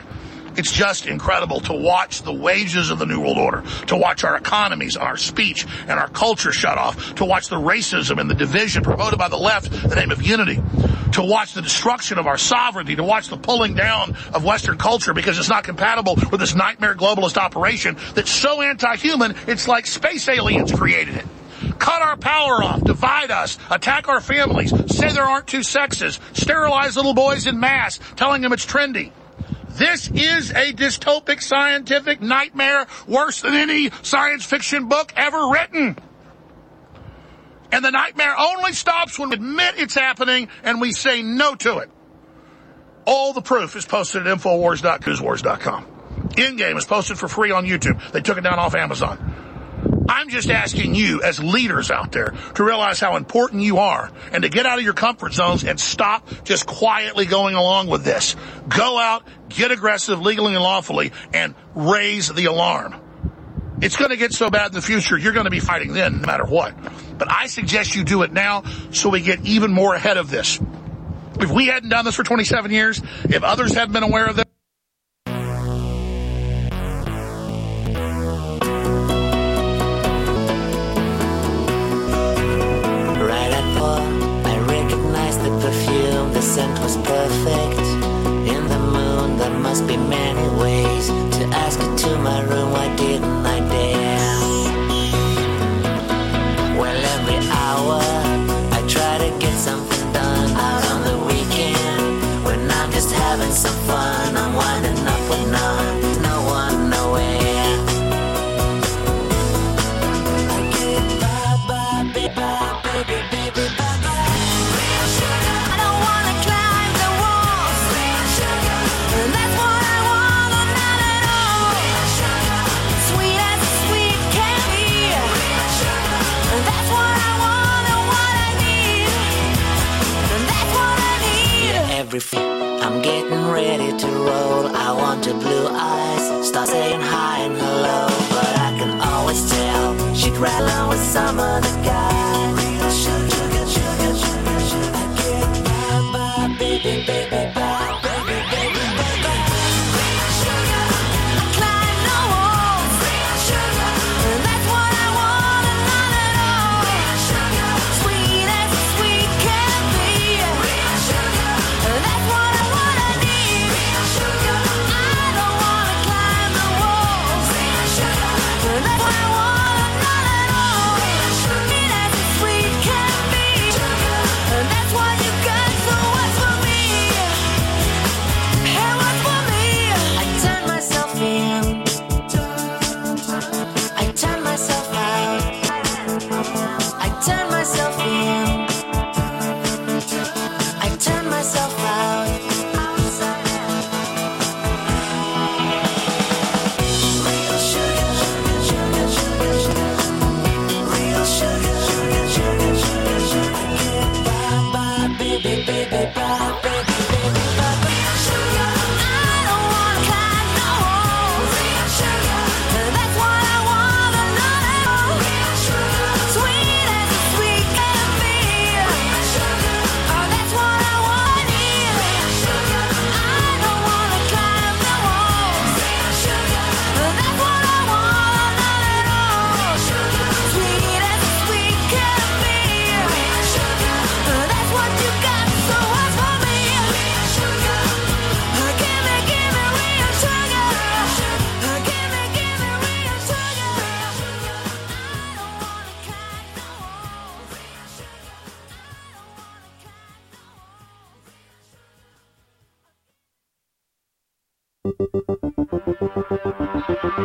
It's just incredible to watch the wages of the New World Order, to watch our economies and our speech and our culture shut off, to watch the racism and the division promoted by the left in the name of unity, to watch the destruction of our sovereignty, to watch the pulling down of Western culture because it's not compatible with this nightmare globalist operation that's so anti-human, it's like space aliens created it cut our power off, divide us, attack our families, say there aren't two sexes, sterilize little boys in mass, telling them it's trendy. This is a dystopic scientific nightmare worse than any science fiction book ever written. And the nightmare only stops when we admit it's happening and we say no to it. All the proof is posted at Infowars.newswars.com. In-game is posted for free on YouTube. They took it down off Amazon. I'm just asking you as leaders out there to realize how important you are and to get out of your comfort zones and stop just quietly going along with this. Go out, get aggressive legally and lawfully and raise the alarm. It's going to get so bad in the future, you're going to be fighting then no matter what. But I suggest you do it now so we get even more ahead of this. If we hadn't done this for 27 years, if others hadn't been aware of this, The scent was perfect. In the moon, there must be many ways to ask her to my room. Why didn't I dare? Well, every hour I try to get something done. Out on the weekend, when I'm just having some fun, summer.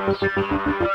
Gracias.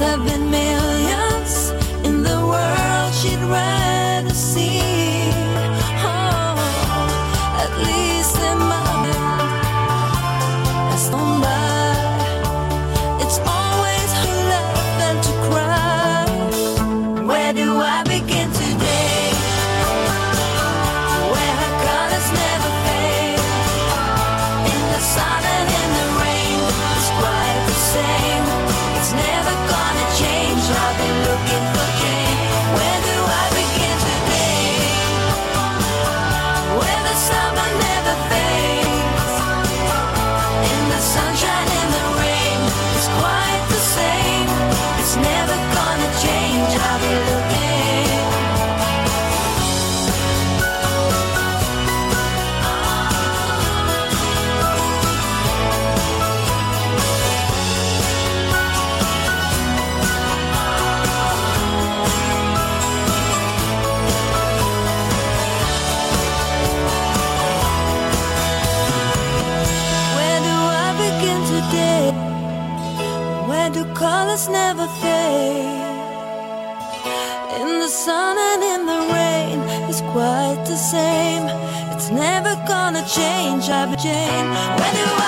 have been promise never fade. In the sun and in the rain, it's quite the same. It's never gonna change. I've changed. Do I?